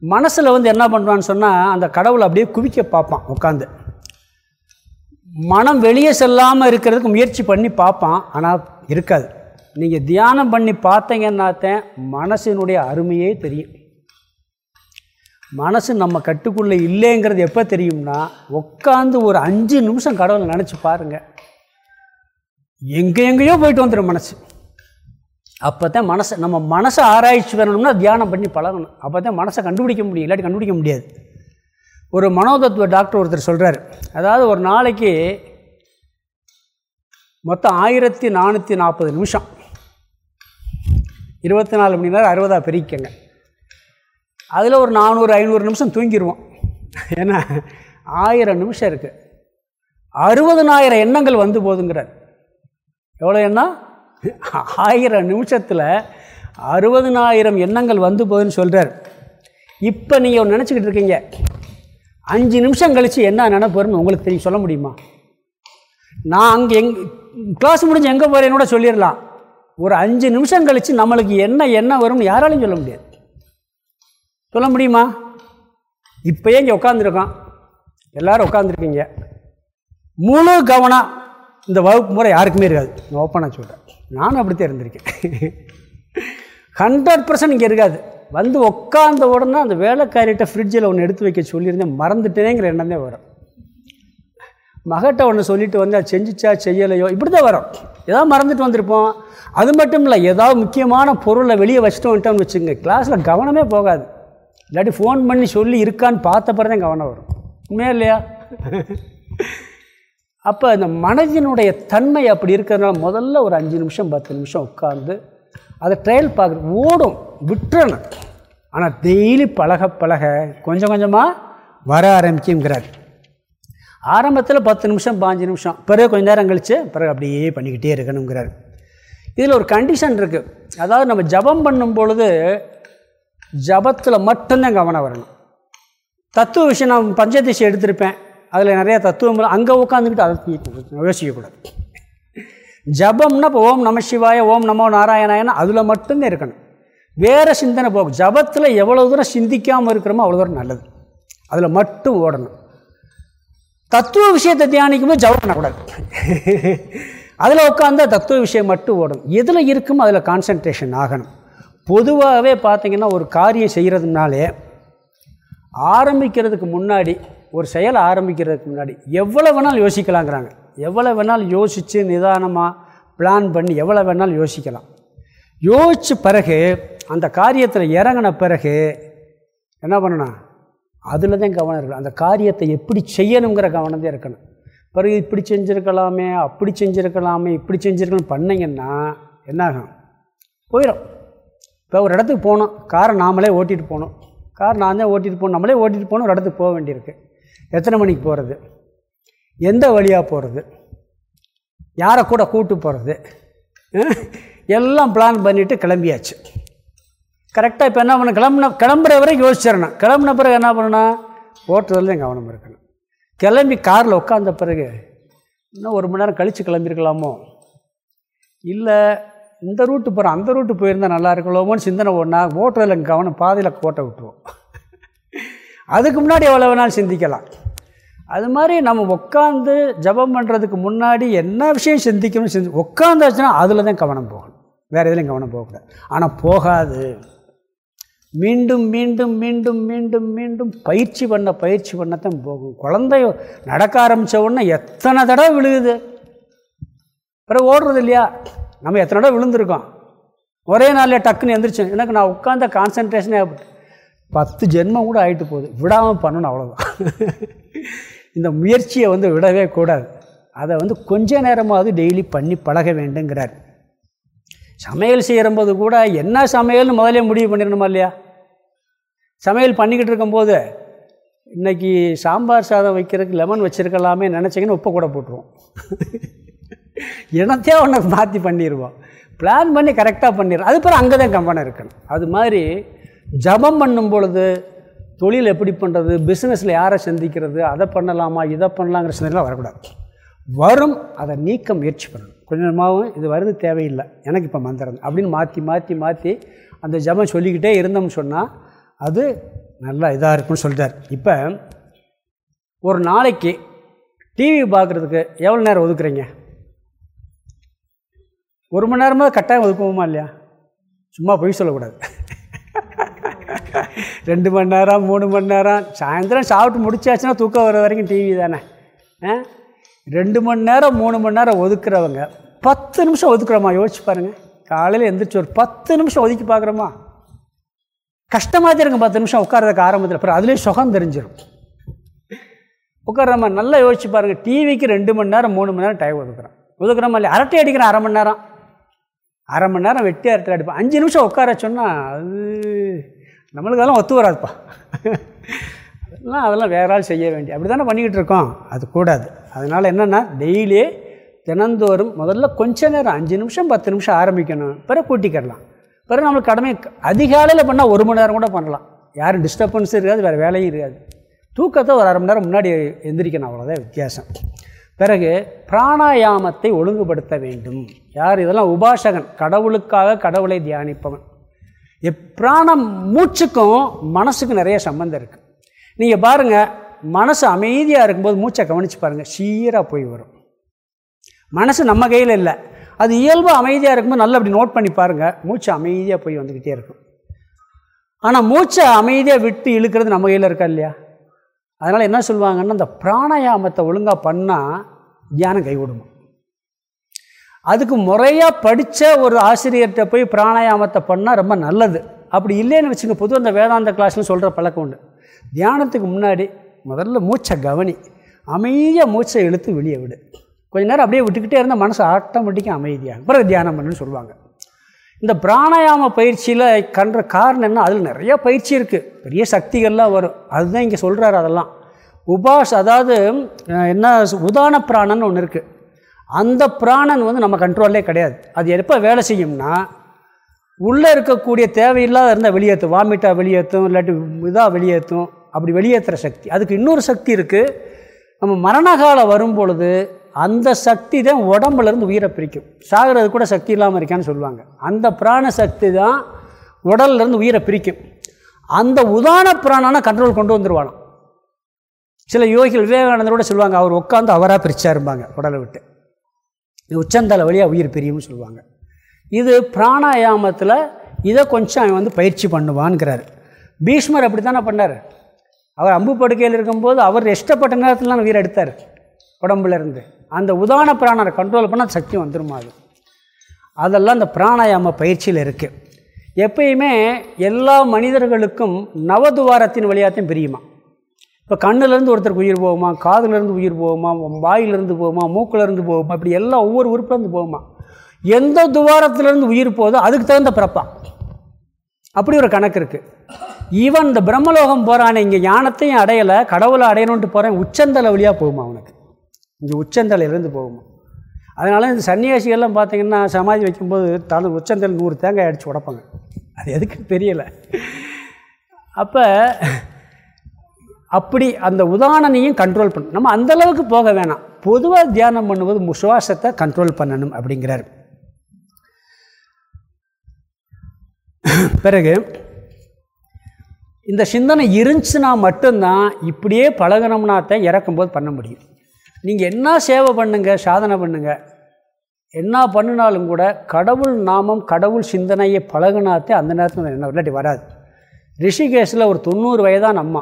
A: மனசில் வந்து என்ன பண்ணுவான்னு சொன்னால் அந்த கடவுளை அப்படியே குவிக்க பார்ப்பான் உட்காந்து மனம் வெளியே செல்லாமல் இருக்கிறதுக்கு முயற்சி பண்ணி பார்ப்பான் ஆனால் இருக்காது. நீங்கள் தியானம் பண்ணி பார்த்தீங்கன்னாத்தேன் மனசினுடைய அருமையே தெரியும். மனசு நம்ம கட்டுக்குள்ளே இல்லைங்கிறது எப்போ தெரியும்னா உட்காந்து ஒரு அஞ்சு நிமிஷம் கடவுளை நினச்சி பாருங்கள் எங்கே எங்கேயோ போயிட்டு வந்துடும் மனசு. அப்போ தான் மனசை நம்ம மனசை ஆராய்ச்சி வரணும்னா தியானம் பண்ணி பழகணும். அப்போ தான் மனசை கண்டுபிடிக்க முடியும் இல்லாட்டி கண்டுபிடிக்க முடியாது. ஒரு மனோதத்துவ டாக்டர் ஒருத்தர் சொல்கிறார் அதாவது ஒரு நாளைக்கு மொத்தம் ஆயிரத்தி நானூற்றி நாற்பது நிமிஷம். இருபத்தி நாலு மணி நேரம் அறுபதாக பிரிக்கங்க அதில் ஒரு நானூறு ஐநூறு நிமிஷம் தூங்கிடுவோம் ஏன்னா ஆயிரம் நிமிஷம் இருக்குது அறுபதனாயிரம் எண்ணங்கள் வந்து போதுங்கிறார் எவ்வளோ எண்ணம்? ஆயிரம் நிமிஷத்தில் அறுபதுனாயிரம் எண்ணங்கள் வந்து போகுதுன்னு சொல்கிறார் இப்போ நீங்கள் நினச்சிக்கிட்டு இருக்கீங்க. அஞ்சு நிமிஷம் கழித்து என்ன நினைப்போருன்னு உங்களுக்கு தெரியும் சொல்ல முடியுமா? நான் அங்கே எங் கிளாஸ் முடிஞ்சு எங்கே போகிறேன்னு கூட சொல்லிடலாம். ஒரு அஞ்சு நிமிஷம் கழித்து நம்மளுக்கு என்ன என்ன வரும்னு யாராலையும் சொல்ல முடியாது. சொல்ல முடியுமா? இப்போயே இங்கே உட்காந்துருக்கோம் எல்லோரும் உட்காந்துருக்கீங்க முழு கவனம் இந்த வகுப்பு முறை யாருக்குமே இருக்காது. நான் ஓப்பனாக சொல்கிறேன் நானும் அப்படித்தான் இருந்திருக்கேன். ஹண்ட்ரட் பர்சன்ட் இங்கே இருக்காது. வந்து உட்காந்த உடனே அந்த வேலைக்காரிகிட்ட ஃப்ரிட்ஜில் ஒன்று எடுத்து வைக்க சொல்லியிருந்தேன். மறந்துட்டேங்கிற எண்ணம் தான் வரும். மகட்ட ஒன்று சொல்லிட்டு வந்து அது செஞ்சிச்சா செய்யலையோ? இப்படி தான் வரும். ஏதாவது மறந்துட்டு வந்திருப்போம். அது மட்டும் இல்லை ஏதாவது முக்கியமான பொருளை வெளியே வச்சுட்டு வந்துட்டோம்னு வச்சுங்க கிளாஸில் கவனமே போகாது. இல்லாட்டி ஃபோன் பண்ணி சொல்லி இருக்கான்னு பார்த்த பிறகு தான் கவனம் வரும். உண்மையா இல்லையா? அப்போ இந்த மனதினுடைய தன்மை அப்படி இருக்கிறதுனால முதல்ல ஒரு அஞ்சு நிமிஷம் பத்து நிமிஷம் உட்காந்து அதை ட்ரையல் பார்க்குற ஓடும் விட்டுறணும். ஆனால் டெய்லி பழக பழக கொஞ்சம் கொஞ்சமாக வர ஆரம்பிக்குங்கிறார் ஆரம்பத்தில் பத்து நிமிஷம் பாஞ்சு நிமிஷம் பிறகு கொஞ்ச நேரம் கழித்து பிறகு அப்படியே பண்ணிக்கிட்டே இருக்கணுங்கிறார். இதில் ஒரு கண்டிஷன் இருக்குது அதாவது நம்ம ஜபம் பண்ணும் பொழுது ஜபத்தில் மட்டும்தான் கவனம் வரணும். தத்துவ விஷயம் நான் பஞ்சதிசை எடுத்திருப்பேன். அதில் நிறைய தத்துவம் அங்கே உட்காந்துக்கிட்டு அதை யோசிக்கக்கூடாது. ஜபம்னா இப்போ ஓம் நம சிவாய ஓம் நமோ நாராயணாயனா அதில் மட்டும்தான் இருக்கணும். வேறு சிந்தனை போகும் ஜபத்தில் எவ்வளோ தூரம் சிந்திக்காமல் இருக்கிறோமோ அவ்வளோ தூரம் நல்லது. அதில் மட்டும் ஓடணும். தத்துவ விஷயத்தை தியானிக்கும் போது ஜபம் பண்ணக்கூடாது. அதில் உட்காந்தா தத்துவ விஷயம் மட்டும் ஓடணும். எதில் இருக்குமோ அதில் கான்சன்ட்ரேஷன் ஆகணும். பொதுவாகவே பார்த்திங்கன்னா ஒரு காரியம் செய்கிறதுனாலே ஆரம்பிக்கிறதுக்கு முன்னாடி ஒரு செயலை ஆரம்பிக்கிறதுக்கு முன்னாடி எவ்வளோ வேணாலும் யோசிக்கலாங்கிறாங்க. எவ்வளோ வேணாலும் யோசித்து நிதானமாக பிளான் பண்ணி எவ்வளோ வேணாலும் யோசிக்கலாம். யோசித்த பிறகு அந்த காரியத்தில் இறங்கின பிறகு என்ன பண்ணணும்? அதில் தான் கவனம் இருக்கணும். அந்த காரியத்தை எப்படி செய்யணுங்கிற கவனம் தான் இருக்கணும். பிறகு இப்படி செஞ்சுருக்கலாமே அப்படி செஞ்சுருக்கலாமே இப்படி செஞ்சுருக்கலாம் பண்ணிங்கன்னா என்னாகும் போயிடும் இப்போ ஒரு இடத்துக்கு போகணும். காரை நாமளே ஓட்டிகிட்டு போகணும். கார் நான் தான் ஓட்டிகிட்டு போகணும். நம்மளே ஓட்டிகிட்டு போகணும். ஒரு இடத்துக்கு போக வேண்டியிருக்கு. எத்தனை மணிக்கு போகிறது எந்த வழியாக போகிறது யாரை கூட கூட்டு போகிறது எல்லாம் பிளான் பண்ணிவிட்டு கிளம்பியாச்சு. கரெக்டாக இப்போ என்ன பண்ண கிளம்புன கிளம்புற வரைக்கும் யோசிச்சிடணும். கிளம்புன பிறகு என்ன பண்ணணும் ஓட்டுறதுல கவனம் இருக்கணும். கிளம்பி காரில் உட்காந்த பிறகு இன்னும் ஒரு மணி நேரம் கழித்து கிளம்பியிருக்கலாமோ இல்லை இந்த ரூட்டு போகிறோம் அந்த ரூட்டு போயிருந்தால் நல்லா இருக்கலாமோன்னு சிந்தனை ஒன்றா ஓட்டுறதில் கவனம் பாதையில் கோட்டை விட்டுருவோம். அதுக்கு முன்னாடி எவ்வளோ வேணாலும் சிந்திக்கலாம்? அது மாதிரி நம்ம உட்காந்து ஜபம் பண்ணுறதுக்கு முன்னாடி என்ன விஷயம் சிந்திக்கணும் சிந்தி உட்காந்தாச்சுன்னா அதில் தான் கவனம் போகணும். வேறு எதுலையும் கவனம் போகக்கூடாது. ஆனால் போகாது. மீண்டும் மீண்டும் மீண்டும் மீண்டும் மீண்டும் பயிற்சி பண்ண பயிற்சி பண்ணத்தான் போகும். குழந்தை நடக்க ஆரம்பித்த உடனே எத்தனை தடவை விழுகுது? பிறகு ஓடுறது இல்லையா? நம்ம எத்தனை தடவை விழுந்திருக்கோம்? ஒரே நாளில் டக்குன்னு எந்திரிச்சேன் எனக்கு நான் உட்காந்த கான்சன்ட்ரேஷனே பத்து ஜென்மம் கூட ஆகிட்டு போகுது. விடாமல் பண்ணணும் அவ்வளோதான் இந்த முயற்சியை வந்து விடவே கூடாது. அதை வந்து கொஞ்ச நேரமாவது டெய்லி பண்ணி பழக வேண்டுங்கிறார். சமையல் செய்கிறம்போது கூட என்ன சமையல்னு முதலே முடிவு பண்ணிடணுமா இல்லையா? சமையல் பண்ணிக்கிட்டு இருக்கும்போது இன்றைக்கி சாம்பார் சாதம் வைக்கிறதுக்கு லெமன் வச்சுருக்கலாமே நினச்சிங்கன்னு உப்பை கூட போட்டுருவோம். இனத்தையே ஒன்று மாற்றி பண்ணிடுவோம் பிளான் பண்ணி கரெக்டாக பண்ணிடுறோம் அது பிறகு அங்கே தான் கம்பெனி இருக்கணும். அது மாதிரி ஜபம் பண்ணும் பொழுது தொழில் எப்படி பண்ணுறது பிஸ்னஸில் யாரை சந்திக்கிறது அதை பண்ணலாமா இதை பண்ணலாங்கிற சிந்தனைலாம் வரக்கூடாது. வரும் அதை நீக்க முயற்சி பண்ணணும். கொஞ்சமாகவும் இது வருது தேவையில்லை எனக்கு இப்போ மந்திரம் அப்படின்னு மாற்றி மாற்றி மாற்றி அந்த ஜபம் சொல்லிக்கிட்டே இருந்தோம்னு சொன்னால் அது நல்லா இதாக இருக்கும்னு சொல்லிட்டார். இப்போ ஒரு நாளைக்கு டிவி பார்க்குறதுக்கு எவ்வளோ நேரம் ஒதுக்குறீங்க? ஒரு மணி நேரமாக கட்டாயம் ஒதுக்குவோமா இல்லையா? சும்மா பொய் சொல்லக்கூடாது. ரெண்டு மணி நேரம் மூணு மணி நேரம். சாயந்தரம் சாப்பிட்டு முடிச்சாச்சுன்னா தூக்கம் வர வரைக்கும் டிவி தானே. ரெண்டு மணி நேரம் மூணு மணி நேரம் ஒதுக்குறவங்க பத்து நிமிஷம் ஒதுக்குறோமா? யோசிச்சு பாருங்கள் காலையில் எந்திரிச்சு ஒரு பத்து நிமிஷம் ஒதுக்கி பார்க்குறோமா? கஷ்டமாக தான் பத்து நிமிஷம் உட்காரதுக்கு ஆரம்பத்தில். அப்புறம் அதுலேயும் சுகம் தெரிஞ்சிடும் உட்காரமா நல்லா யோசிச்சு பாருங்கள் டிவிக்கு ரெண்டு மணி நேரம் மூணு மணி நேரம் டைம் ஒதுக்குறோம். ஒதுக்குறோமா இல்லை அரட்டை அடிக்கிறேன் அரை மணி நேரம். அரை மணி நேரம் வெட்டி அரட்டை அடிப்பேன் அஞ்சு நிமிஷம் உட்கார சொன்னால் அது நம்மளுக்கு அதெல்லாம் ஒத்து வராதுப்பா. அதெல்லாம் அதெல்லாம் வேற ஆள் செய்ய வேண்டிய அப்படி தானே பண்ணிக்கிட்டு இருக்கோம். அது கூடாது. அதனால் என்னென்னா டெய்லியே தினந்தோறும் முதல்ல கொஞ்ச நேரம் அஞ்சு நிமிஷம் பத்து நிமிஷம் ஆரம்பிக்கணும். பிறகு கூட்டிக்கிடலாம். பிறகு நம்மளுக்கு கடமை அதிகாலையில் பண்ணால் ஒரு மணி நேரம் கூட பண்ணலாம். யாரும் டிஸ்டர்பன்ஸும் இருக்காது வேறு வேலையும் இருக்காது. தூக்கத்தை ஒரு அரை மணி நேரம் முன்னாடி எந்திரிக்கணும். அவ்வளோதான் வித்தியாசம். பிறகு பிராணாயாமத்தை ஒழுங்குபடுத்த வேண்டும். யார் இதெல்லாம் உபாசகன் கடவுளுக்காக கடவுளை தியானிப்பவன். பிராணம் மூச்சுக்கும் மனசுக்கும் நிறைய சம்மந்தம் இருக்குது நீங்கள் பாருங்கள் மனசு அமைதியாக இருக்கும்போது மூச்சை கவனித்து பாருங்கள் சீராக போய் வரும். மனசு நம்ம கையில் இல்லை. அது இயல்பாக அமைதியாக இருக்கும்போது நல்லா அப்படி நோட் பண்ணி பாருங்கள் மூச்சு அமைதியாக போய் வந்துக்கிட்டே இருக்கும். ஆனால் மூச்சை அமைதியாக விட்டு இழுக்கிறது நம்ம கையில் இருக்கா இல்லையா? அதனால் என்ன சொல்லுவாங்கன்னா அந்த பிராணாயாமத்தை ஒழுங்காக பண்ணால் தியானம் கைவிடுமா அதுக்கு முறையாக படித்த ஒரு ஆசிரியர்கிட்ட போய் பிராணாயாமத்தை பண்ணால் ரொம்ப நல்லது. அப்படி இல்லைன்னு வச்சுங்க பொதுவாக அந்த வேதாந்த கிளாஸ்னு சொல்கிற பழக்கம் உண்டு. தியானத்துக்கு முன்னாடி முதல்ல மூச்சை கவனி. அமைதியாக மூச்சை இழுத்து வெளியே விடு. கொஞ்ச நேரம் அப்படியே விட்டுக்கிட்டே இருந்தால் மனசு ஆட்டோமேட்டிக்காக அமைதியாகும். பிறகு தியானம் பண்ணுன்னு சொல்லுவாங்க. இந்த பிராணாயாம பயிற்சியில் கன்ற காரணம் என்ன? அதில் நிறைய பயிற்சி இருக்குது பெரிய சக்திகள்லாம் வரும். அதுதான் இங்கே சொல்கிறாரு அதெல்லாம். உபாஸ் அதாவது என்ன உதான பிராணன்னு ஒன்று இருக்குது அந்த பிராணன் வந்து நம்ம கண்ட்ரோல்லே கிடையாது. அது எப்போ வேலை செய்யும்னா உள்ளே இருக்கக்கூடிய தேவையில்லாத இருந்தால் வெளியேற்றும் வாமிட்டாக வெளியேற்றும் இல்லாட்டி இதாக வெளியேற்றும் அப்படி வெளியேற்றுற சக்தி. அதுக்கு இன்னொரு சக்தி இருக்குது நம்ம மரணகாலம் வரும் பொழுது அந்த சக்தி தான் உடம்புலேருந்து உயிரை பிரிக்கும். சாகிறது கூட சக்தி இல்லாமல் இருக்கான்னு சொல்லுவாங்க. அந்த பிராண சக்தி தான் உடல்லேருந்து உயிரை பிரிக்கும். அந்த உதான பிராணனை கண்ட்ரோல் கொண்டு வந்துடுவானோ சில யோகிகள் விவேகானந்தரோட சொல்லுவாங்க அவர் உட்காந்து அவராக பிரிச்சாருப்பாங்க உடலை விட்டு. உச்சந்தலை வழியாக உயிர் பிரியும்னு சொல்லுவாங்க. இது பிராணாயாமத்தில் இதை கொஞ்சம் அவன் வந்து பயிற்சி பண்ணுவான்ங்கிறார் பீஷ்மர் அப்படி தானே பண்ணார்? அவர் அம்பு படுக்கையில் இருக்கும்போது அவர் இஷ்டப்பட்ட நேரத்தில் உயிர் எடுத்தார் உடம்புலேருந்து அந்த உதான பிராணரை கண்ட்ரோல் பண்ணால் சக்தி வந்துருமா அது? அதெல்லாம் இந்த பிராணாயாம பயிற்சியில் இருக்குது எப்பயுமே எல்லா மனிதர்களுக்கும் நவதுவாரத்தின் வழியாகத்தையும் பிரியுமா? இப்போ கண்ணுலேருந்து ஒருத்தருக்கு உயிர் போகுமா காதுலேருந்து உயிர் போகுமா வாயிலிருந்து போகுமா மூக்கிலேருந்து போகுமா இப்படி எல்லாம் ஒவ்வொரு உறுப்புலேருந்து போகுமா? எந்த துவாரத்துலேருந்து உயிர் போதோ அதுக்கு தகுந்த பிறப்பான் அப்படி ஒரு கணக்கு இருக்குது ஈவன் இந்த பிரம்மலோகம் போகிறானே இங்கே ஞானத்தையும் அடையலை கடவுளை அடையணுன்ட்டு போகிறேன் உச்சந்தலை வழியாக போகுமா அவனுக்கு? இங்கே உச்சந்தலையிலேருந்து போகுமா? அதனால் இந்த சன்னியாசிகள்லாம் பார்த்திங்கன்னா சமாதி வைக்கும்போது தலை உச்சந்தல் நூறு தேங்காய் அடித்து உடப்பாங்க. அது எதுக்கு தெரியலை. அப்போ அப்படி அந்த உதாரணனையும் கண்ட்ரோல் பண்ணணும். நம்ம அந்தளவுக்கு போக வேணாம். பொதுவாக தியானம் பண்ணும்போது சுவாசத்தை கண்ட்ரோல் பண்ணணும் அப்படிங்கிறார். பிறகு இந்த சிந்தனை இருந்துச்சுன்னா மட்டும்தான் இப்படியே பழகணும்னாத்தான் இறக்கும்போது பண்ண முடியும். நீங்கள் என்ன சேவை பண்ணுங்கள் சாதனை பண்ணுங்க என்ன பண்ணினாலும் கூட கடவுள் நாமம் கடவுள் சிந்தனையை பழகினாத்தே அந்த நேரத்தில் என்ன இல்லாட்டி வராது. ரிஷிகேஷில் ஒரு தொண்ணூறு வயதான அம்மா.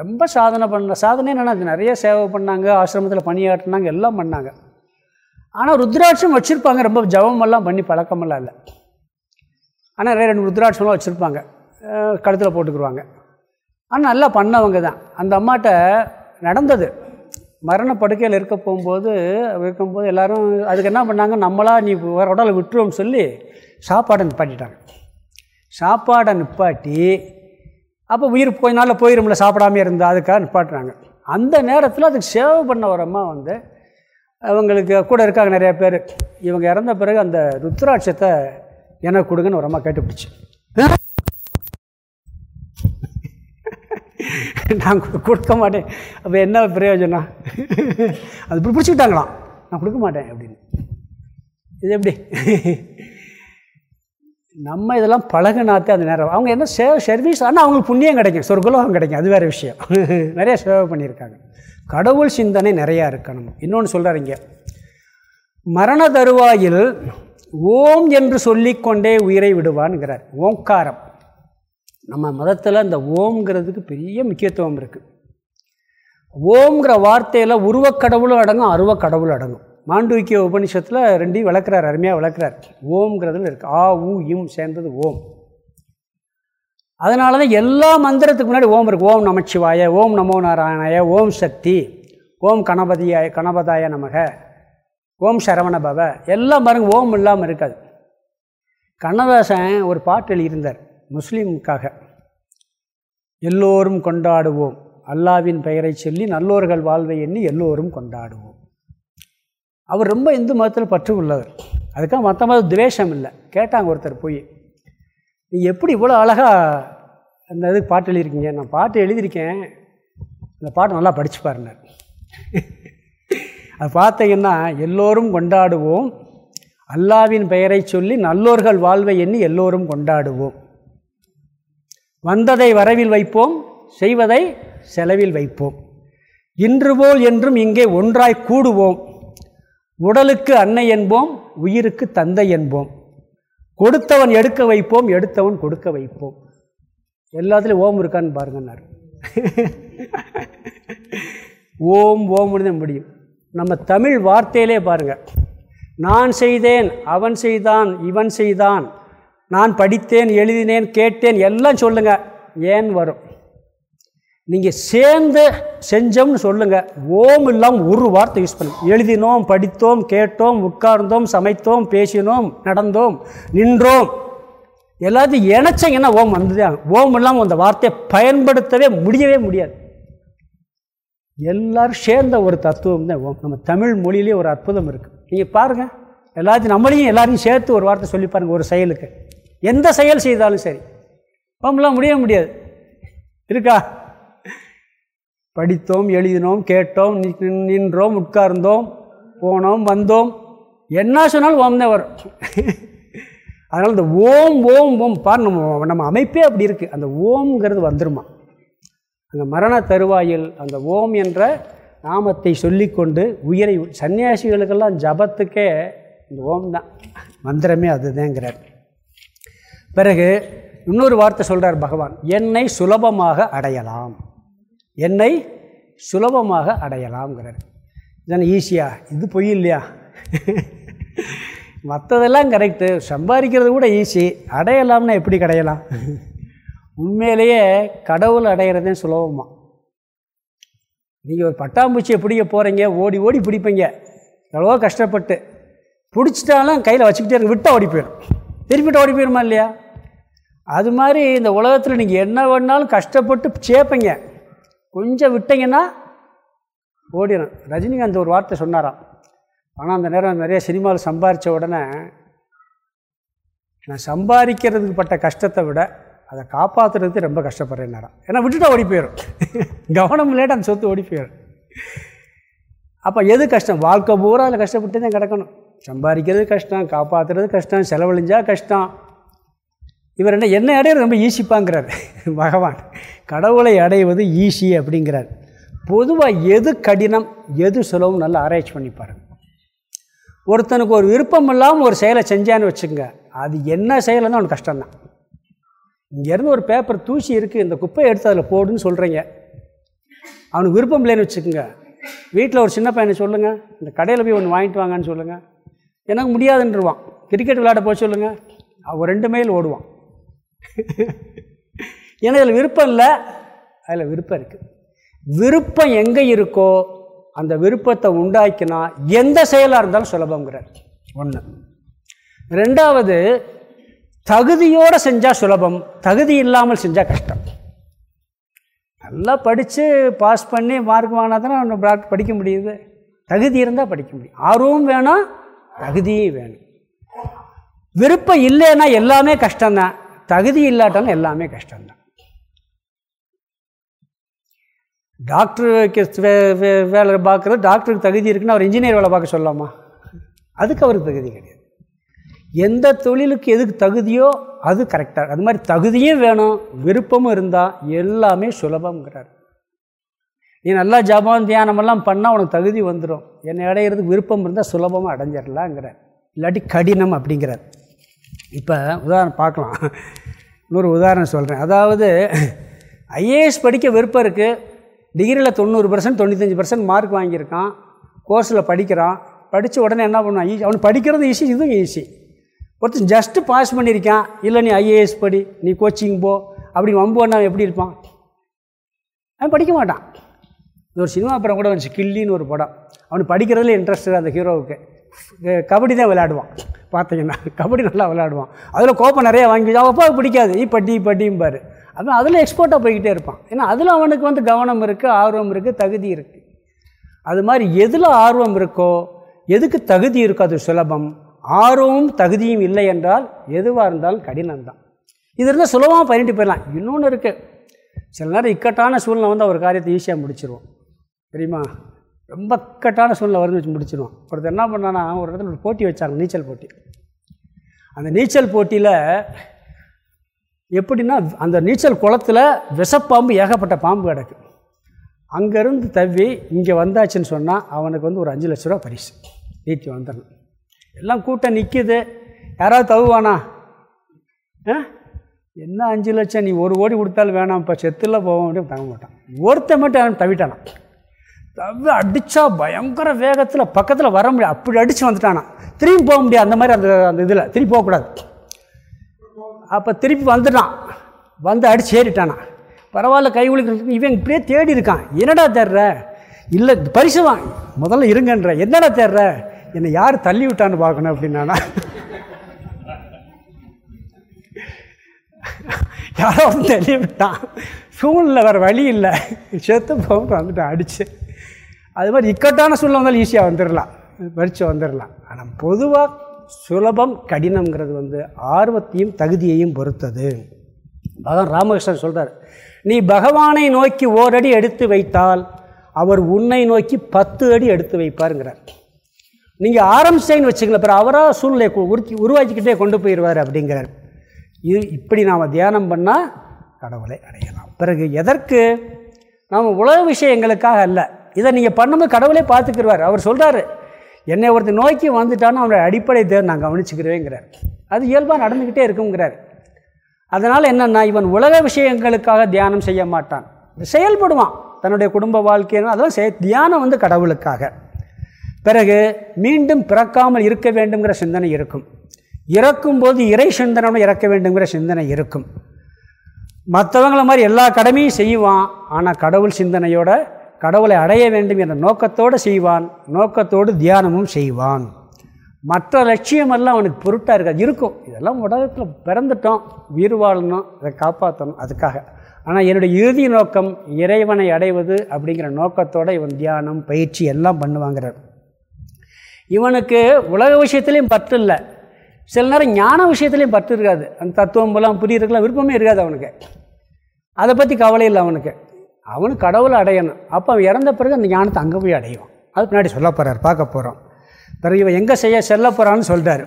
A: ரொம்ப சாதனை பண்ண சாதனை என்னென்னா நிறைய சேவை பண்ணாங்க ஆசிரமத்தில் பணியாற்றினாங்க எல்லாம் பண்ணாங்க. ஆனால் ருத்ராட்சம் வச்சுருப்பாங்க ரொம்ப ஜபமெல்லாம் பண்ணி பழக்கமெல்லாம் இல்லை. ஆனால் நிறைய ரெண்டு ருத்ராட்சம்லாம் வச்சுருப்பாங்க. கழுத்தில் போட்டுக்குருவாங்க. ஆனால் நல்லா பண்ணவங்க தான். அந்த அம்மாட்ட நடந்தது. மரண படுக்கையில் இருக்க போகும்போது இருக்கும்போது எல்லோரும் அதுக்கு என்ன பண்ணாங்க நம்மளாக நீ வேறு உடலை விட்டுருவோம்னு சொல்லி சாப்பாடை நிப்பாட்டிட்டாங்க. சாப்பாடை நிப்பாட்டி அப்போ உயிர் கொஞ்ச நாளில் போயிரும்ல சாப்பிடாமே இருந்தால் அதுக்காக நிப்பாட்டுறாங்க அந்த நேரத்தில் அதுக்கு சேவை பண்ண ஒரு அம்மா வந்து அவங்களுக்கு கூட இருக்காங்க நிறையா பேர். இவங்க இறந்த பிறகு அந்த ருத்ராட்சத்தை எனக்கு கொடுங்கன்னு ஒரு அம்மா கேட்டுப்பிடிச்சு. நான் கொடுக்க மாட்டேன். அப்போ என்ன பிரயோஜனம்? அது இப்படி பிடிச்சிக்கிட்டாங்களாம். நான் கொடுக்க மாட்டேன் அப்படின்னு. இது எப்படி? நம்ம இதெல்லாம் பழகினாத்தே அந்த நேரம். அவங்க என்ன சேவை சர்வீஸ் ஆனால் அவங்களுக்கு புண்ணியம் கிடைக்கும் சொர்க்கலோகம் கிடைக்கும் அது வேறு விஷயம். நிறைய சேவை பண்ணியிருக்காங்க. கடவுள் சிந்தனை நிறையா இருக்கணும். இன்னொன்று சொல்கிறாருங்க மரண தருவாயில் ஓம் என்று சொல்லிக்கொண்டே உயிரை விடுவான்ங்கிறார். ஓங்காரம் நம்ம மதத்தில் இந்த ஓம்ங்கிறதுக்கு பெரிய முக்கியத்துவம் இருக்குது ஓம்ங்கிற வார்த்தையில் உருவக்கடவுளும் அடங்கும் அருவக்கடவுளும் அடங்கும். மாண்டூக்கிய உபனிஷத்தில் ரெண்டையும் விளக்குறார் அருமையாக விளக்குறார். ஓம்ங்கிறதுல இருக்குது ஆ ஊ இம் சேர்ந்தது ஓம். அதனால தான் எல்லா மந்திரத்துக்கு முன்னாடி ஓம் இருக்குது ஓம் நமச்சிவாய ஓம் நமோ நாராயணாய ஓம் சக்தி ஓம் கணபதியாய கணபதாய நமக ஓம் சரவண பவ. எல்லாம் பாருங்க ஓம் இல்லாமல் இருக்காது. கண்ணதாசன் ஒரு பாட்டு எழுதியிருந்தார் முஸ்லீமுக்காக எல்லோரும் கொண்டாடுவோம். அல்லாவின் பெயரை சொல்லி நல்லோர்கள் வாழ்வை எண்ணி எல்லோரும் கொண்டாடுவோம். அவர் ரொம்ப இந்து மதத்தில் பற்று உள்ளவர். அதுக்காக மற்ற மதம் துவேஷம் இல்லை. கேட்டாங்க ஒருத்தர் போய் நீ எப்படி இவ்வளோ அழகாக அந்த இதுக்கு பாட்டு எழுதியிருக்கீங்க? நான் பாட்டு எழுதியிருக்கேன். அந்த பாட்டு நல்லா படித்து பாருனார் அது பார்த்தீங்கன்னா எல்லோரும் கொண்டாடுவோம். அல்லாவின் பெயரை சொல்லி நல்லோர்கள் வாழ்வை எண்ணி எல்லோரும் கொண்டாடுவோம். வந்ததை வரவில் வைப்போம். செய்வதை செலவில் வைப்போம். இன்று போல் என்றும் இங்கே ஒன்றாய் கூடுவோம். உடலுக்கு அன்னை என்போம் உயிருக்கு தந்தை என்போம். கொடுத்தவன் எடுக்க வைப்போம் எடுத்தவன் கொடுக்க வைப்போம். எல்லாத்துலேயும் ஓம் இருக்கான்னு பாருங்கன்னார் ஓம் ஓம்னு முடியும். நம்ம தமிழ் வார்த்தையிலே பாருங்கள் நான் செய்தேன் அவன் செய்தான் இவன் செய்தான். நான் படித்தேன் எழுதினேன் கேட்டேன் எல்லாம் சொல்லுங்கள் ஏன் வரும்? நீங்கள் சேர்ந்து செஞ்சோம்னு சொல்லுங்கள் ஓம் இல்லாமல் ஒரு வார்த்தை யூஸ் பண்ணுங்கள் எழுதினோம் படித்தோம் கேட்டோம் உட்கார்ந்தோம் சமைத்தோம் பேசினோம் நடந்தோம் நின்றோம். எல்லாத்தையும் இணைச்சிங்கன்னா ஓம் வந்ததே ஓம் இல்லாமல் அந்த வார்த்தையை பயன்படுத்தவே முடியவே முடியாது. எல்லோரும் சேர்ந்த ஒரு தத்துவம் தான் ஓம். நம்ம தமிழ் மொழியிலே ஒரு அற்புதம் இருக்குது நீங்கள் பாருங்கள் எல்லாத்தையும் நம்மளையும் எல்லாரையும் சேர்த்து ஒரு வார்த்தை சொல்லி பாருங்கள் ஒரு செயலுக்கு. எந்த செயல் செய்தாலும் சரி. ஓம்லாம் முடிய முடியாது. இருக்கா? படித்தோம் எழுதினோம் கேட்டோம் நின்றோம் உட்கார்ந்தோம் போனோம் வந்தோம். என்ன சொன்னாலும் ஓம் தான் வரும். அதனால் இந்த ஓம் ஓம் ஓம் பார் நம்ம நம்ம அமைப்பே அப்படி இருக்குது அந்த ஓம்ங்கிறது வந்துருமா? அந்த மரண தருவாயில் அந்த ஓம் என்ற நாமத்தை சொல்லிக்கொண்டு உயிரை சன்னியாசிகளுக்கெல்லாம் ஜபத்துக்கே இந்த ஓம் தான். மந்திரமே அதுதாங்கிறார். பிறகு இன்னொரு வார்த்தை சொல்கிறார் பகவான் என்னை சுலபமாக அடையலாம். என்னை சுலபமாக அடையலாம்ங்கிறார். இதனை ஈஸியாக இது பொய் இல்லையா? மற்றதெல்லாம் கரெக்டு சம்பாதிக்கிறது கூட ஈஸி அடையலாம்னா எப்படி கிடையலாம் உண்மையிலேயே கடவுள் அடையிறதே சுலபமாக நீங்கள் ஒரு பட்டாம்பூச்சியை பிடிக்க போகிறீங்க ஓடி ஓடி பிடிப்பீங்க. எவ்வளோ கஷ்டப்பட்டு. பிடிச்சிட்டாலும் கையில் வச்சுக்கிட்டே இருக்க விட்டால் ஓடி போயிடும். திருப்பிட்டு ஓடி போயிடுமா இல்லையா? அது மாதிரி இந்த உலகத்தில் நீங்கள் என்ன வேணாலும் கஷ்டப்பட்டு சேர்ப்பீங்க கொஞ்சம் விட்டீங்கன்னா ஓடிடும் ரஜினிகாந்த் ஒரு வார்த்தை சொன்னாராம். ஆனால் அந்த நேரம் நிறைய சினிமாவில் சம்பாதிச்ச உடனே நான் சம்பாதிக்கிறதுக்கு பட்ட கஷ்டத்தை விட அதை காப்பாற்றுறதுக்கு ரொம்ப கஷ்டப்படுறேன் நேரம் ஏன்னா விட்டுட்டா ஓடி போயிடும் கவனம் இல்லாட்ட அந்த சொத்து ஓடி போயிடும் அப்போ எது கஷ்டம்? வாழ்க்கை பூரா அதில் கஷ்டப்பட்டு தான் கிடக்கணும். சம்பாதிக்கிறது கஷ்டம் காப்பாற்றுறது கஷ்டம் செலவழிஞ்சால் கஷ்டம். இவர் என்ன என்ன அடையிறது ரொம்ப ஈஸிப்பாங்கிறார் பகவான் கடவுளை அடைவது ஈஸி அப்படிங்கிறார். பொதுவாக எது கடினம் எது சுலபம் நல்லா ஆராய்ச்சி பண்ணி பாருங்க. ஒருத்தனுக்கு ஒரு விருப்பம் இல்லாமல் ஒரு செயலை செஞ்சான்னு வச்சுக்கோங்க அது என்ன செயலைன்னு அவனுக்கு கஷ்டம்தான். இங்கேருந்து ஒரு பேப்பர் தூசி இருக்குது இந்த குப்பையை எடுத்து அதில் போடுன்னு சொல்கிறீங்க அவனுக்கு விருப்பம் இல்லைன்னு வச்சுக்கோங்க. வீட்டில் ஒரு சின்ன பையனை சொல்லுங்கள் இந்த கடையில் போய் ஒன்று வாங்கிட்டு வாங்கன்னு சொல்லுங்கள் எனக்கு முடியாதுன்றவான். கிரிக்கெட் விளையாட போக சொல்லுங்கள் அவன் ரெண்டு மைல் ஓடுவான். ஏன்னா இதில் விருப்பம் இல்லை. அதில் விருப்பம் இருக்குது விருப்பம் எங்கே இருக்கோ அந்த விருப்பத்தை உண்டாக்கினா எந்த செயலாக இருந்தாலும் சுலபங்கிறார் ஒன்று ரெண்டாவது தகுதியோடு செஞ்சால் சுலபம் தகுதி இல்லாமல் செஞ்சால் கஷ்டம். நல்லா படித்து பாஸ் பண்ணி மார்க் வாங்கினா தானே ஒன்று படிக்க முடியுது. தகுதி இருந்தால் படிக்க முடியும். ஆர்வம் வேணும் தகுதியும் வேணும். விருப்பம் இல்லைன்னா எல்லாமே கஷ்டம்தான். தகுதி இல்லாட்டாலும் எல்லாமே கஷ்டம்தான். டாக்டருக்கு வேலை பார்க்குறது டாக்டருக்கு தகுதி இருக்குன்னு அவர் இன்ஜினியர் வேலை பார்க்க சொல்லலாமா? அதுக்கு அவருக்கு தகுதி கிடையாது. எந்த தொழிலுக்கு எதுக்கு தகுதியோ அது கரெக்டாக அது மாதிரி தகுதியும் வேணும் விருப்பமும் இருந்தால் எல்லாமே சுலபங்கிறார் நீ நல்லா ஜபம் தியானமெல்லாம் பண்ணால் உனக்கு தகுதி வந்துடும் என்னை அடையிறதுக்கு விருப்பம் இருந்தால் சுலபமாக அடைஞ்சிடலாங்கிறார் இல்லாட்டி கடினம் அப்படிங்கிறார். இப்போ உதாரணம் பார்க்கலாம். இன்னொரு உதாரணம் சொல்கிறேன் அதாவது ஐஏஎஸ் படிக்க விருப்பம் இருக்குது டிகிரியில் தொண்ணூறு பர்சன்ட் தொண்ணூத்தஞ்சு பர்சன்ட் மார்க் வாங்கியிருக்கான். கோர்ஸில் படிக்கிறான். படித்த உடனே என்ன பண்ணுவான்? ஈஸி அவனுக்கு படிக்கிறது ஈஸி இதுவும் ஈஸி ஒருத்தன் ஜஸ்ட்டு பாஸ் பண்ணியிருக்கான். இல்லை நீ ஐஏஎஸ் படி நீ கோச்சிங் போ அப்படி வம்பு எப்படி இருப்பான்? அவன் படிக்க மாட்டான். ஒரு சினிமா படம் கூட வந்துச்சு. கில்லின்னு ஒரு படம். அவனுக்கு படிக்கிறதுல இன்ட்ரெஸ்ட் அந்த ஹீரோவுக்கு கபடி தான் விளையாடுவான். பார்த்தீங்கன்னா கபடி நல்லா விளையாடுவான். அதில் கோப்பம் நிறையா வாங்கி அவன் பிடிக்காது. ஈ பட்டி பட்டிம்பார் அவன் அதில் எக்ஸ்போர்ட்டாக போய்கிட்டே இருப்பான். ஏன்னா அதில் அவனுக்கு வந்து கவனம் இருக்குது ஆர்வம் இருக்குது தகுதி இருக்குது அது மாதிரி எதில் ஆர்வம் இருக்கோ எதுக்கு தகுதி இருக்கோ அது சுலபம். ஆர்வமும் தகுதியும் இல்லை என்றால் எதுவாக இருந்தாலும் கடினம்தான் இது இருந்தால் சுலபமாக பண்ணிட்டு போயிடலாம். இன்னொன்று இருக்குது சில நேரம் இக்கட்டான சூழ்நிலை வந்து அவர் காரியத்தை ஈஸியாக முடிச்சிருவோம். தெரியுமா? ரொம்ப இக்கட்டான சூழ்நிலை வருது வச்சு முடிச்சிருவோம். ஒருத்தர் என்ன பண்ணான்னா ஒரு இடத்துல ஒரு போட்டி வச்சாங்க நீச்சல் போட்டி. அந்த நீச்சல் போட்டியில் எப்படின்னா அந்த நீச்சல் குளத்தில் விஷப்பாம்பு ஏகப்பட்ட பாம்பு கிடக்கு. அங்கேருந்து தவ்வி இங்கே வந்தாச்சுன்னு சொன்னால் அவனுக்கு வந்து ஒரு அஞ்சு லட்ச ரூபா பரிசு. நீட்டி வந்துடணும். எல்லாம் கூட்டம் நிற்கிது யாராவது தவுவானா என்ன அஞ்சு லட்சம்? நீ ஒரு ஓடி கொடுத்தாலும் வேணாம் இப்போ செத்தில் போக முடியும் தங்க மாட்டான். ஒருத்த மட்டும் தவிட்டானான் தவி அடித்தா பயங்கர வேகத்தில் பக்கத்தில் வர முடியாது. அப்படி அடித்து வந்துட்டானா. திரும்பி போக முடியாது. அந்த மாதிரி அந்த அந்த இதில். திரும்பி போகக்கூடாது அப்போ திருப்பி வந்துட்டான். வந்து அடிச்சு ஏறிட்டானா. பரவாயில்ல கை உளிக்கிறதுக்கு இவன் இப்படியே தேடி இருக்கான். என்னடா தேடுற? இல்லை பரிசு வாங்க முதல்ல இருங்கன்ற. என்னடா தேடுற? என்னை யார் தள்ளி விட்டான்னு பார்க்கணும் அப்படின்னானா. யாரோ வந்து தள்ளி விட்டான். சூழ்நிலை வேறு வழி இல்லை. செத்து போக வந்துட்டான் அடித்து அது மாதிரி இக்கட்டான சூழ்நிலை வந்தாலும் ஈஸியாக வந்துடலாம் பரிச்சு வந்துடலாம் ஆனால் பொதுவாக சுலபம் கடினங்கிறது வந்து ஆர்வத்தையும் தகுதியையும் பொறுத்தது. பகவான் ராமகிருஷ்ணன் சொல்கிறார் நீ பகவானை நோக்கி ஓரடி எடுத்து வைத்தால் அவர் உன்னை நோக்கி பத்து அடி எடுத்து வைப்பாருங்கிறார். நீங்கள் ஆரம்பிச்சேன்னு வச்சுக்கல பிற அவராக சூழ்நிலை உருக்கி உருவாக்கிக்கிட்டே கொண்டு போயிடுவார் அப்படிங்கிறார். இது இப்படி நாம் தியானம் பண்ணால் கடவுளை அடையலாம். பிறகு எதற்கு? நாம் உலக விஷயங்களுக்காக அல்ல. இதை நீங்கள் பண்ணும்போது கடவுளே பார்த்துக்கிடுவார் அவர் சொல்கிறாரு என்னை ஒருத்தர் நோக்கி வந்துட்டான்னு அவனுடைய அடிப்படை தேர் நான் கவனிச்சுக்கிறேங்கிறார். அது இயல்பாக நடந்துக்கிட்டே இருக்குங்கிறார். அதனால் என்னென்னா இவன் உலக விஷயங்களுக்காக தியானம் செய்ய மாட்டான். செயல்படுவான். தன்னுடைய குடும்ப வாழ்க்கையினால் அதெல்லாம் செய் தியானம் வந்து கடவுளுக்காக. பிறகு மீண்டும் பிறக்காமல் இருக்க வேண்டுங்கிற சிந்தனை இருக்கும். இறக்கும்போது இறை சிந்தனை இறக்க வேண்டுங்கிற சிந்தனை இருக்கும். மற்றவங்கள மாதிரி எல்லா கடமையும் செய்வான். ஆனால் கடவுள் சிந்தனையோட கடவுளை அடைய வேண்டும் என்ற நோக்கத்தோடு செய்வான் நோக்கத்தோடு தியானமும் செய்வான். மற்ற லட்சியமெல்லாம் அவனுக்கு பொருட்டாக இருக்காது இருக்கும். இதெல்லாம் உலகத்தில் பிறந்துட்டோம் உயிர் வாழணும் அதை காப்பாற்றணும் அதுக்காக. ஆனால் என்னுடைய இறுதி நோக்கம் இறைவனை அடைவது அப்படிங்கிற நோக்கத்தோடு இவன் தியானம் பயிற்சி எல்லாம் பண்ணுவாங்கிறார். இவனுக்கு உலக விஷயத்துலேயும் பற்று இல்லை. சில நேரம் ஞான விஷயத்துலேயும் பற்று இருக்காது. அந்த தத்துவம் போலாம் புரியறதுக்கெல்லாம் விருப்பமே இருக்காது அவனுக்கு. அதை பற்றி கவலை இல்லை அவனுக்கு. அவனு கடவுளை அடையணும். அப்போ அவன் இறந்த பிறகு அந்த ஞானத்தை அங்கே போய் அடையும். அது பின்னாடி சொல்ல போகிறார் பார்க்க போகிறோம் பிறகு இவன் எங்கே செய்ய செல்ல போகிறான்னு சொல்கிறார்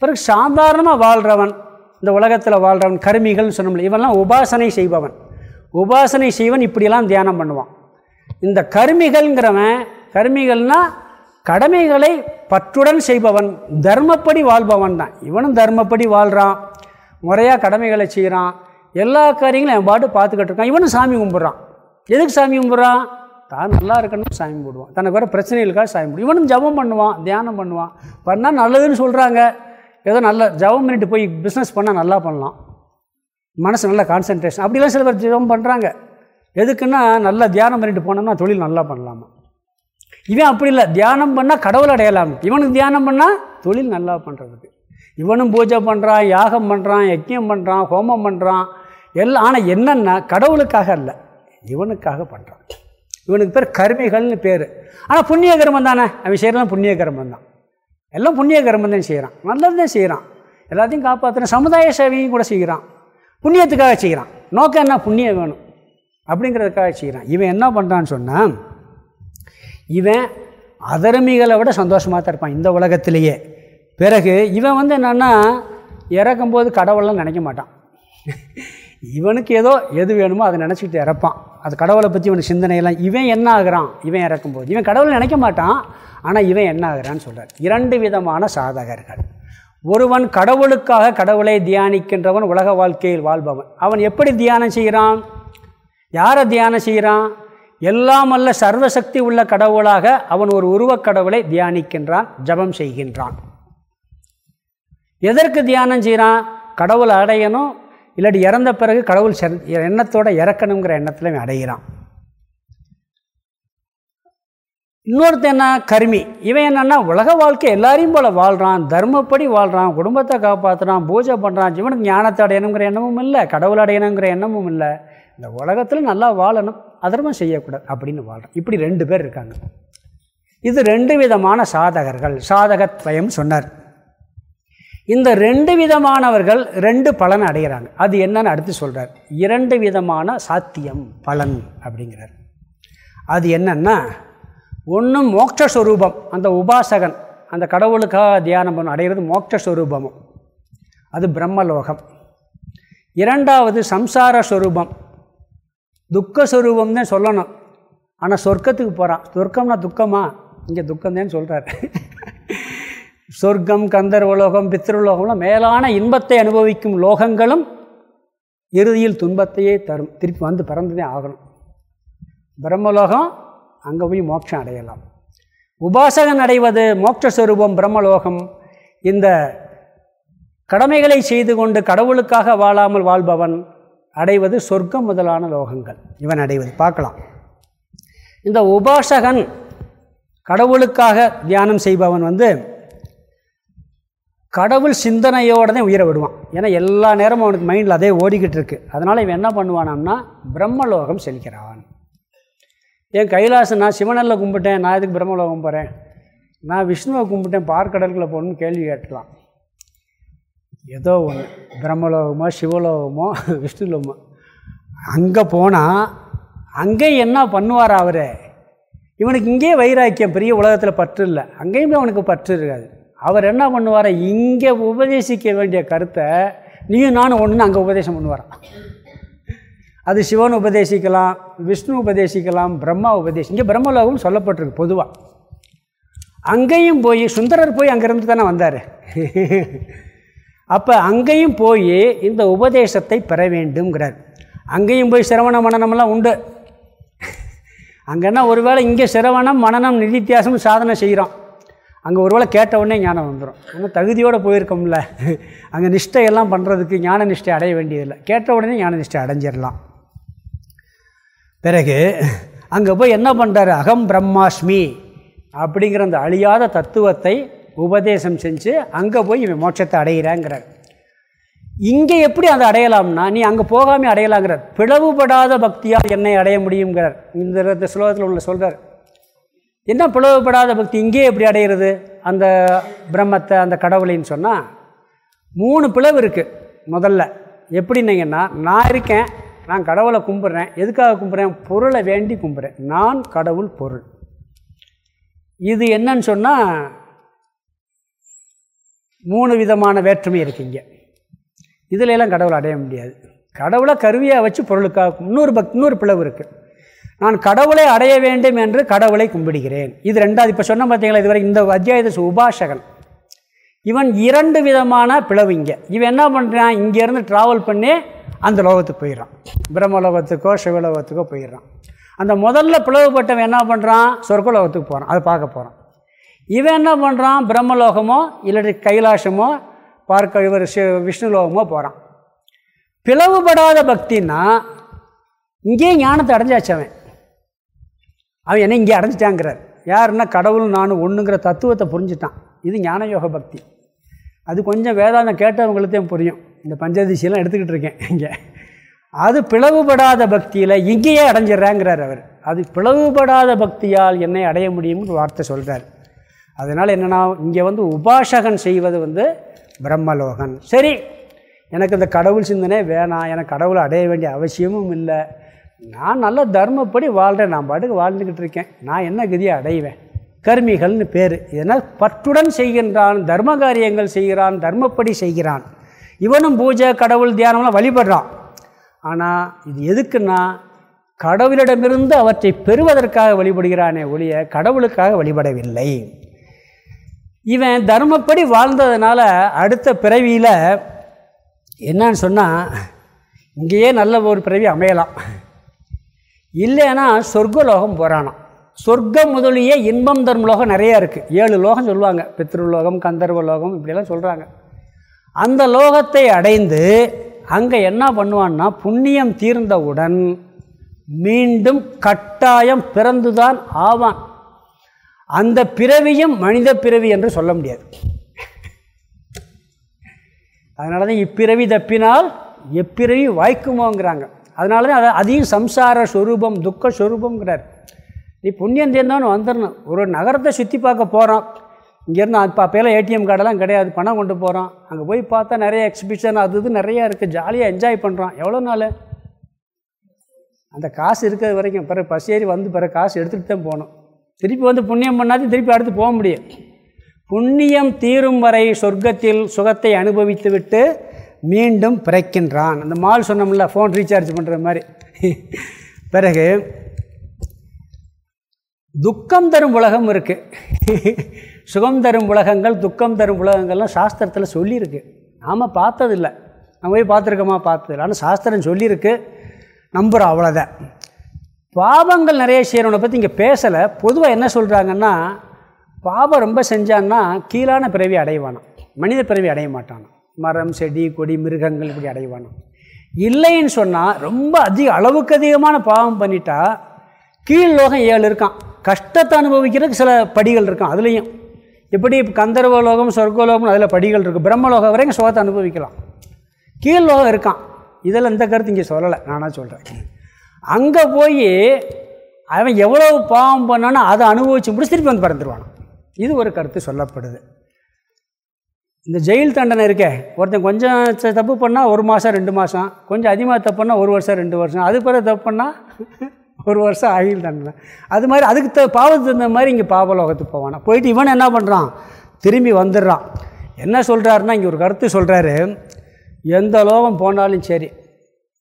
A: பிறகு சாதாரணமாக வாழ்கிறவன் இந்த உலகத்தில் வாழ்கிறவன் கருமிகள்னு சொன்னோம்ல இவன்லாம் உபாசனை செய்பவன். உபாசனை செய்வன் இப்படியெல்லாம் தியானம் பண்ணுவான். இந்த கருமிகள்ங்கிறவன் கருமிகள்னால் கடமைகளை பற்றுடன் செய்பவன் தர்மப்படி வாழ்பவன் தான். இவனும் தர்மப்படி வாழ்கிறான் முறையாக கடமைகளை செய்கிறான் எல்லா காரியங்களும் என் பாட்டு பார்த்துக்கிட்டு இருக்கான். இவனும் சாமி கும்பிட்றான். எதுக்கு சாமி கும்பிட்றான்? தான் நல்லா இருக்கணும் சாமி போடுவான் தனக்கு வர பிரச்சனைகளுக்காக சாமி போடுவோம் இவனும் ஜபம் பண்ணுவான் தியானம் பண்ணுவான். பண்ணால் நல்லதுன்னு சொல்கிறாங்க ஏதோ நல்ல ஜபம் பண்ணிட்டு போய் பிஸ்னஸ் பண்ணால் நல்லா பண்ணலாம். மனசு நல்லா கான்சன்ட்ரேஷன் அப்படிலாம் சில பேர் ஜபம் பண்ணுறாங்க எதுக்குன்னா நல்லா தியானம் பண்ணிட்டு போனோம்னா தொழில் நல்லா பண்ணலாமா? இவன் அப்படி இல்லை. தியானம் பண்ணால் கடவுள் அடையலாம். இவனுக்கு தியானம் பண்ணால் தொழில் நல்லா பண்ணுறதுக்கு இவனும் பூஜை பண்ணுறான் யாகம் பண்ணுறான் யக்கியம் பண்ணுறான் ஹோமம் பண்ணுறான் எல்லாம் ஆனால் என்னென்னா கடவுளுக்காக இல்லை இவனுக்காக பண்ணுறான் இவனுக்கு பேர் கருமிகள்னு பேர். ஆனால் புண்ணிய கர்மம் தானே? அவன் செய்கிறலாம் புண்ணிய கர்மம் தான். எல்லாம் புண்ணிய கர்மம் தான் செய்கிறான் நல்லது தான் செய்கிறான் எல்லாத்தையும் காப்பாற்றுற சமுதாய சேவையும் கூட செய்கிறான் புண்ணியத்துக்காக செய்கிறான் நோக்கம் என்ன? புண்ணியம் வேணும். அப்படிங்கிறதுக்காக செய்கிறான் இவன் என்ன பண்ணுறான்னு சொன்னால் இவன் அதர்மிகளை விட சந்தோஷமாக தான் இருப்பான் இந்த உலகத்திலேயே. பிறகு இவன் வந்து என்னென்னா இறக்கும்போது கடவுள்லாம் நினைக்க மாட்டான். இவனுக்கு ஏதோ எது வேணுமோ அதை நினச்சிக்கிட்டு இறப்பான். அது கடவுளை பற்றி இவனுக்கு சிந்தனையெல்லாம் இவன் என்ன ஆகிறான்? இவன் இறக்கும்போது. இவன் கடவுளை நினைக்க மாட்டான் ஆனால் இவன் என்ன ஆகிறான்னு சொல்கிறார் இரண்டு விதமான சாதகர்கள். ஒருவன் கடவுளுக்காக கடவுளை தியானிக்கின்றவன் உலக வாழ்க்கையில் வாழ்பவன். அவன் எப்படி தியானம் செய்கிறான்? யாரை தியானம் செய்கிறான்? எல்லாம் அல்ல சர்வசக்தி உள்ள கடவுளாக அவன் ஒரு உருவக் கடவுளை தியானிக்கின்றான் ஜபம் செய்கின்றான். எதற்கு தியானம் செய்கிறான்? கடவுளை அடையணும் இல்லாட்டி இறந்த பிறகு கடவுள் எண்ணத்தோடு இறக்கணுங்கிற எண்ணத்தில் அடைகிறான் இன்னொருத்த என்ன? கருமி. இவன் என்னென்னா உலக வாழ்க்கை எல்லாரையும் போல் வாழ்கிறான் தர்மப்படி வாழ்கிறான் குடும்பத்தை காப்பாற்றுறான் பூஜை பண்ணுறான் ஜீவனுக்கு ஞானத்தை அடையணுங்கிற எண்ணமும் இல்லை கடவுள் அடையணுங்கிற எண்ணமும் இல்லை. இந்த உலகத்தில் நல்லா வாழணும் அதர்மம் செய்யக்கூடாது அப்படின்னு வாழ்கிறான் இப்படி ரெண்டு பேர் இருக்காங்க. இது ரெண்டு விதமான சாதகர்கள். சாதகத்வயம் சொன்னார். இந்த ரெண்டு விதமானவர்கள் ரெண்டு பலன் அடைகிறாங்க. அது என்னன்னு அடுத்து சொல்கிறார் இரண்டு விதமான சாத்தியம் பலன் அப்படிங்கிறார். அது என்னென்னா ஒன்றும் மோட்சஸ்வரூபம் அந்த உபாசகன் அந்த கடவுளுக்காக தியானம் பண்ண அடைகிறது மோட்சஸ்வரூபமும் அது பிரம்மலோகம். இரண்டாவது சம்சார ஸ்வரூபம் துக்கஸ்வரூபம் தான் சொல்லணும். ஆனால் சொர்க்கத்துக்கு போகிறான் சொர்க்கம்னா துக்கமா? இங்கே துக்கம்தான் சொல்கிறார் சொர்க்கம் கந்தர்வலோகம் பித்திருலோகம்லாம் மேலான இன்பத்தை அனுபவிக்கும் லோகங்களும் இறுதியில் துன்பத்தையே தரும். திருப்பி வந்து பிறந்ததே ஆகணும். பிரம்மலோகம் அங்கே போய் மோட்சம் அடையலாம். உபாசகன் அடைவது மோட்சஸ்வரூபம் பிரம்மலோகம். இந்த கடமைகளை செய்து கொண்டு கடவுளுக்காக வாழாமல் வாழ்பவன் அடைவது சொர்க்கம் முதலான லோகங்கள். இவன் அடைவது. பார்க்கலாம். இந்த உபாசகன் கடவுளுக்காக தியானம் செய்பவன் வந்து கடவுள் சிந்தனையோடு தான் உயிரை விடுவான். ஏன்னா எல்லா நேரமும் அவனுக்கு மைண்டில் அதே ஓடிக்கிட்டு இருக்கு. அதனால் இவன் என்ன பண்ணுவானாம்னா பிரம்மலோகம் செல்கிறான். என் கைலாசம் நான் சிவனில் கும்பிட்டேன் நான் எதுக்கு பிரம்மலோகம் போகிறேன் நான் விஷ்ணுவை கும்பிட்டேன் பார்க்கடல்களை போகணும்னு கேள்வி கேட்கலாம் ஏதோ ஒன்று பிரம்மலோகமோ சிவலோகமோ விஷ்ணுலோகமோ. அங்கே போனால் அங்கே என்ன பண்ணுவார் அவர்? இவனுக்கு இங்கேயே வைராக்கியம். பெரிய உலகத்தில் பற்று இல்லை. அங்கேயுமே அவனுக்கு பற்று இருக்காது. அவர் என்ன பண்ணுவார்? இங்கே உபதேசிக்க வேண்டிய கருத்தை நீயும் நானும் ஒன்று அங்கே உபதேசம் பண்ணுவாரான் அது சிவன் உபதேசிக்கலாம் விஷ்ணு உபதேசிக்கலாம் பிரம்மா உபதேசி இங்கே பிரம்மலோகம் சொல்லப்பட்டிருக்கு பொதுவாக அங்கேயும் போய் சுந்தரர் போய் அங்கேருந்து தானே வந்தார். அப்போ அங்கேயும் போய் இந்த உபதேசத்தை பெற வேண்டும்ங்கிறார். அங்கேயும் போய் சிரவண மனநம்லாம் உண்டு. அங்கன்னா ஒருவேளை இங்கே சிரவணம் மனநம் நிதித்தியாசம் சாதனை செய்கிறோம் அங்கே ஒருவேளை கேட்ட உடனே ஞானம் வந்துடும் நம்ம தகுதியோடு போயிருக்கோம்ல. அங்கே நிஷ்டையெல்லாம் பண்ணுறதுக்கு ஞான நிஷ்டை அடைய வேண்டியதில்லை. கேட்ட உடனே ஞான நிஷ்டை அடைஞ்சிடலாம் பிறகு அங்கே போய் என்ன பண்ணுறாரு அகம் பிரம்மாஸ்மி அப்படிங்கிற அந்த அழியாத தத்துவத்தை உபதேசம் செஞ்சு அங்கே போய் இவன் மோட்சத்தை அடைகிறாங்கிறார் இங்கே எப்படி அதை அடையலாம்னா நீ அங்கே போகாமல் அடையலாங்கிறார். பிளவுபடாத பக்தியால் என்னை அடைய முடியுங்கிறார் இந்த ஸ்லோகத்தில் உள்ள சொல்கிறார் என்ன பிளவுபடாத பக்தி? இங்கே எப்படி அடையிறது? அந்த பிரம்மத்தை அந்த கடவுளைன்னு சொன்னால் மூணு பிளவு இருக்குது முதல்ல. எப்படின்னீங்கன்னா நான் இருக்கேன் நான் கடவுளை கும்பிட்றேன். எதுக்காக கும்பிட்றேன்? பொருளை வேண்டி கும்பிட்றேன். நான் கடவுள் பொருள். இது என்னன்னு சொன்னால் மூணு விதமான வேற்றுமை இருக்குங்க இங்கே. எல்லாம் கடவுளை அடைய முடியாது. கடவுளை கருவியாக வச்சு பொருளுக்காக இன்னொரு பக் இன்னொரு பிளவு இருக்குது நான் கடவுளை அடைய வேண்டும் என்று கடவுளை கும்பிடுகிறேன். இது ரெண்டாவது. இப்போ சொன்ன பார்த்தீங்களா இதுவரை இந்த அத்தியாயத்தை உபாசகன். இவன் இரண்டு விதமான பிளவு இங்கே. இவன் என்ன பண்ணுறான் இங்கேருந்து ட்ராவல் பண்ணி அந்த லோகத்துக்கு போயிடுறான். பிரம்மலோகத்துக்கோ சிவலோகத்துக்கோ போயிடுறான். அந்த முதல்ல பிளவுபட்டவன் என்ன பண்ணுறான் சொர்க்கலோகத்துக்கு போகிறான் அதை பார்க்க போகிறான் இவன் என்ன பண்ணுறான் பிரம்மலோகமோ இல்லாட்டி கைலாசமோ பார்க்க இவர் விஷ்ணு லோகமோ போகிறான் பிளவுபடாத பக்தின்னா இங்கேயே ஞானத்தை அடைஞ்சாச்சு அவன் என்னை என்ன இங்கே அடைஞ்சிட்டாங்கிறார். யாருன்னா கடவுள் நான் ஒன்றுங்கிற தத்துவத்தை புரிஞ்சுட்டான். இது ஞான யோக பக்தி. அது கொஞ்சம் வேதாந்தம் கேட்டவங்களுக்கும் புரியும். இந்த பஞ்சதிசியெல்லாம் எடுத்துக்கிட்டு இருக்கேன் இங்கே. அது பிளவுபடாத பக்தியில் இங்கேயே அடைஞ்சிட்றாங்கிறார் அவர். அது பிளவுபடாத பக்தியால் என்னை அடைய முடியும்னு வார்த்தை சொல்கிறார் அதனால் என்னென்னா இங்கே வந்து உபாசகன் செய்வது வந்து பிரம்மலோகன். சரி எனக்கு இந்த கடவுள் சிந்தனை வேணாம். எனக்கு கடவுளை அடைய வேண்டிய அவசியமும் இல்லை. நான் நல்ல தர்மப்படி வாழ்கிறேன் நான் பாட்டுக்கு வாழ்ந்துக்கிட்டு இருக்கேன். நான் என்ன கதியை அடைவேன்? கர்மிகள்னு பேர். இதனால் பற்றுடன் செய்கின்றான் தர்ம காரியங்கள் செய்கிறான் தர்மப்படி செய்கிறான். இவனும் பூஜை கடவுள் தியானம்லாம் வழிபடுறான். ஆனால் இது எதுக்குன்னா கடவுளிடமிருந்து அவற்றை பெறுவதற்காக வழிபடுகிறானே ஒழிய கடவுளுக்காக வழிபடவில்லை. இவன் தர்மப்படி வாழ்ந்ததுனால அடுத்த பிறவியில் என்னன்னு சொன்னால் இங்கேயே நல்ல ஒரு பிறவி அமையலாம். இல்லைன்னா சொர்க்க லோகம் போகிறானான் சொர்க்கம் முதலியே இன்பம் தரும் லோகம் நிறையா இருக்குது ஏழு லோகம் சொல்லுவாங்க. பித்ருலோகம் கந்தர்வ லோகம் இப்படியெல்லாம் சொல்கிறாங்க அந்த லோகத்தை அடைந்து அங்கே என்ன பண்ணுவான்னா புண்ணியம் தீர்ந்தவுடன் மீண்டும் கட்டாயம் பிறந்துதான் ஆவான். அந்த பிறவியும் மனித பிறவி என்று சொல்ல முடியாது. அதனால தான் இப்பிறவி தப்பினால் எப்பிறவி வாய்க்குமோங்கிறாங்க. அதனால தான் அதை அதையும் சம்சார ஸ்வரூபம் துக்க ஸ்வரூபங்கிறார் நீ புண்ணியம் தேர்ந்தவனு வந்துடணும் ஒரு நகரத்தை சுற்றி பார்க்க போகிறோம் இங்கேருந்து இப்போ அப்போலாம் ஏடிஎம் கார்டெல்லாம் கிடையாது. பணம் கொண்டு போகிறோம் அங்கே போய் பார்த்தா நிறைய எக்ஸிபிஷன் அது இது நிறையா இருக்குது ஜாலியாக என்ஜாய் பண்ணுறோம் எவ்வளோ நாள்? அந்த காசு இருக்கிறது வரைக்கும். பிறகு பஸ் வந்து பிறகு காசு எடுத்துகிட்டு தான் போகணும். திருப்பி வந்து புண்ணியம் பண்ணாது திருப்பி அடுத்து போக முடியும். புண்ணியம் தீரும் வரை சொர்க்கத்தில் சுகத்தை அனுபவித்து விட்டு மீண்டும் பிறக்கின்றான். அந்த மால் சொன்னோம்ல ஃபோன் ரீசார்ஜ் பண்ணுற மாதிரி. பிறகு துக்கம் தரும் உலகம் இருக்குது சுகம் தரும் உலகங்கள் துக்கம் தரும் உலகங்கள்லாம் சாஸ்திரத்தில் சொல்லியிருக்கு. நாம் பார்த்ததில்லை. நம்ம போய் பார்த்துருக்கோமா? பார்த்ததில்லை. ஆனால் சாஸ்திரம் சொல்லியிருக்கு. நம்புகிறோம் அவ்வளோதான் பாவங்கள் நிறைய செய்கிறவனை பற்றி இங்கே பேசலை. பொதுவாக என்ன சொல்கிறாங்கன்னா பாவம் ரொம்ப செஞ்சான்னா கீழான பிறவி அடைவானான் மனித பிறவி அடைய மாட்டான் மரம் செடி கொடி மிருகங்கள் இப்படி அடைவானான் இல்லைன்னு சொன்னால் ரொம்ப அதிக அளவுக்கு அதிகமான பாவம் பண்ணிட்டா கீழ் லோகம் ஏழு இருக்கான். கஷ்டத்தை அனுபவிக்கிறதுக்கு சில படிகள் இருக்கும் அதுலேயும். எப்படி கந்தர்வலோகம் சொர்க்கலோகம் அதில் படிகள் இருக்குது பிரம்மலோகம் வரைக்கும் சுகத்தை அனுபவிக்கலாம். கீழ் லோகம் இருக்கான். இதில் இந்த கருத்து இங்கே சொல்லலை. நானாக சொல்கிறேன் அங்கே போய் அவன் எவ்வளோ பாவம் பண்ணானோ அதை அனுபவிச்சு முடிச்சு திருப்பி வந்து பறந்துருவான்? இது ஒரு கருத்து சொல்லப்படுது. இந்த ஜெயில் தண்டனை இருக்கே. ஒருத்தன் கொஞ்சம் தப்பு பண்ணால் ஒரு மாதம் ரெண்டு மாதம் கொஞ்சம் அதிகமாக தப்பு பண்ணால் ஒரு வருஷம் ரெண்டு வருஷம். அது பிறகு தப்பு பண்ணால் ஒரு வருஷம் ஆகில் தண்டனை. அது மாதிரி அதுக்கு த பாவத்துக்கு தகுந்த மாதிரி இங்கே பாவலோகத்துக்கு போவானா. போயிட்டு இவன் என்ன பண்ணுறான் திரும்பி வந்துடுறான். என்ன சொல்கிறாருன்னா இங்கே ஒரு கருத்து சொல்கிறாரு எந்த லோகம் போனாலும் சரி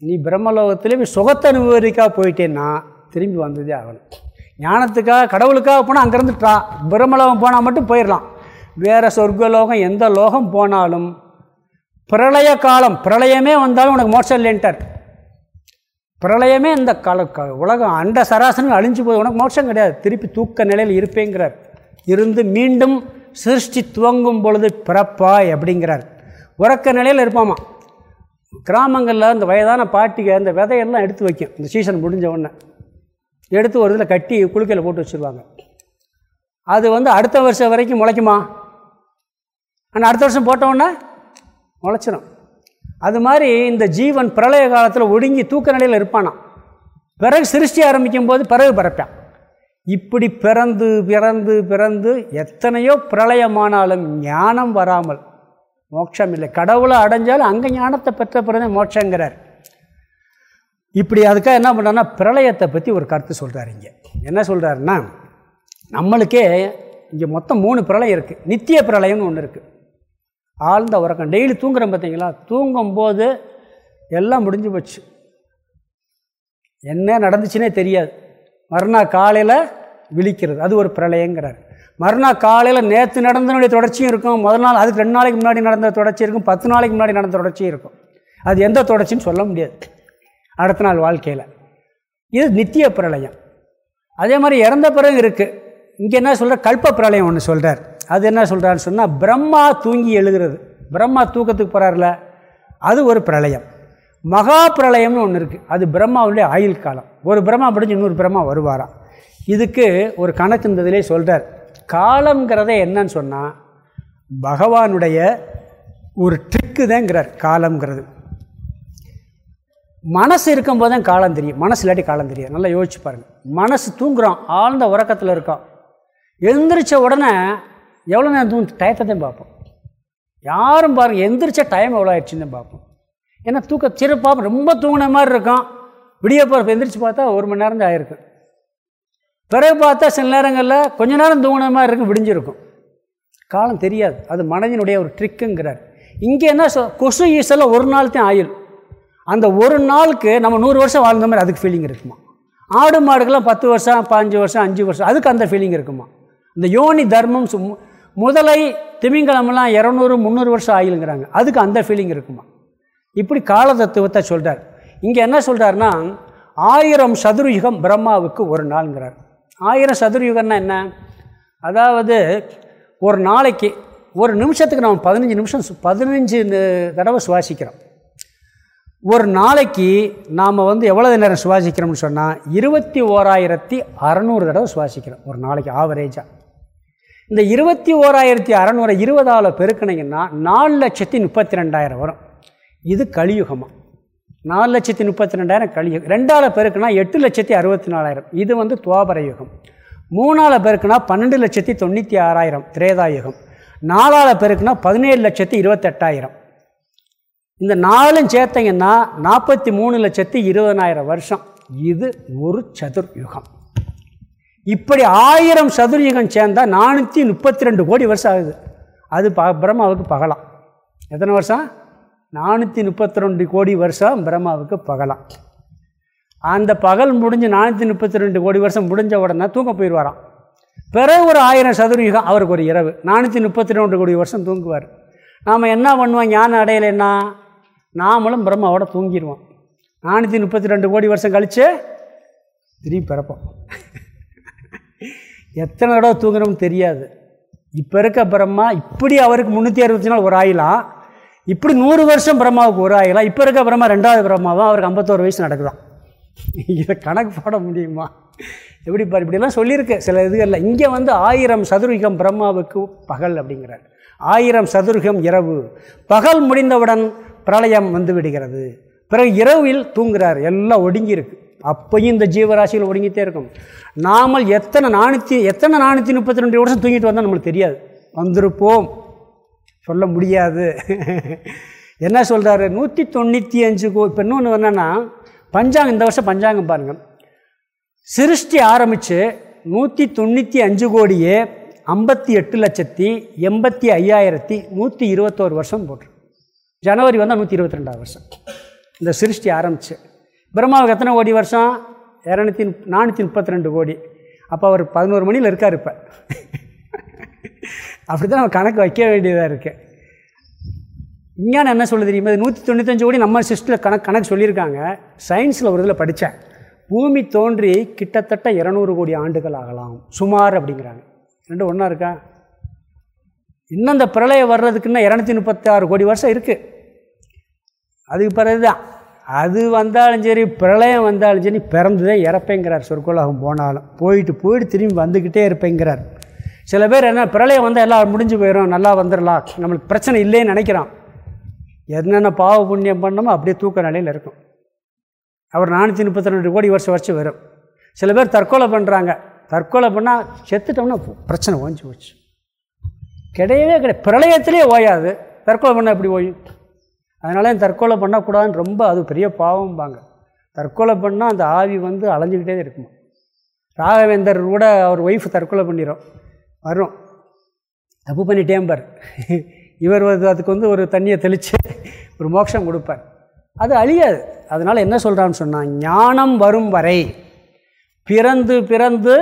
A: நீ பிரம்மலோகத்திலே சுகத்தை அனுபவிக்கா போயிட்டேன்னா திரும்பி வந்ததே ஆகணும். ஞானத்துக்காக கடவுளுக்காக போனால் அங்கேருந்து ட்ரா பிரம்மலோகம் போனால் மட்டும் போயிடலாம். வேறு சொர்க்கலோகம் எந்த லோகம் போனாலும் பிரளய காலம் பிரளயமே வந்தாலும் உனக்கு மோட்சம் இல்லைன்ட்டார். பிரளயமே இந்த கால உலகம் அண்ட சராசனம் அழிஞ்சு போய் உனக்கு மோட்சம் கிடையாது. திருப்பி தூக்க நிலையில் இருப்பேங்கிறார். இருந்து மீண்டும் சிருஷ்டி துவங்கும் பொழுது பிறப்பாய் அப்படிங்கிறார். உறக்க நிலையில் இருப்பாமா? கிராமங்களில் இந்த வயதான பாட்டிக்கு அந்த விதையெல்லாம் எடுத்து வைக்கும். இந்த சீசன் முடிஞ்ச உடனே. எடுத்து ஒரு இதில் கட்டி குளிக்கையில் போட்டு வச்சுருவாங்க. அது வந்து அடுத்த வருஷம் வரைக்கும் முளைக்குமா? ஆனால் அடுத்த வருஷம் போட்டோன்னே முளைச்சிடும் அது மாதிரி இந்த ஜீவன் பிரளய காலத்தில் ஒடுங்கி தூக்க நிலையில் இருப்பானான் பிறகு சிருஷ்டி ஆரம்பிக்கும் போது பிறகு பிறப்பான். இப்படி பிறந்து பிறந்து பிறந்து எத்தனையோ பிரளயமானாலும் ஞானம் வராமல் மோட்சம் இல்லை. கடவுளை அடைஞ்சாலும் அங்கே ஞானத்தை பெற்ற பிறகு மோட்சங்கிறார். இப்படி அதுக்காக என்ன பண்ணுறாருன்னா பிரளயத்தை பற்றி ஒரு கருத்து சொல்கிறார் இங்கே. என்ன சொல்கிறாருன்னா நம்மளுக்கே இங்கே மொத்தம் மூணு பிரளயம் இருக்குது நித்திய பிரளயம்னு ஒன்று இருக்குது ஆழ்ந்த உறக்கம். டெய்லி தூங்குறோம் பார்த்தீங்களா? தூங்கும்போது எல்லாம் முடிஞ்சு போச்சு. என்ன நடந்துச்சுன்னே தெரியாது. மறுநாள் காலையில் விழிக்கிறது. அது ஒரு பிரளயங்கிறார். மறுநாள் காலையில் நேற்று நடந்தனுடைய தொடர்ச்சியும் இருக்கும். முதல் நாள் அதுக்கு ரெண்டு நாளைக்கு முன்னாடி நடந்த தொடர்ச்சி இருக்கும். பத்து நாளைக்கு முன்னாடி நடந்த தொடர்ச்சியும் இருக்கும். அது எந்த தொடர்ச்சின்னு சொல்ல முடியாது. அடுத்த நாள் வாழ்க்கையில். இது நித்திய பிரளயம். அதே மாதிரி இறந்த பிறகு இருக்குது இங்கே என்ன சொல்கிற கல்ப பிரளயம் ஒன்று சொல்கிறார் அது என்ன சொல்கிறாருன்னு சொன்னால் பிரம்மா தூங்கி எழுகிறது. பிரம்மா தூக்கத்துக்கு போகிறார்ல அது ஒரு பிரளயம். மகா பிரளயம்னு ஒன்று இருக்குது அது பிரம்மாவுடைய ஆயுள் காலம். ஒரு பிரம்மா முடிஞ்சு இன்னொரு பிரம்மா வருவாராம். இதுக்கு ஒரு கணக்கு இருந்ததுலேயே சொல்கிறார் காலங்கிறத என்னன்னு சொன்னால் பகவானுடைய ஒரு ட்ரிக்கு தான்ங்கிறார் காலங்கிறது மனசு இருக்கும்போது தான் காலம் தெரியும். மனசு இல்லாட்டி காலம் தெரியும் நல்லா யோசிச்சு பாருங்கள் மனசு தூங்குறோம் ஆழ்ந்த உறக்கத்தில் இருக்கோம் எழுந்திரிச்ச உடனே எவ்வளோ நேரம் தூங்க டயத்தை தான் பார்ப்போம். யாரும் பாருங்கள் எந்திரிச்ச டைம் எவ்வளோ ஆயிடுச்சுன்னு பார்ப்போம். ஏன்னா தூக்க சிறு பார்ப்போம் ரொம்ப தூங்கின மாதிரி இருக்கும். விடிய போகிறப்ப எந்திரிச்சு பார்த்தா ஒரு மணி நேரம் தான் ஆயிருக்கு. பிறகு பார்த்தா சில நேரங்களில் கொஞ்ச நேரம் தூங்கின மாதிரி இருக்கும் விடிஞ்சிருக்கும். காலம் தெரியாது. அது மனதினுடைய ஒரு ட்ரிக்குங்கிறார் இங்கே என்ன சொ கொசு ஈசலில் ஒரு நாள் தான் ஆயுள். அந்த ஒரு நாளுக்கு நம்ம நூறு வருஷம் வாழ்ந்த மாதிரி அதுக்கு ஃபீலிங் இருக்குமா? ஆடு மாடுக்கெல்லாம் பத்து வருஷம் பாஞ்சு வருஷம் அஞ்சு வருஷம் அதுக்கு அந்த ஃபீலிங் இருக்குமா? இந்த யோனி தர்மம் முதலை திமிங்கலமெல்லாம் இரநூறு முந்நூறு வருஷம் ஆயிலுங்கிறாங்க அதுக்கு அந்த ஃபீலிங் இருக்குமா? இப்படி கால தத்துவத்தை சொல்கிறார் இங்கே என்ன சொல்கிறாருன்னா ஆயிரம் சதுர்யுகம் பிரம்மாவுக்கு ஒரு நாளுங்கிறார். ஆயிரம் சதுர்யுகம்னா என்ன? அதாவது ஒரு நாளைக்கு ஒரு நிமிஷத்துக்கு நம்ம பதினஞ்சு நிமிஷம் பதினஞ்சு தடவை சுவாசிக்கிறோம். ஒரு நாளைக்கு நாம் வந்து எவ்வளோ நேரம் சுவாசிக்கிறோம்னு சொன்னால் இருபத்தி ஓராயிரத்தி அறநூறு தடவை சுவாசிக்கிறோம். ஒரு நாளைக்கு ஆவரேஜாக இந்த இருபத்தி ஓராயிரத்தி அறநூறு இருபதாவில் பெருக்கினீங்கன்னா நாலு லட்சத்தி முப்பத்தி ரெண்டாயிரம் வரும். இது கலியுகமாக நாலு லட்சத்தி முப்பத்தி ரெண்டாயிரம் கலியுகம். ரெண்டாவில் பெருக்குனா எட்டு லட்சத்தி அறுபத்தி நாலாயிரம் இது வந்து துவாபர யுகம். மூணாவில் பெருக்குனா பன்னெண்டு லட்சத்தி தொண்ணூற்றி ஆறாயிரம் திரேதாயுகம் நாலாவில் பெருக்குனா பதினேழு லட்சத்தி இருபத்தெட்டாயிரம். இந்த நாலும் சேர்த்தீங்கன்னா நாற்பத்தி மூணு லட்சத்தி இருபதனாயிரம் வருஷம். இது ஒரு சதுர் யுகம் இப்படி ஆயிரம் சதுர்யுகம் சேர்ந்தால் நானூற்றி முப்பத்தி ரெண்டு கோடி வருஷம் ஆகுது. அது ப பிரம்மாவுக்கு பகலாம். எத்தனை வருஷம்? நானூற்றி முப்பத்தி ரெண்டு கோடி வருஷம் பிரம்மாவுக்கு பகலாம். அந்த பகல் முடிஞ்சு நானூற்றி முப்பத்தி ரெண்டு கோடி வருஷம் முடிஞ்ச உடனே தூங்க போயிடுவாராம். பிறகு ஒரு ஆயிரம் சதுரயுகம் அவருக்கு ஒரு இரவு. நானூற்றி முப்பத்தி ரெண்டு கோடி வருஷம் தூங்குவார். நாம் என்ன பண்ணுவோம்? ஞானம் அடையலைன்னா நாமளும் பிரம்மாவோட தூங்கிடுவோம். நானூற்றி முப்பத்தி ரெண்டு கோடி வருஷம் கழித்து திரும்பி பிறப்போம். எத்தனை தடவை தூங்குறோம்னு தெரியாது. இப்போ இருக்க பிரம்மா இப்படி அவருக்கு முந்நூற்றி அறுபத்தி நாள் ஒரு ஆயிலாம் இப்படி நூறு வருஷம் பிரம்மாவுக்கு ஒரு ஆயிலாம் இப்போ இருக்க பிரம்மா ரெண்டாவது பிரம்மாவும் அவருக்கு ஐம்பத்தோரு வயசு நடக்குதான். இதை கணக்கு போட முடியுமா? எப்படி பாரு இப்படிலாம் சொல்லியிருக்கு. சில இதுகளில் இங்கே வந்து ஆயிரம் சதுரகம் பிரம்மாவுக்கு பகல் அப்படிங்கிறார். ஆயிரம் சதுர்கம் இரவு. பகல் முடிந்தவுடன் பிரளயம் வந்து விடுகிறது. பிறகு இரவில் தூங்குறார். எல்லாம் ஒடுங்கியிருக்கு. அப்பையும் இந்த ஜீவராசிகள் ஒடுங்கிட்டே இருக்கும். நாமல் எத்தனை நானூற்றி எத்தனை நானூற்றி முப்பத்தி ரெண்டு வருஷம் தூங்கிட்டு வந்தால் நம்மளுக்கு தெரியாது. வந்திருப்போம். சொல்ல முடியாது. என்ன சொல்கிறாரு நூற்றி தொண்ணூற்றி அஞ்சு கோ இப்போ இன்னொன்று என்னென்னா பஞ்சாங்கம் இந்த வருஷம் பஞ்சாங்கம் பாருங்கள் சிருஷ்டி ஆரம்பித்து நூற்றி தொண்ணூற்றி அஞ்சு கோடியே ஐம்பத்தி எட்டு லட்சத்தி எண்பத்தி ஐயாயிரத்தி நூற்றி இருபத்தோரு வருஷம் போட்டிருக்கு. ஜனவரி வந்தால் நூற்றி இருபத்தி ரெண்டாவது வருஷம். இந்த சிருஷ்டி ஆரம்பித்து பிரம்மாவுக்கு எத்தனை கோடி வருஷம்? இரநூத்தி நானூற்றி முப்பத்தி ரெண்டு கோடி. அப்போ அவர் பதினோரு மணியில் இருக்கார் இப்போ. அப்படி தான் நம்ம கணக்கு வைக்க வேண்டியதாக இருக்குது விஞ்ஞானம் என்ன சொல்ல தெரியுமா? நூற்றி தொண்ணூத்தஞ்சு கோடி நம்ம சிஸ்டில் கணக்கு கணக்கு சொல்லியிருக்காங்க. சயின்ஸில் ஒரு இதில் படித்தேன் பூமி தோன்றி கிட்டத்தட்ட இரநூறு கோடி ஆண்டுகள் ஆகலாம். சுமார் அப்படிங்கிறாங்க. ரெண்டு ஒன்றா இருக்கா? இன்னும் இந்த பிரளயம் வர்றதுக்குன்னா இரநூத்தி முப்பத்தி ஆறு கோடி வருஷம் இருக்குது அதுக்கு பிறகு தான் அது வந்தாலும் சரி பிரளயம் வந்தாலும் சரி பிறந்துதான் இறப்பேங்கிறார் சொற்கொலாகம் போனாலும். போயிட்டு போயிட்டு திரும்பி வந்துக்கிட்டே இருப்பேங்கிறார். சில பேர் என்ன பிரளயம் வந்தால் எல்லாம் முடிஞ்சு போயிடும் நல்லா வந்துடலாம் நம்மளுக்கு பிரச்சனை இல்லைன்னு நினைக்கிறான். என்னென்ன பாவ புண்ணியம் பண்ணமோ அப்படியே தூக்க நிலையில் இருக்கும். அவர் நானூற்றி முப்பத்தி ரெண்டு கோடி வருஷம் வருஷம் வரும். சில பேர் தற்கொலை பண்ணுறாங்க தற்கொலை பண்ணால் செத்துட்டோம்னா பிரச்சனை ஓஞ்சி போச்சு. கிடையவே கிடையாது. பிரளயத்திலே ஓயாது. தற்கொலை பண்ணால் எப்படி ஓயும்? அதனால் தற்கொலை பண்ணக்கூடாதுன்னு ரொம்ப அது பெரிய பாவம்பாங்க. தற்கொலை பண்ணால் அந்த ஆவி வந்து அலைஞ்சிக்கிட்டே இருக்குமா? ராகவேந்தர் கூட அவர் ஒய்ஃப் தற்கொலை பண்ணிடும் வரும். தப்பு பண்ணிட்டேம்பார் இவர் அதுக்கு வந்து ஒரு தண்ணியை தெளித்து ஒரு மோட்சம் கொடுப்பார். அது அழியாது. அதனால் என்ன சொல்கிறான்னு சொன்னால் ஞானம் வரும் வரை பிறந்து பிறந்து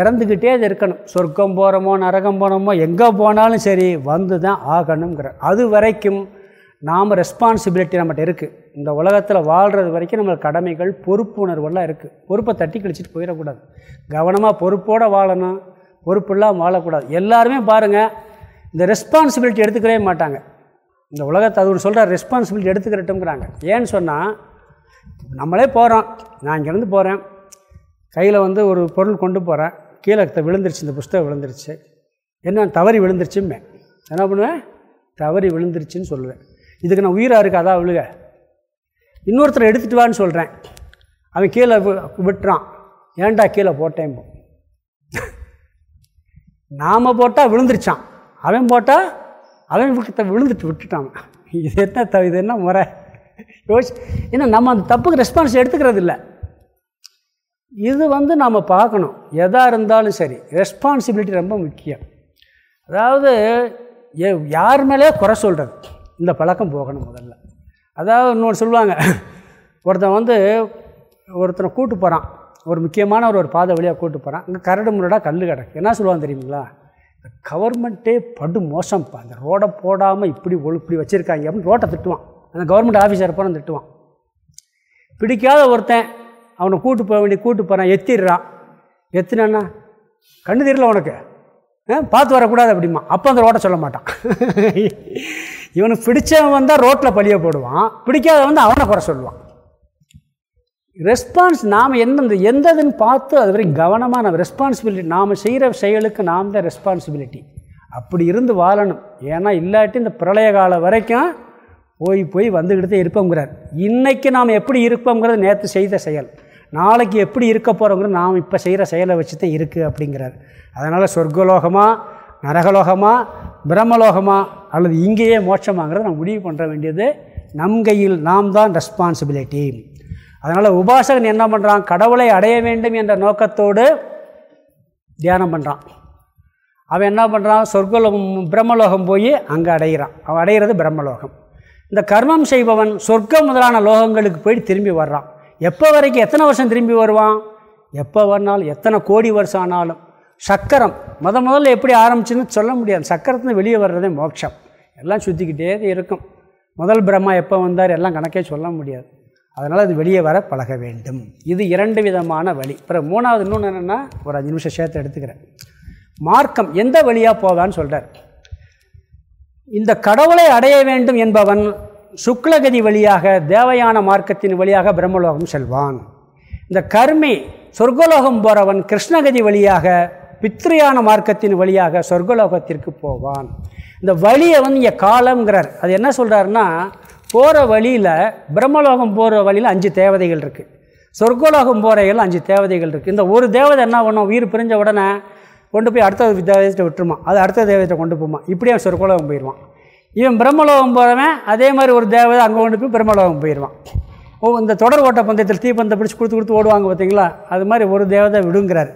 A: இறந்துக்கிட்டே அது இருக்கணும். சொர்க்கம் போகிறோமோ நரகம் போனோமோ எங்கே போனாலும் சரி வந்து தான் ஆகணுங்கிற அது வரைக்கும் நாம் ரெஸ்பான்சிபிலிட்டி நம்மகிட்ட இருக்குது இந்த உலகத்தில் வாழ்கிறது வரைக்கும் நம்மளுக்கு கடமைகள் பொறுப்புணர்வெல்லாம் இருக்குது பொறுப்பை தட்டி கழிச்சிட்டு போயிடக்கூடாது. கவனமாக பொறுப்போடு வாழணும். பொறுப்பெல்லாம் வாழக்கூடாது. எல்லாருமே பாருங்கள் இந்த ரெஸ்பான்சிபிலிட்டி எடுத்துக்கவே மாட்டாங்க. இந்த உலகத்தை அது ஒரு சொல்கிற ரெஸ்பான்சிபிலிட்டி எடுத்துக்கிறட்டும்ங்கிறாங்க. ஏன்னு சொன்னால் நம்மளே போகிறோம் நான் இங்கேருந்து போகிறேன் கையில் வந்து ஒரு பொருள் கொண்டு போகிறேன் கீழே விழுந்துருச்சு இந்த புஸ்தகம் விழுந்துருச்சு. என்ன தவறி விழுந்துருச்சுமே என்ன பண்ணுவேன்? தவறி விழுந்துருச்சுன்னு சொல்லுவேன். இதுக்கு நான் உயிராக இருக்கு? அதான் இன்னொருத்தரை இன்னொருத்தர் எடுத்துகிட்டு வான்னு சொல்கிறேன் அவன் கீழே விட்டுறான். ஏன்டா கீழே போட்டேன் நாம் போட்டால் விழுந்துருச்சான். அவன் போட்டால் அவன் விழுந்துட்டு விட்டுட்டான். இது என்ன த இது என்ன முறை? யோசி ஏன்னா நம்ம அந்த தப்புக்கு ரெஸ்பான்ஸ் எடுத்துக்கிறது இல்லை. இது வந்து நாம் பார்க்கணும். எதாக இருந்தாலும் சரி. ரெஸ்பான்சிபிலிட்டி ரொம்ப முக்கியம். அதாவது யார் மேலே குறை சொல்கிறது இந்த பழக்கம் போகணும் முதல்ல. அதாவது இன்னொன்று சொல்லுவாங்க ஒருத்தன் வந்து ஒருத்தனை கூட்டு போகிறான் ஒரு முக்கியமான ஒரு ஒரு பாதை வழியாக கூட்டு போகிறான் அங்கே கரடு முரடாக கல் கிடக்கு. என்ன சொல்லுவாங்க தெரியுங்களா? இந்த கவர்மெண்ட்டே படு மோசம்ப்பா. அந்த ரோடை போடாமல் இப்படி இப்படி வச்சுருக்காங்க. அப்படின்னு ரோட்டை திட்டுவான். அந்த கவர்மெண்ட் ஆஃபீஸர் போன திட்டுவான். பிடிக்காத ஒருத்தன் அவனை கூட்டு போக வேண்டிய கூட்டு போகிறான் எத்திடுறான். எத்தினான்னா கண்ணு தெரியல உனக்கு. பார்த்து வரக்கூடாது அப்படிமா அப்போ அந்த ரோட்டை சொல்ல மாட்டான். இவனுக்கு பிடிச்சவன் வந்தால் ரோட்டில் பழிய போடுவான் பிடிக்காதவன் வந்து அவனை குறை சொல்லுவான். ரெஸ்பான்ஸ் நாம் எந்தெந்த எந்ததுன்னு பார்த்து அது வரைக்கும் கவனமாக நம்ம ரெஸ்பான்சிபிலிட்டி நாம் செய்கிற செயலுக்கு நாம் தான் ரெஸ்பான்சிபிலிட்டி அப்படி இருந்து வாழணும். ஏன்னா இல்லாட்டி இந்த பிரளய காலம் வரைக்கும் போய் போய் வந்துக்கிட்டு தான் இருப்போங்கிறார் இன்றைக்கி நாம் எப்படி இருப்போங்கிறது நேற்று செய்த செயல். நாளைக்கு எப்படி இருக்க போகிறோங்கிறது நாம் இப்போ செய்கிற செயலை வச்சு தான் இருக்குது அப்படிங்கிறார். அதனால் சொர்க்கலோகமாக நரகலோகமாக பிரம்மலோகமா அல்லது இங்கேயே மோட்சமாங்கிறத நம்ம முடிவு பண்ணுற வேண்டியது நம் கையில் நாம் தான் ரெஸ்பான்சிபிலிட்டி அதனால் உபாசகன் என்ன பண்ணுறான் கடவுளை அடைய வேண்டும் என்ற நோக்கத்தோடு தியானம் பண்ணுறான் அவன் என்ன பண்ணுறான் சொர்க்கலோகம் பிரம்மலோகம் போய் அங்கே அடைகிறான் அவன் அடைகிறது பிரம்மலோகம். இந்த கர்மம் செய்பவன் சொர்க்கம் முதலான லோகங்களுக்கு போய் திரும்பி வர்றான். எப்போ வரைக்கும் எத்தனை வருஷம் திரும்பி வருவான்? எப்போ வரனாலும் எத்தனை கோடி வருஷம் ஆனாலும். சக்கரம். முத முதல்ல எப்படி ஆரம்பிச்சுன்னு சொல்ல முடியாது. சக்கரத்துலேருந்து வெளியே வர்றதே மோட்சம். எல்லாம் சுற்றிக்கிட்டே இருக்கும். முதல் பிரம்மா எப்போ வந்தார் எல்லாம் கணக்கே சொல்ல முடியாது. அதனால் அது வெளியே வர பழக வேண்டும். இது இரண்டு விதமான வழி. அப்புறம் மூணாவது இன்னொன்று என்னென்னா ஒரு அஞ்சு நிமிஷம் சேர்த்து எடுத்துக்கிறேன். மார்க்கம் எந்த வழியாக போகான்னு சொல்கிறார் இந்த கடவுளை அடைய வேண்டும் என்பவன் சுக்லகதி வழியாக தேவையான மார்க்கத்தின் வழியாக பிரம்மலோகம் செல்வான். இந்த கர்மி சொர்க்கலோகம் போகிறவன் கிருஷ்ணகதி வழியாக பித்ரியான மார்க்கத்தின் வழியாக சொர்க்கலோகத்திற்கு போவான். இந்த வழியை வந்து இங்கே காலங்கிறார் அது என்ன சொல்கிறாருன்னா போகிற வழியில் பிரம்மலோகம் போகிற வழியில் அஞ்சு தேவதைகள் இருக்குது சொர்க்கலோகம் போகிற அஞ்சு தேவதைகள் இருக்குது இந்த ஒரு தேவதை என்ன பண்ணும்? உயிர் பிரிஞ்ச உடனே கொண்டு போய் அடுத்த தேவதை விட்டுருமா? அது அடுத்த தேவதை கொண்டு போமா? இப்படியே சொர்க்கலோகம் போயிடுவான் இவன் பிரம்மலோகம் போகிறவன் அதே மாதிரி ஒரு தேவதை அங்கே கொண்டு போய் பிரம்மலோகம் போயிடுவான் ஓ இந்த தொடர் ஓட்ட பந்தயத்தில் தீப்பந்தை பிடிச்சி கொடுத்து கொடுத்து ஓடுவாங்க பார்த்தீங்களா? அது மாதிரி ஒரு தேவதை விடுங்கிறார்.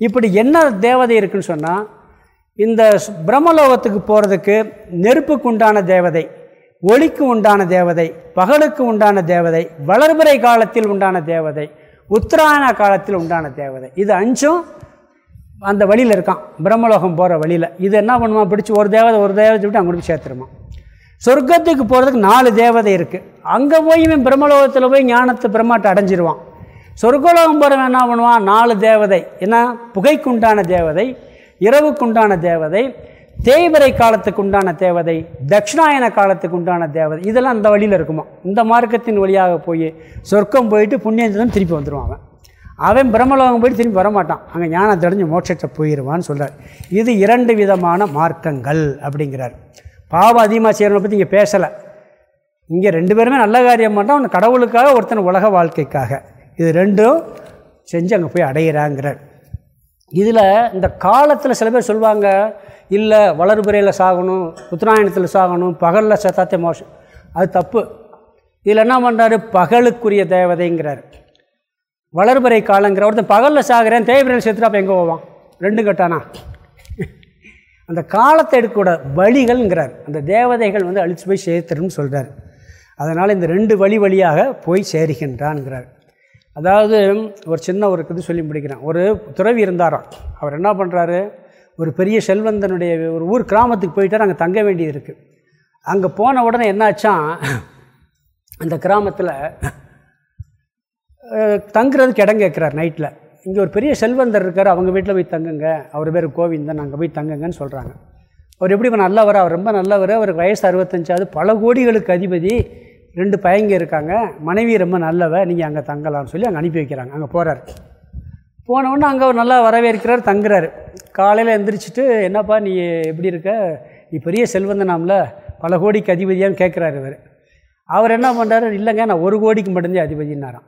A: இப்படி என்ன தேவதை இருக்குன்னு சொன்னால் இந்த பிரம்மலோகத்துக்கு போகிறதுக்கு நெருப்புக்கு உண்டான தேவதை ஒளிக்கு உண்டான தேவதை பகலுக்கு உண்டான தேவதை வளர்பிறை காலத்தில் உண்டான தேவதை உத்தராயண காலத்தில் உண்டான தேவதை. இது அஞ்சும் அந்த வழியில் இருக்கான். பிரம்மலோகம் போகிற வழியில். இது என்ன பண்ணுவான் பிடிச்சி ஒரு தேவதை ஒரு தேவதை விட்டு அங்கே போய் சேர்த்துருமா. சொர்க்கத்துக்கு போகிறதுக்கு நாலு தேவதை இருக்குது அங்கே போய் இவன் பிரம்மலோகத்தில் போய் ஞானத்தை பிரம்மாட்டை அடைஞ்சிருவான். சொர்க்கலோகம் போகிறவன் என்ன பண்ணுவான் நாலு தேவதை. ஏன்னா புகைக்குண்டான தேவதை இரவுக்குண்டான தேவதை தேய்வரை காலத்துக்கு உண்டான தேவதை தட்சிணாயன காலத்துக்கு உண்டான தேவதை. இதெல்லாம் அந்த வழியில் இருக்குமா? இந்த மார்க்கத்தின் வழியாக போய் சொர்க்கம் போயிட்டு புண்ணியத்தை திருப்பி வந்துடுவான் அவன். அவன் பிரம்மலோகம் போயிட்டு திரும்பி வரமாட்டான். அங்கே ஞானம் தெரிஞ்சு மோட்சத்தை போயிடுவான்னு சொல்கிறார் இது இரண்டு விதமான மார்க்கங்கள் அப்படிங்கிறார். பாவம் அதிகமாக செய்கிறவனை பற்றி இங்கே பேசலை. இங்கே ரெண்டு பேருமே நல்ல காரியம் பண்ணால் ஒன்று கடவுளுக்காக ஒருத்தன் உலக வாழ்க்கைக்காக. இது ரெண்டும் செஞ்சு அங்கே போய் அடையிறாங்கிறார். இதில் இந்த காலத்தில் சில பேர் சொல்லுவாங்க இல்லை வளர்புறையில் சாகணும் உத்தராயணத்தில் சாகணும் பகலில் சத்தாத்தை மோசம் அது தப்பு. இதில் என்ன பண்ணுறாரு பகலுக்குரிய தேவதைங்கிறார். வளர்பறை காலங்கிற ஒருத்தன் பகலில் சாகிறேன் தேய்பிரையில் செத்துட்டு அப்போ எங்கே போவான்? ரெண்டு கட்டானா? அந்த காலத்தை எடுக்கக்கூட வழிகள்ங்கிறார். அந்த தேவதைகள் வந்து அழித்து போய் சேர்த்துருன்னு சொல்கிறார் அதனால் இந்த ரெண்டு வழி வழியாக போய் சேருகின்றான்ங்கிறார். அதாவது ஒரு சின்ன ஒரு இது சொல்லி முடிக்கிறேன். ஒரு துறவி இருந்தாராம் அவர் என்ன பண்ணுறாரு ஒரு பெரிய செல்வந்தனுடைய ஒரு ஊர் கிராமத்துக்கு போயிட்டார் அங்கே தங்க வேண்டியது இருக்குது அங்கே போன உடனே என்னாச்சான் அந்த கிராமத்தில் தங்குறதுக்கு இடம் கேட்குறார் நைட்டில் இங்கே ஒரு பெரிய செல்வந்தர் இருக்கார் அவங்க வீட்டில் போய் தங்குங்க. அவர் பேர் கோவிந்தன் அங்கே போய் தங்குங்கன்னு சொல்கிறாங்க அவர் எப்படி நல்லவர்? அவர் ரொம்ப நல்லவர். அவர் வயசு அறுபத்தஞ்சாவது பல கோடிகளுக்கு அதிபதி. ரெண்டு பையங்க இருக்காங்க. மனைவி ரொம்ப நல்லவ நீங்கள் அங்கே தங்கலாம்னு சொல்லி அங்கே அனுப்பி வைக்கிறாங்க. அங்கே போகிறார் போனவுடனே அங்கே அவர் நல்லா வரவேற்கிறார் தங்குறாரு. காலையில் எந்திரிச்சிட்டு என்னப்பா நீ எப்படி இருக்க? நீ பெரிய செல்வந்தனாம்ல பல கோடிக்கு அதிபதியான்னு கேட்குறாரு இவர். அவர் என்ன பண்ணுறாரு இல்லைங்க நான் ஒரு கோடிக்கு மட்டும்தான் அதிபதினாராம்.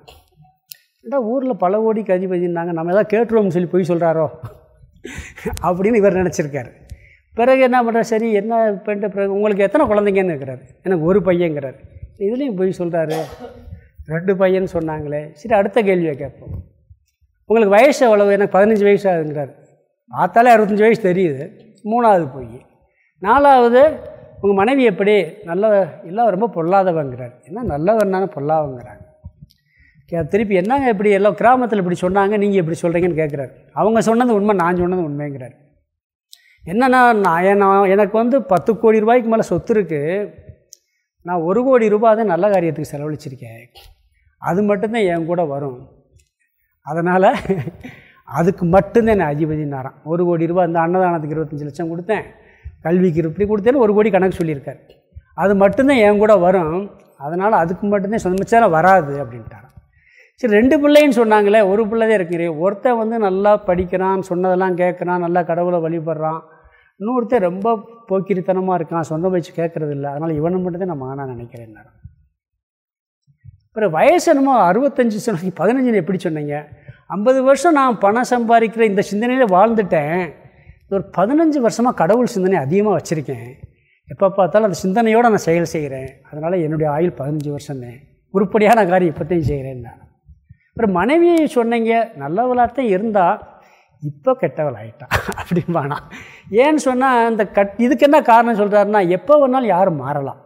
A: ஏன்னா ஊரில் பல கோடிக்கு அதிபதினாங்க? நம்ம எதாவது கேட்டுருவோம்னு சொல்லி போய் சொல்கிறாரோ அப்படின்னு இவர் நினச்சிருக்காரு. பிறகு என்ன பண்ணுறாரு சரி என்ன பண்ணுற பிறகு உங்களுக்கு எத்தனை குழந்தைங்கன்னு? இருக்கிறாரு எனக்கு ஒரு பையங்கிறார் இதுலேயும் போய் சொல்கிறாரு ரெண்டு பையன் சொன்னாங்களே. சரி அடுத்த கேள்வியை கேட்போம். உங்களுக்கு வயசு எவ்வளவு? எனக்கு பதினஞ்சு வயசு ஆகுங்கிறார் பார்த்தாலே அறுபத்தஞ்சி வயசு தெரியுது. மூணாவது போய். நாலாவது உங்கள் மனைவி எப்படி? நல்ல எல்லாம் ரொம்ப பொல்லாதவங்கிறார். என்ன நல்லவன்னாலும் பொல்லாதவங்கிறாங்க. கே திருப்பி என்னங்க இப்படி எல்லாம் கிராமத்தில் இப்படி சொன்னாங்க நீங்கள் இப்படி சொல்கிறீங்கன்னு கேட்குறாரு அவங்க சொன்னது உண்மை நான் சொன்னது உண்மைங்கிறார். என்னென்னா நான் நான் எனக்கு வந்து பத்து கோடி ரூபாய்க்கு மேலே சொத்து இருக்குது நான் ஒரு கோடி ரூபாய் தான் நல்ல காரியத்துக்கு செலவழிச்சிருக்கேன். அது மட்டும்தான் என் கூட வரும். அதனால் அதுக்கு மட்டும்தான் நான் அதிபதினாரான் ஒரு கோடி ரூபாய் இந்த அன்னதானத்துக்கு இருபத்தஞ்சி லட்சம் கொடுத்தேன். கல்விக்கு இப்படி கொடுத்தேன்னு ஒரு கோடி கணக்கு சொல்லியிருக்கார். அது மட்டும்தான் என் கூட வரும். அதனால் அதுக்கு மட்டும்தான் சொந்த வராது அப்படின்ட்டாரான் சரி ரெண்டு பிள்ளைன்னு சொன்னாங்களே ஒரு பிள்ளைதே இருக்கிறேன் ஒருத்தன் வந்து நல்லா படிக்கிறான் சொன்னதெல்லாம் கேட்குறான் நல்லா கடவுளை வழிபடுறான். இன்னொருத்தர் ரொம்ப போக்கிரித்தனமாக இருக்கான் சொந்த வச்சு கேட்குறது இல்லை அதனால் இவனை மட்டும்தான் நான் மானா நினைக்கிறேன் அப்புறம் வயசு என்னமோ அறுபத்தஞ்சு சொன்னீங்க பதினஞ்சுன்னு எப்படி சொன்னீங்க? ஐம்பது வருஷம் நான் பணம் சம்பாதிக்கிற இந்த சிந்தனையில் வாழ்ந்துட்டேன். ஒரு பதினஞ்சு வருஷமாக கடவுள் சிந்தனை அதிகமாக வச்சுருக்கேன். எப்போ பார்த்தாலும் அந்த சிந்தனையோடு நான் செயல் செய்கிறேன் அதனால் என்னுடைய ஆயுள் பதினஞ்சு வருஷம்னு. உருப்படியான காரியம் இப்போத்தையும் செய்கிறேன் நான். அப்புறம் மனைவியை சொன்னீங்க நல்லவளாகத்தான் இருந்தால் இப்போ கெட்டவள் ஆகிட்டான் அப்படிம்பானா. ஏன்னு சொன்னால் இந்த கட் இதுக்கு என்ன காரணம் சொல்கிறாருன்னா எப்போ வேணாலும் யாரும் மாறலாம்.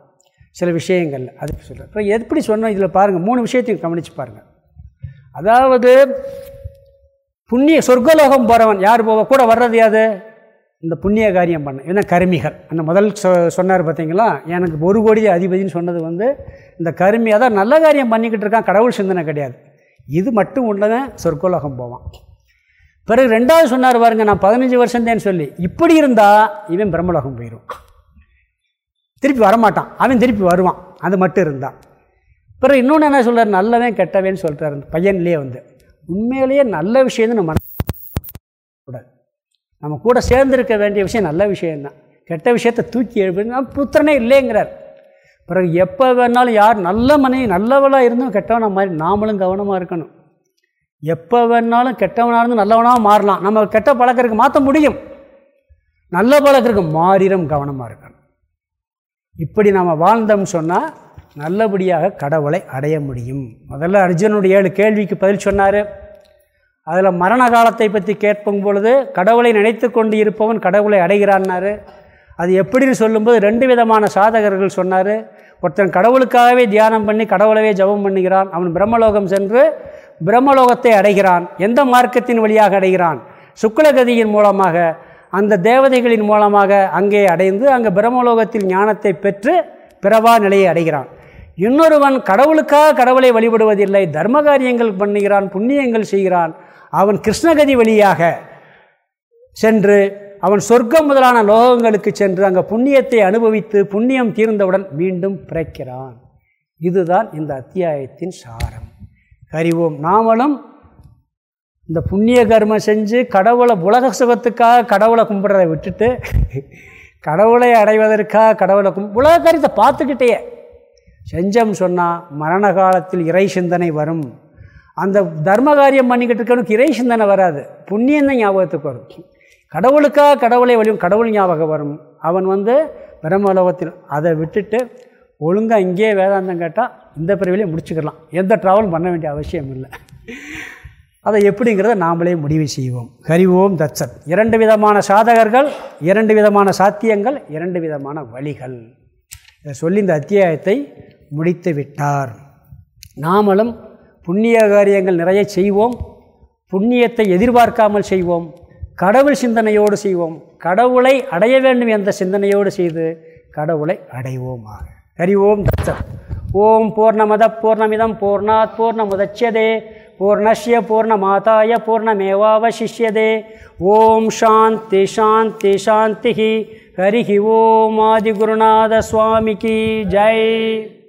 A: சில விஷயங்கள் அதுக்கு சொல்கிறார் இப்போ எப்படி சொன்னோம் இதில் பாருங்கள் மூணு விஷயத்தையும் கவனித்து பாருங்கள் அதாவது புண்ணிய சொர்க்கலோகம் போகிறவன் யார் போவ? கூட வர்றது யாது இந்த புண்ணிய காரியம் பண்ண ஏன்னா கருமிகள். அந்த முதல் சொ சொன்னார் பார்த்தீங்களா எனக்கு ஒரு கோடி அதிபதினு சொன்னது வந்து இந்த கருமி அதான் நல்ல காரியம் பண்ணிக்கிட்டு இருக்கான் கடவுள் சிந்தனை கிடையாது. இது மட்டும் உள்ளதான் சொர்க்கலோகம் போவான். பிறகு ரெண்டாவது சொன்னார் பாருங்க நான் பதினஞ்சு வருஷம் சொல்லி. இப்படி இருந்தால் இவன் பிரம்மலோகம் போயிடும் திருப்பி வரமாட்டான். அவன் திருப்பி வருவான். அது மட்டும் இருந்தான் பிறகு இன்னொன்று என்ன சொல்கிறார் நல்லவன் கெட்டவேன்னு சொல்கிறார் பையன்லேயே வந்து உண்மையிலேயே நல்ல விஷயம்னு நம்ம கூடாது நம்ம கூட சேர்ந்துருக்க வேண்டிய விஷயம் நல்ல விஷயந்தான் கெட்ட விஷயத்தை தூக்கி எழுப்பினா புத்திரனே இல்லைங்கிறார். பிறகு எப்போ வேணாலும் யார் நல்ல மனைவி நல்லவளாக இருந்தும் கெட்டவனா மாதிரி நாமளும் கவனமாக இருக்கணும். எப்போ வேணாலும் கெட்டவனாக இருந்து நல்லவனாக மாறலாம். நம்ம கெட்ட பழக்கிறதுக்கு மாற்ற முடியும். நல்ல பழக்கிறதுக்கு மாறிடும் கவனமாக இருக்கணும். இப்படி நாம் வாழ்ந்தோம்னு சொன்னால் நல்லபடியாக கடவுளை அடைய முடியும். முதல்ல அர்ஜுனுடைய ஏழு கேள்விக்கு பதில் சொன்னார். அதில் மரண காலத்தை பற்றி கேட்பும் பொழுது கடவுளை நினைத்து கொண்டு இருப்பவன் கடவுளை அடைகிறான்னாரு. அது எப்படின்னு சொல்லும்போது ரெண்டு விதமான சாதகர்கள் சொன்னார். ஒருத்தன் கடவுளுக்காகவே தியானம் பண்ணி கடவுளவே ஜபம் பண்ணுகிறான். அவன் பிரம்மலோகம் சென்று பிரம்மலோகத்தை அடைகிறான். எந்த மார்க்கத்தின் வழியாக அடைகிறான்? சுக்லகதியின் மூலமாக அந்த தேவதைகளின் மூலமாக அங்கே அடைந்து அங்கே பிரம்மலோகத்தில் ஞானத்தை பெற்று பிறவா நிலையை அடைகிறான். இன்னொருவன் கடவுளுக்காக கடவுளை வழிபடுவதில்லை தர்ம காரியங்கள் பண்ணுகிறான் புண்ணியங்கள் செய்கிறான். அவன் கிருஷ்ணகதி வழியாக சென்று அவன் சொர்க்கம் முதலான லோகங்களுக்கு சென்று அங்கே புண்ணியத்தை அனுபவித்து புண்ணியம் தீர்ந்தவுடன் மீண்டும் பிறக்கிறான். இதுதான் இந்த அத்தியாயத்தின் சாரம். அறிவோம் நாமளும் இந்த புண்ணிய கர்மம் செஞ்சு கடவுளை உலக சுகத்துக்காக கடவுளை கும்பிட்றதை விட்டுட்டு கடவுளை அடைவதற்காக கடவுளை கும் உலக காரியத்தை பார்த்துக்கிட்டே செஞ்சோம் சொன்னால் மரண காலத்தில் இறை சிந்தனை வரும். அந்த தர்ம காரியம் பண்ணிக்கிட்டு இருக்கவனுக்கு இறை சிந்தனை வராது. புண்ணியம் தான் ஞாபகத்துக்கு வரும். கடவுளுக்காக கடவுளை வழியும் கடவுள் ஞாபகம் வரும். அவன் வந்து பிரம்மலோகத்தில் அதை விட்டுட்டு ஒழுங்காக இங்கேயே வேதாந்தம் கேட்டால் இந்த பிரிவிலே முடிச்சுக்கலாம் எந்த ட்ராவலும் பண்ண வேண்டிய அவசியம் இல்லை. அதை எப்படிங்கிறத நாமளே முடிவு செய்வோம். ஹரி ஓம் தத்சத். இரண்டு விதமான சாதகர்கள் இரண்டு விதமான சாத்தியங்கள் இரண்டு விதமான வழிகள். இதை சொல்லி இந்த அத்தியாயத்தை முடித்து விட்டார். நாமளும் புண்ணிய காரியங்கள் நிறைய செய்வோம். புண்ணியத்தை எதிர்பார்க்காமல் செய்வோம். கடவுள் சிந்தனையோடு செய்வோம். கடவுளை அடைய வேண்டும் என்ற சிந்தனையோடு செய்து கடவுளை அடைவோமாக. ஹரி ஓம் தத்தம் ஓம் பூர்ணமத பூர்ணமிதம் பூர்ணாத் பூர்ணமுதட்சியதே பூர்ணஸ்ய பூர்ணமாதாய பூர்ணமேவாவசிஷ்யதே. ஓம் சாந்தி சாந்தி சாந்தி ஹரி ஓம் ஆதிகுருநாத சுவாமிக்கு ஜெய்.